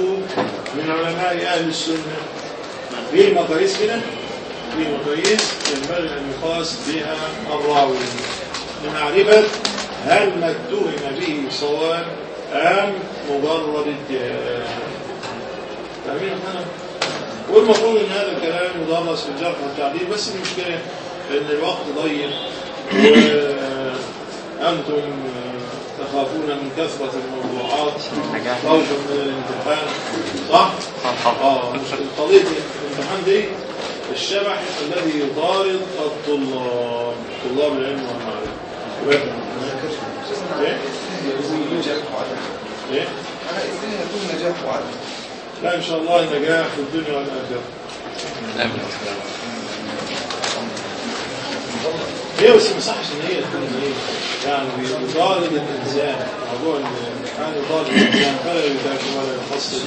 من علماء أهل السنة؟ في مقاييس كده في مقاييس ينبغي أن يقاس بها الراوي. لمعرفه هل ما اتهم به صواب أم مجرد اتهام؟ والمفروض إن هذا الكلام يدرس في الجرح والتعديل بس المشكلة إن الوقت ضيق وأنتم تخافون من كثرة الموضوعات خوفا من الامتحان صح؟ آه قضيه الامتحان دي الشبح الذي يطارد الطلاب طلاب العلم والمعرفة إيه؟ إيه؟ الدنيا يكون نجاح وعدم لا إن شاء الله النجاح في الدنيا والاخره هي بس ما يصحش إن هي تكون إيه يعني بيطالب الإنسان موضوع الامتحان يطالب الإنسان فلا يذاكر ولا يحصل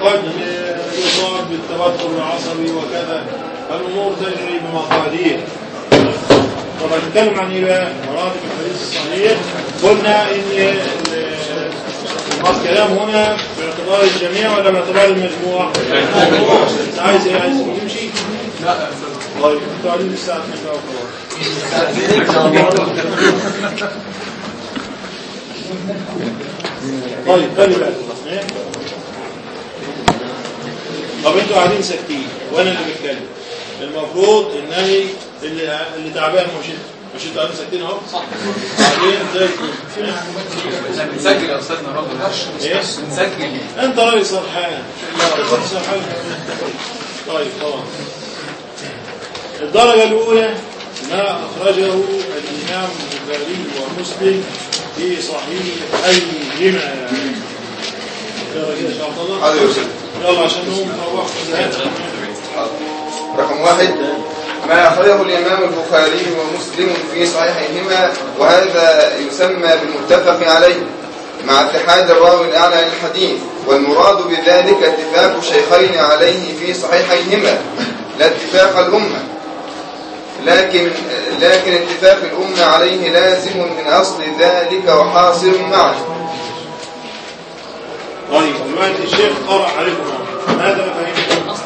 وقد يصاب بالتوتر العصبي وكذا الأمور تجري بمقادير. طبعا نتكلم عن إيه؟ بقى؟ مراتب الحديث الصحيح قلنا إن ال- الكلام هنا باعتبار الجميع ولا باعتبار المجموع؟ انت عايز إيه؟ عايز تمشي؟ لا طيب أنتوا قاعدين الساعة 2 بقى وخلاص طيب خلي بالك؟ طب أنتوا قاعدين ساكتين وأنا اللي بتكلم المفروض انني اللي اللي تعبان مش انت مش أنتوا قاعدين ساكتين اهو؟ صح. قاعدين زي الفل. بنسجل يا أستاذنا رب إيه؟ بنسجل أنت راجل سرحان. طيب خلاص الدرجة الأولى ما أخرجه الإمام البخاري ومسلم في شاء الله. حاضر يا أستاذ. يلا عشان نقوم نروح رقم واحد. ما أخرجه الإمام البخاري ومسلم في صحيحيهما وهذا يسمى بالمتفق عليه. مع اتحاد الراوي الأعلى للحديث والمراد بذلك اتفاق الشيخين عليه في صحيحيهما. لا اتفاق الأمة. لكن لكن اتفاق الأمة عليه لازم من أصل ذلك وحاصل معه. طيب دلوقتي الشيخ قرأ عليكم. أهو. ماذا فهمتم؟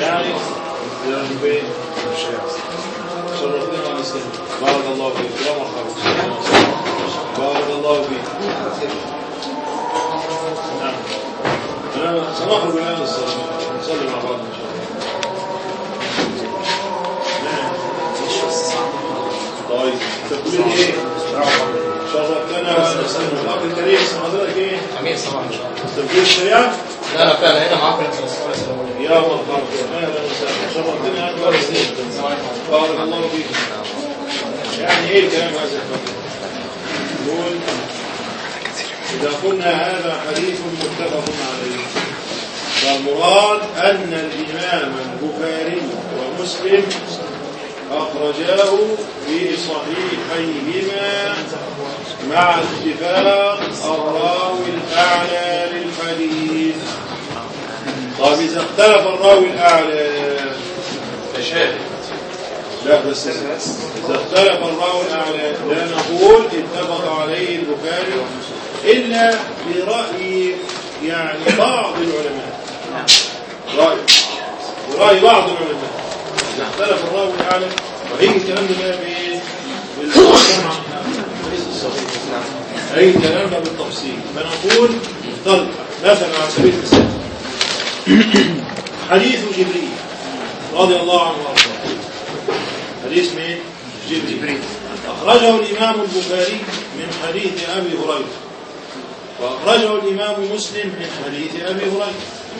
يعني بارك الله فيك. يا مرحبا. بارك الله فيك. نعم. أنا سنخرج الصلاة نصلي مع بعض إن شاء الله. نعم طيب. تقولين إيه؟ شرفتنا ونسلم الأخ الكريم اسم حضرتك إيه؟ امير صباح ان شاء الله تفجير الشريعة؟ لا لا فعلا. هنا معاكم الله. يا مرحبا. أهلا وسهلا. شرفتنا اكبر بارك الله فيك. يعني إيه الكلام هذا يقول إذا قلنا هذا حديث متفق عليه فالمراد أن الإمام البخاري ومسلم أخرجاه في صحيحيهما مع اتفاق الراوي الأعلى للحديث. طيب إذا اختلف الراوي الأعلى تشابه لا بس إذا اختلف الراوي الأعلى لا نقول اتفق عليه البخاري إلا برأي يعني بعض العلماء. رأي. برأي بعض العلماء. إذا اختلف الراوي الأعلى وهيجي الكلام ده بقى بإيه؟ أي الكلام ده بالتفصيل. فنقول اختلف مثلا على سبيل المثال. حديث جبريل رضي الله عنه. حديث مين جبريل أخرجه الإمام البخاري من حديث أبي هريرة. وأخرجه الإمام مسلم من حديث أبي هريرة.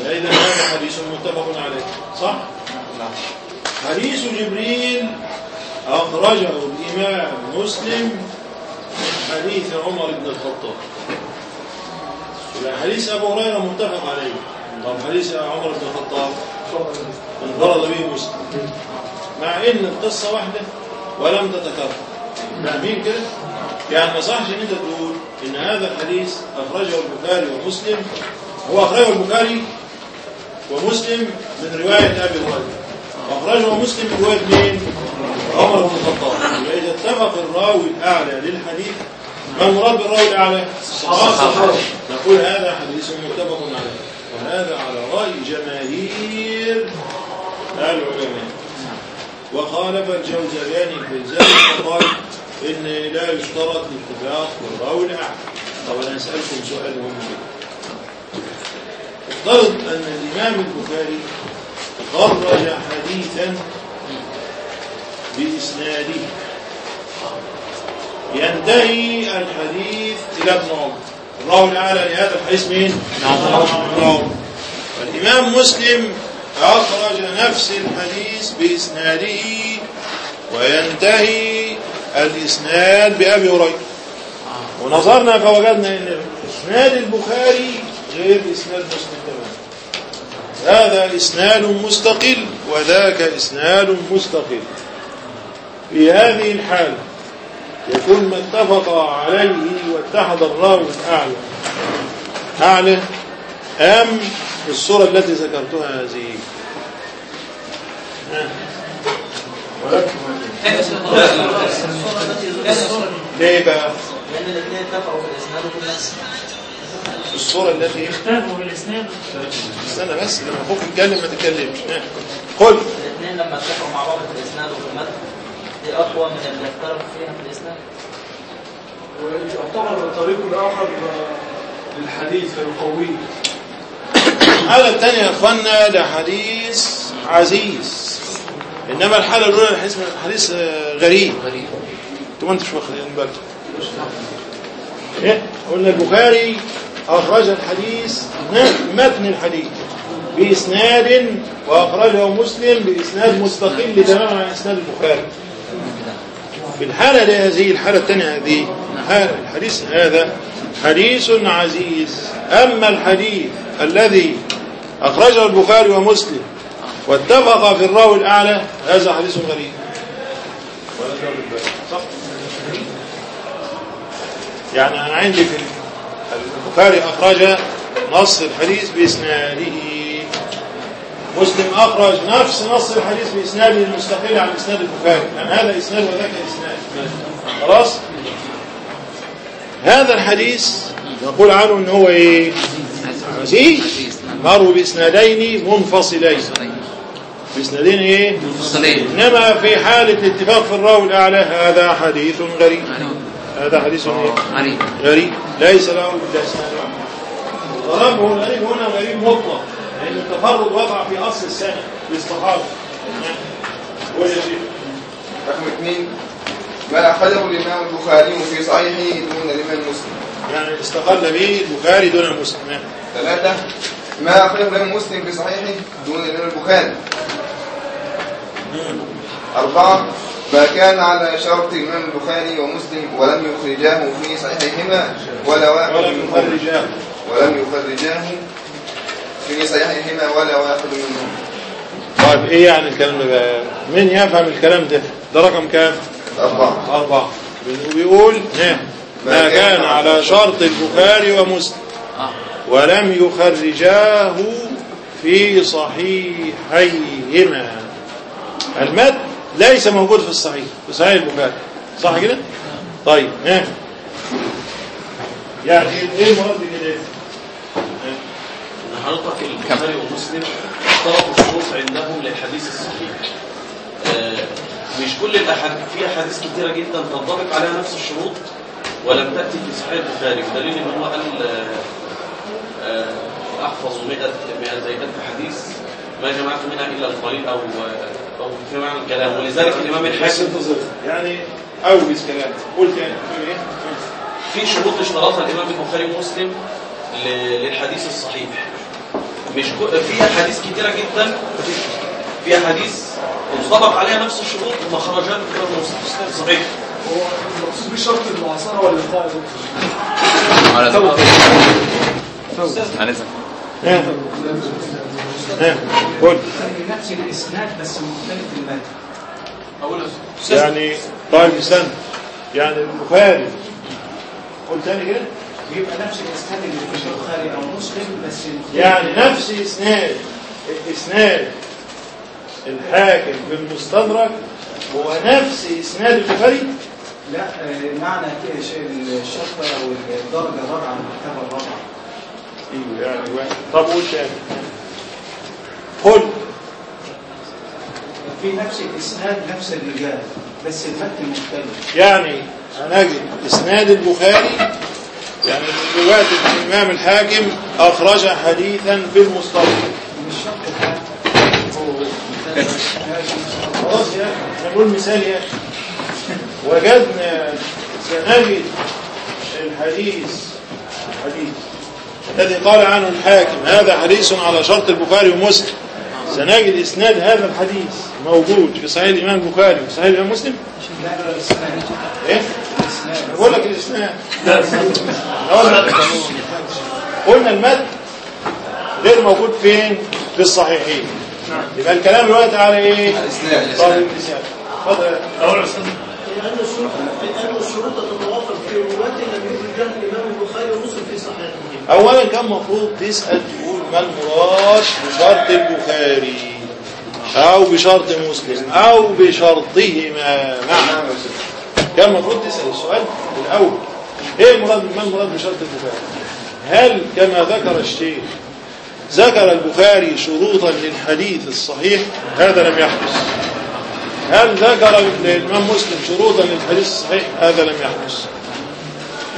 فإذا هذا حديث متفق عليه. صح؟ حديث جبريل أخرجه الإمام مسلم من حديث عمر بن الخطاب. حديث أبو هريرة متفق عليه. طب حديث عمر بن الخطاب. انفرد به مسلم. مع إن القصة واحدة ولم تتكرر فاهمين كده؟ يعني ما صحش إن أنت تقول إن هذا الحديث أخرجه البخاري ومسلم هو أخرجه البخاري ومسلم من رواية أبي هريرة واخرجه مسلم من رواية مين؟ عمر بن الخطاب يبقى اذا اتفق الراوي الأعلى للحديث ما المراد بالراوي الأعلى؟ الصحابة نقول هذا حديث متفق عليه وهذا على رأي جماهير العلماء وخالف الجوزجاني في ذلك فقال إن لا يشترط الاتفاق والراوي الأعلى طب أنا أسألكم سؤال مهم جدا. نفترض أن الإمام البخاري خرج حديثا بإسناده. ينتهي الحديث إلى ابن عمر الراوي الأعلى لهذا الحديث مين؟ ابن عمر والإمام مسلم أخرج نفس الحديث بإسناده وينتهي الإسناد بأبي هريرة. ونظرنا فوجدنا أن إسناد البخاري غير إسناد مسلم تماما. هذا إسناد مستقل وذاك إسناد مستقل. في هذه الحالة يكون ما اتفق عليه واتحد الراوي الأعلى. أعلى أم الصورة التي ذكرتها هذه. ولكن ليه بقى لأن الاثنين اتفقوا في الإسناد الصورة التي اختلفوا بالاسناد استنى بس لما أخوك يتكلم ما تتكلمش. قل الاثنين لما اتفقوا مع بعض في الإسناد وفي المتن دي أقوى من اللي اختلفوا فيها في الإسناد ويعتبر طريق آخر للحديث فيقويه الحالة الثانية يا اخوانا ده حديث عزيز. إنما الحالة الأولى الحديث حديث آه، غريب. غريب. أنتوا ما انتش واخدين بالكم. إيه؟ قلنا البخاري أخرج الحديث متن الحديث بإسناد وأخرجه مسلم بإسناد مستقل تماما عن إسناد البخاري. في الحالة دي هذه الحالة الثانية هذه الحديث هذا حديث عزيز. أما الحديث الذي أخرجه البخاري ومسلم. واتفق في الراوي الأعلى. هذا حديث غريب. صح؟ يعني أنا عندي في البخاري أخرج نص الحديث بإسناده. مسلم أخرج نفس نص الحديث بإسناده المستقل عن إسناد البخاري. لأن هذا إسناد وذاك إسناد. خلاص؟ هذا الحديث نقول عنه ان هو إيه؟ عزيز مروي بإسنادين منفصلين. بإسنادين إيه؟ منفصلين. إنما في حالة الاتفاق في الراوي الأعلى هذا حديث غريب. هذا حديث إيه غريب. غريب. ليس له إلا إسناد واحد. ضربه الغريب هنا غريب مطلق. لأن التفرد وقع في أصل السنة للصحابة. قول يا شيخ. رقم اثنين ما أخرجه الإمام البخاري في صحيحه دون الإمام مسلم. يعني استقل به البخاري دون مسلم. ثلاثة ما أخرجه الإمام مسلم في صحيحه دون الإمام البخاري. أربعة ما كان على شرط الإمام البخاري ومسلم ولم يخرجاه في صحيحهما ولا واحد ولم يخرجاه. ولم يخرجاه في صحيحهما ولا واحد منهم. طيب إيه يعني الكلام ده؟ مين يفهم الكلام ده؟ ده رقم كام؟ أربعة. أربعة. بيقول ما كان على شرط البخاري ومسلم. ولم يخرجاه في صحيحيهما. المد ليس موجود في الصحيح في صحيح البخاري. صح كده؟ طيب ها. يعني إيه المراد بكده؟ إن حضرتك البخاري ومسلم اختلطوا الشروط عندهم للحديث الصحيح. آه، مش كل الاحاديث في أحاديث كثيره جدا تنطبق عليها نفس الشروط ولم تأتي في صحيح البخاري. بدليل إن هو قال أحفظ 100 100 زي ألف حديث ما جمعت منها إلا القليل أو أو في معنى الكلام. ولذلك الإمام بس الحاكم انتظر. يعني أوجز كلام. قول تاني. في إيه؟ في شروط اشترطها الإمام البخاري ومسلم للحديث الصحيح. مش كو... في أحاديث كتيرة جدا في أحاديث انطبق عليها نفس الشروط وما خرجها من كتاب مسلم صحيح. هو المقصود بشرط المعاصرة ها ها قول نفس الاسناد بس مختلف أقول يعني طيب استنى. يعني البخاري قول تاني كده. يبقى نفس الإسناد اللي في البخاري أو مسلم بس يعني نفس إسناد. اسناد الحاكم في المستدرك هو نفس إسناد البخاري؟ لا آه، معنى كده شيء الشرطة أو الدرجة الرابعة من المرتبة الرابعة أيوه يعني واحد طب قول تاني قل في نفس الإسناد نفس الرجال بس المتن مختلف. يعني هنجد إسناد البخاري يعني من رواية الإمام الحاكم أخرج حديثا في المصطلح خلاص يا أخي نقول مثال يا أخي. وجدنا سنجد الحديث الحديث الذي قال عنه الحاكم هذا حديث على شرط البخاري ومسلم. سنجد إسناد هذا الحديث موجود في صحيح الإمام البخاري وصحيح الإمام مسلم؟ إيه؟ بقول لك الإسناد. قلنا المتن غير موجود فين؟ في الصحيحين. يبقى الكلام دلوقتي على إيه؟ الإسناد. اتفضل يا أول أستاذ لأن الشروط لأن الشروط تتوافق في رواة لم يخرجها الإمام البخاري ومسلم في صحيحه. اولا كان المفروض تسال تقول ما المراد بشرط البخاري؟ أو بشرط مسلم أو بشرطهما. معا كان المفروض تسأل السؤال الأول. إيه المراد ما المراد بشرط البخاري؟ هل كما ذكر الشيخ ذكر البخاري شروطا للحديث الصحيح؟ هذا لم يحدث. هل ذكر الإمام مسلم شروطا للحديث الصحيح؟ هذا لم يحدث.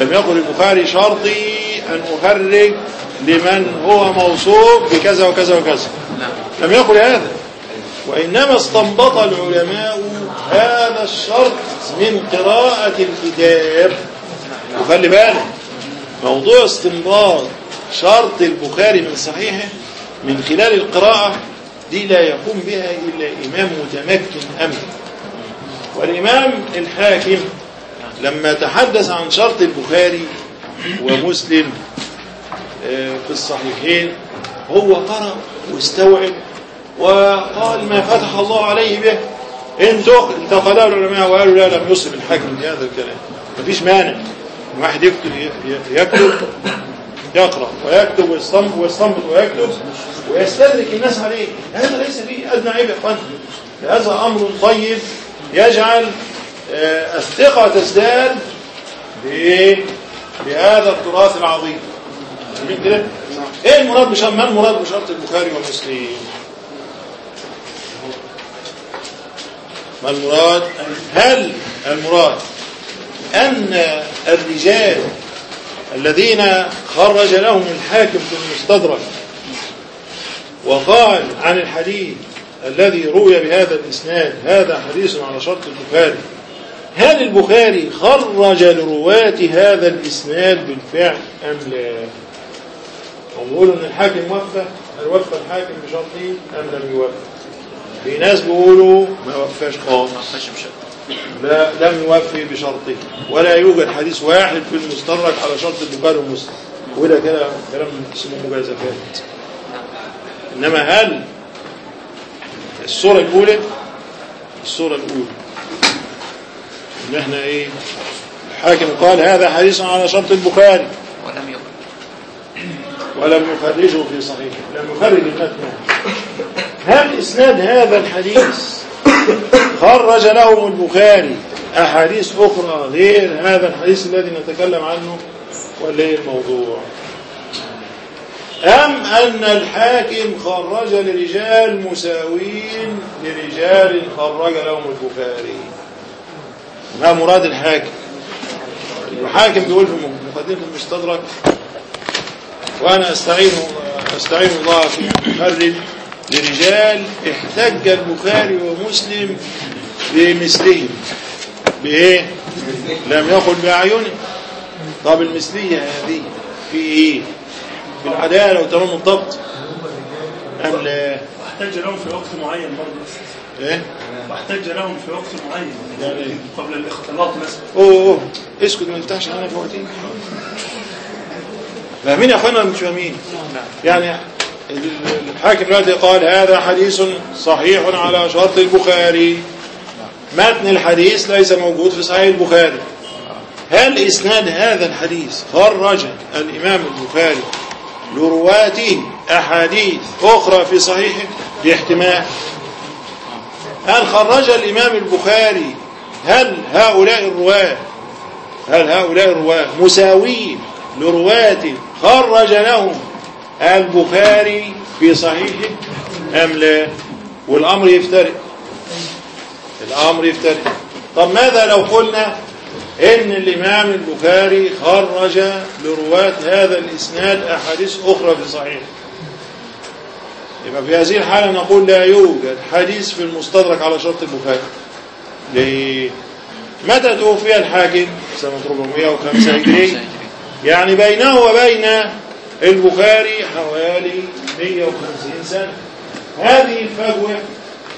لم يقل البخاري شرطي أن أخرج لمن هو موصوف بكذا وكذا وكذا. لم يقل هذا. وإنما استنبط العلماء هذا الشرط من قراءة الكتاب. وخلي بالك موضوع استنباط شرط البخاري من صحيحه من خلال القراءة دي لا يقوم بها إلا إمام متمكن أمن. والإمام الحاكم لما تحدث عن شرط البخاري ومسلم آه، في الصحيحين هو قرأ واستوعب وقال ما فتح الله عليه به. انتق- انتقلوا العلماء وقالوا لا لم يصب الحاكم بهذا الكلام. مفيش مانع. واحد يكتب يكتب يقرأ ويكتب ويستنبط ويستنبط ويكتب ويستدرك الناس عليه. هذا ليس فيه أدنى عيب يا هذا أمر طيب يجعل آه، الثقة تزداد بهذا التراث العظيم فاهمين كده؟ إيه المراد بشرط ما المراد بشرط البخاري ومسلم؟ ما المراد؟ هل المراد أن الرجال الذين خرج لهم الحاكم في المستدرك وقال عن الحديث الذي روي بهذا الإسناد هذا حديث على شرط البخاري هل البخاري خرج لرواة هذا الإسناد بالفعل أم لا؟ هم بيقولوا أن الحاكم وفى هل وفى الحاكم بشرطه أم لم يوفى؟ في ناس بيقولوا ما وفاش خالص. لا لم يوفي بشرطه. ولا يوجد حديث واحد في المستدرك على شرط البخاري ومسلم. وده كده كلام اسمه مجازفات. إنما هل الصورة الأولى؟ الصورة الأولى. إن إحنا إيه الحاكم قال هذا حديث على شرط البخاري. ولم يقل. ولم يخرجه في صحيحه لم يخرج المتن هل إسناد هذا الحديث خرج لهم البخاري أحاديث أخرى غير هذا الحديث الذي نتكلم عنه ولا إيه الموضوع؟ أم أن الحاكم خرج لرجال مساوين لرجال خرج لهم البخاري؟ ما مراد الحاكم الحاكم بيقول في مقدمة المستدرك وأنا أستعين أستعين الله في مخرج لرجال احتج البخاري ومسلم بمثلهم بإيه؟ لم يقل بأعينه طب المثلية هذه في إيه؟ في العدالة وتمام الضبط أم لا؟ واحتج لهم في وقت معين برضه إيه؟ واحتج لهم في وقت معين. يعني؟ قبل الاختلاط مثلا. أوه أوه. اسكت ما تفتحش في وقتين. فاهمين يا أخوانا ولا مش فاهمين؟ يعني الحاكم الذي قال هذا حديث صحيح على شرط البخاري. متن الحديث ليس موجود في صحيح البخاري. هل إسناد هذا الحديث خرج الإمام البخاري لرواته أحاديث أخرى في صحيحه؟ باحتمال. هل خرج الإمام البخاري؟ هل هؤلاء الرواة؟ هل هؤلاء الرواة مساوين لرواة خرج لهم البخاري في صحيحه أم لا؟ والأمر يفترق. الأمر يفترق. طب ماذا لو قلنا إن الإمام البخاري خرج لرواة هذا الإسناد أحاديث أخرى في صحيح؟ يبقى في هذه الحالة نقول لا يوجد حديث في المستدرك على شرط البخاري. ليه؟ متى توفي الحاكم؟ سنة 405 هجري. يعني بينه وبين البخاري حوالي 150 سنة. هذه الفجوة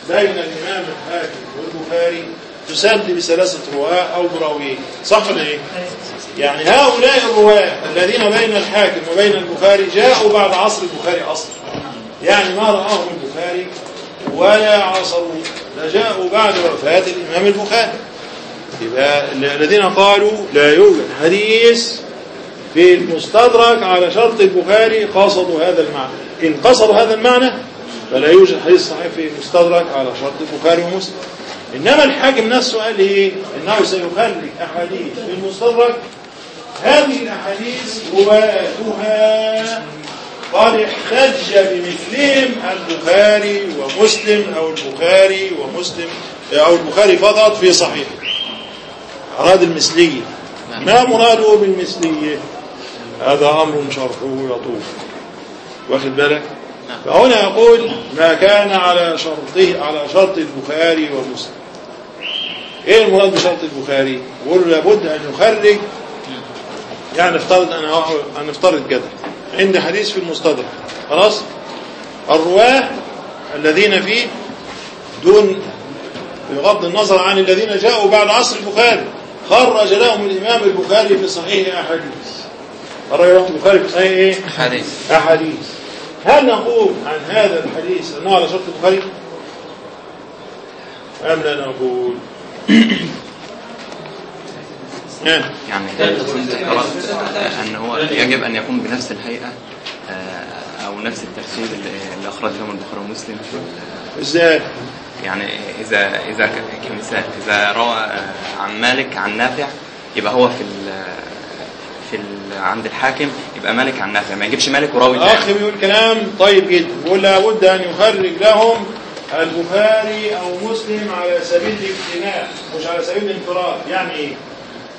بين الإمام الحاكم والبخاري تسد بثلاثة رواة أو براويين صح ولا إيه؟ يعني هؤلاء الرواة الذين بين الحاكم وبين البخاري جاءوا بعد عصر البخاري أصلا. يعني ما رآهم البخاري ولا عصروا ده جاءوا بعد وفاة الإمام البخاري. يبقى الذين قالوا لا يوجد حديث في المستدرك على شرط البخاري قصدوا هذا المعنى. إن قصدوا هذا المعنى فلا يوجد حديث صحيح في المستدرك على شرط البخاري ومسلم. إنما الحاكم نفسه قال إيه إنه سيخرج أحاديث في المستدرك. هذه الأحاديث رواتها قد احتج بمثلهم البخاري ومسلم أو البخاري ومسلم أو البخاري فقط في صحيح. أراد المثلية. ما مراده بالمثلية؟ هذا أمر شرحه يطول واخد بالك؟ فهنا يقول ما كان على شرطه على شرط البخاري ومسلم. إيه المراد بشرط البخاري؟ يقول لابد أن يخرج. يعني نفترض أن ان نفترض كده. عند حديث في المستدرك. خلاص؟ الرواة الذين فيه دون بغض النظر عن الذين جاءوا بعد عصر البخاري خرج لهم الإمام البخاري في صحيح أحاديث. خرج لهم البخاري في صحيح إيه؟ حديث أحاديث. هل نقول عن هذا الحديث أنه على شرط البخاري؟ أم لا نقول؟ يعني كنت قرأت أن هو يجب أن يكون بنفس الهيئة آه، أو نفس الترتيب اللي أخرج لهم البخاري ومسلم. إزاي؟ يعني إذا ك- كمثال إذا روى آه، عن مالك عن نافع يبقى هو في ال في ال عند الحاكم يبقى مالك عن نافع. ما يجيبش مالك وراوي تاني. بيقول كلام طيب جدا. بيقول لابد أن يخرج لهم البخاري أو مسلم على سبيل الاجتماع مش على سبيل الانفراد. يعني إيه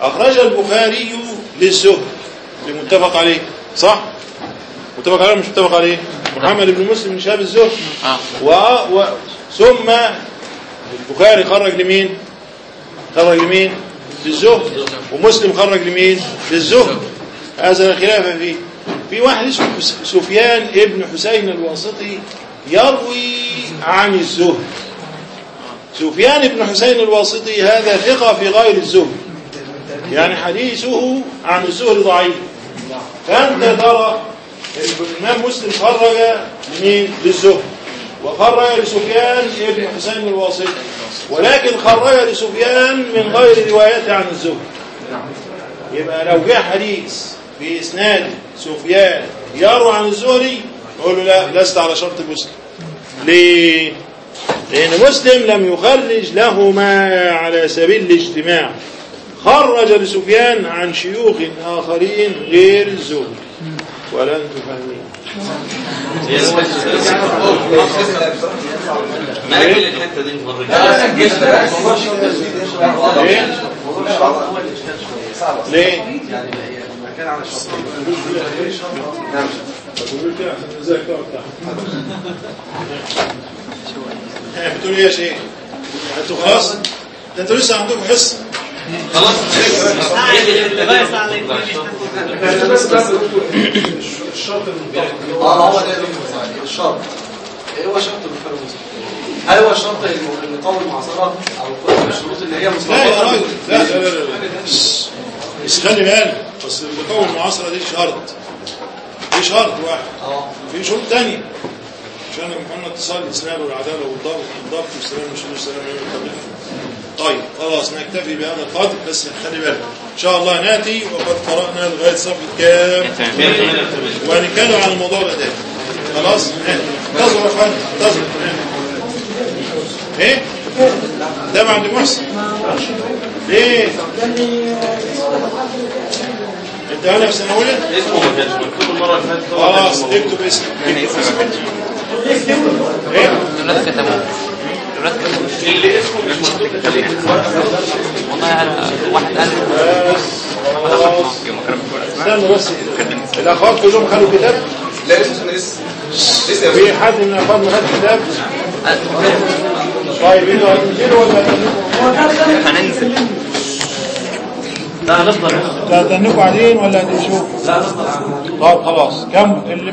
اخرج البخاري للزهد اللي متفق عليه صح؟ متفق عليه مش متفق عليه؟ محمد بن مسلم من شهاب الزهد و... و... ثم البخاري خرج لمين؟ خرج لمين؟ للزهد ومسلم خرج لمين؟ للزهد هذا لا خلاف فيه. في واحد اسمه سفيان ابن حسين الواسطي يروي عن الزهد سفيان ابن حسين الواسطي هذا ثقة في غير الزهد يعني حديثه عن الزهد ضعيف. فأنت ترى الإمام مسلم خرج لمين؟ للزهد وخرج لسفيان ابن حسين الواسطي. ولكن خرج لسفيان من غير روايته عن الزهد يبقى لو جاء حديث في اسناد سفيان يروى عن الزهري نقول له لا لست على شرط مسلم. ليه؟ لأن مسلم لم يخرج لهما على سبيل الاجتماع. خرج لسفيان عن شيوخ اخرين غير الزهري ولا أنتم فاهمين ما أجل الحتة دي المرة ليه؟ يعني كان على نعم بتقول إيه يا شيخ أنتوا خلاص أنتوا لسه عندكم حصه خلاص آه هو ده الشرط إيه هو شرط ومسلم؟ هل هو شرط النقاوم المعاصرة أو كل الشروط اللي هي لا مصنفة يا راجل لا لا لا لا بس- خلي بالك بس القوة المعاصرة دي شرط دي شرط واحد آه في شروط تانية عشان قلنا اتصال الاسناد والعداله والضبط والضبط والسلام والسلام عليكم قبلها. طيب خلاص نكتفي بهذا القدر بس خلي بالك. إن شاء الله نأتي وقد قرأنا لغاية صفحة كام؟ وهنتكلم عن الموضوع ده تاني خلاص؟ ها. انتظروا يا أخوان انتظروا ها. إيه؟ ده مع عبد محسن. ليه أنت أنا في سنه اولى اسمه ما كانش مكتوب المرة اللي فاتت خلاص اكتب اسمك. يعني اسمه ما كانش إيه اللي اسمه مش التاريخ والله أنا واحد قال استنوا بس الاخوات كلهم خدوا كتاب لا لسه لسه لسه في حد من الاخوات ما خدش كتاب طيب أنتوا هتنزلوا ولا؟ هننزل لا نفضل لا هتنكوا قاعدين ولا هتمشوا؟ لا نفضل طب خلاص كم اللي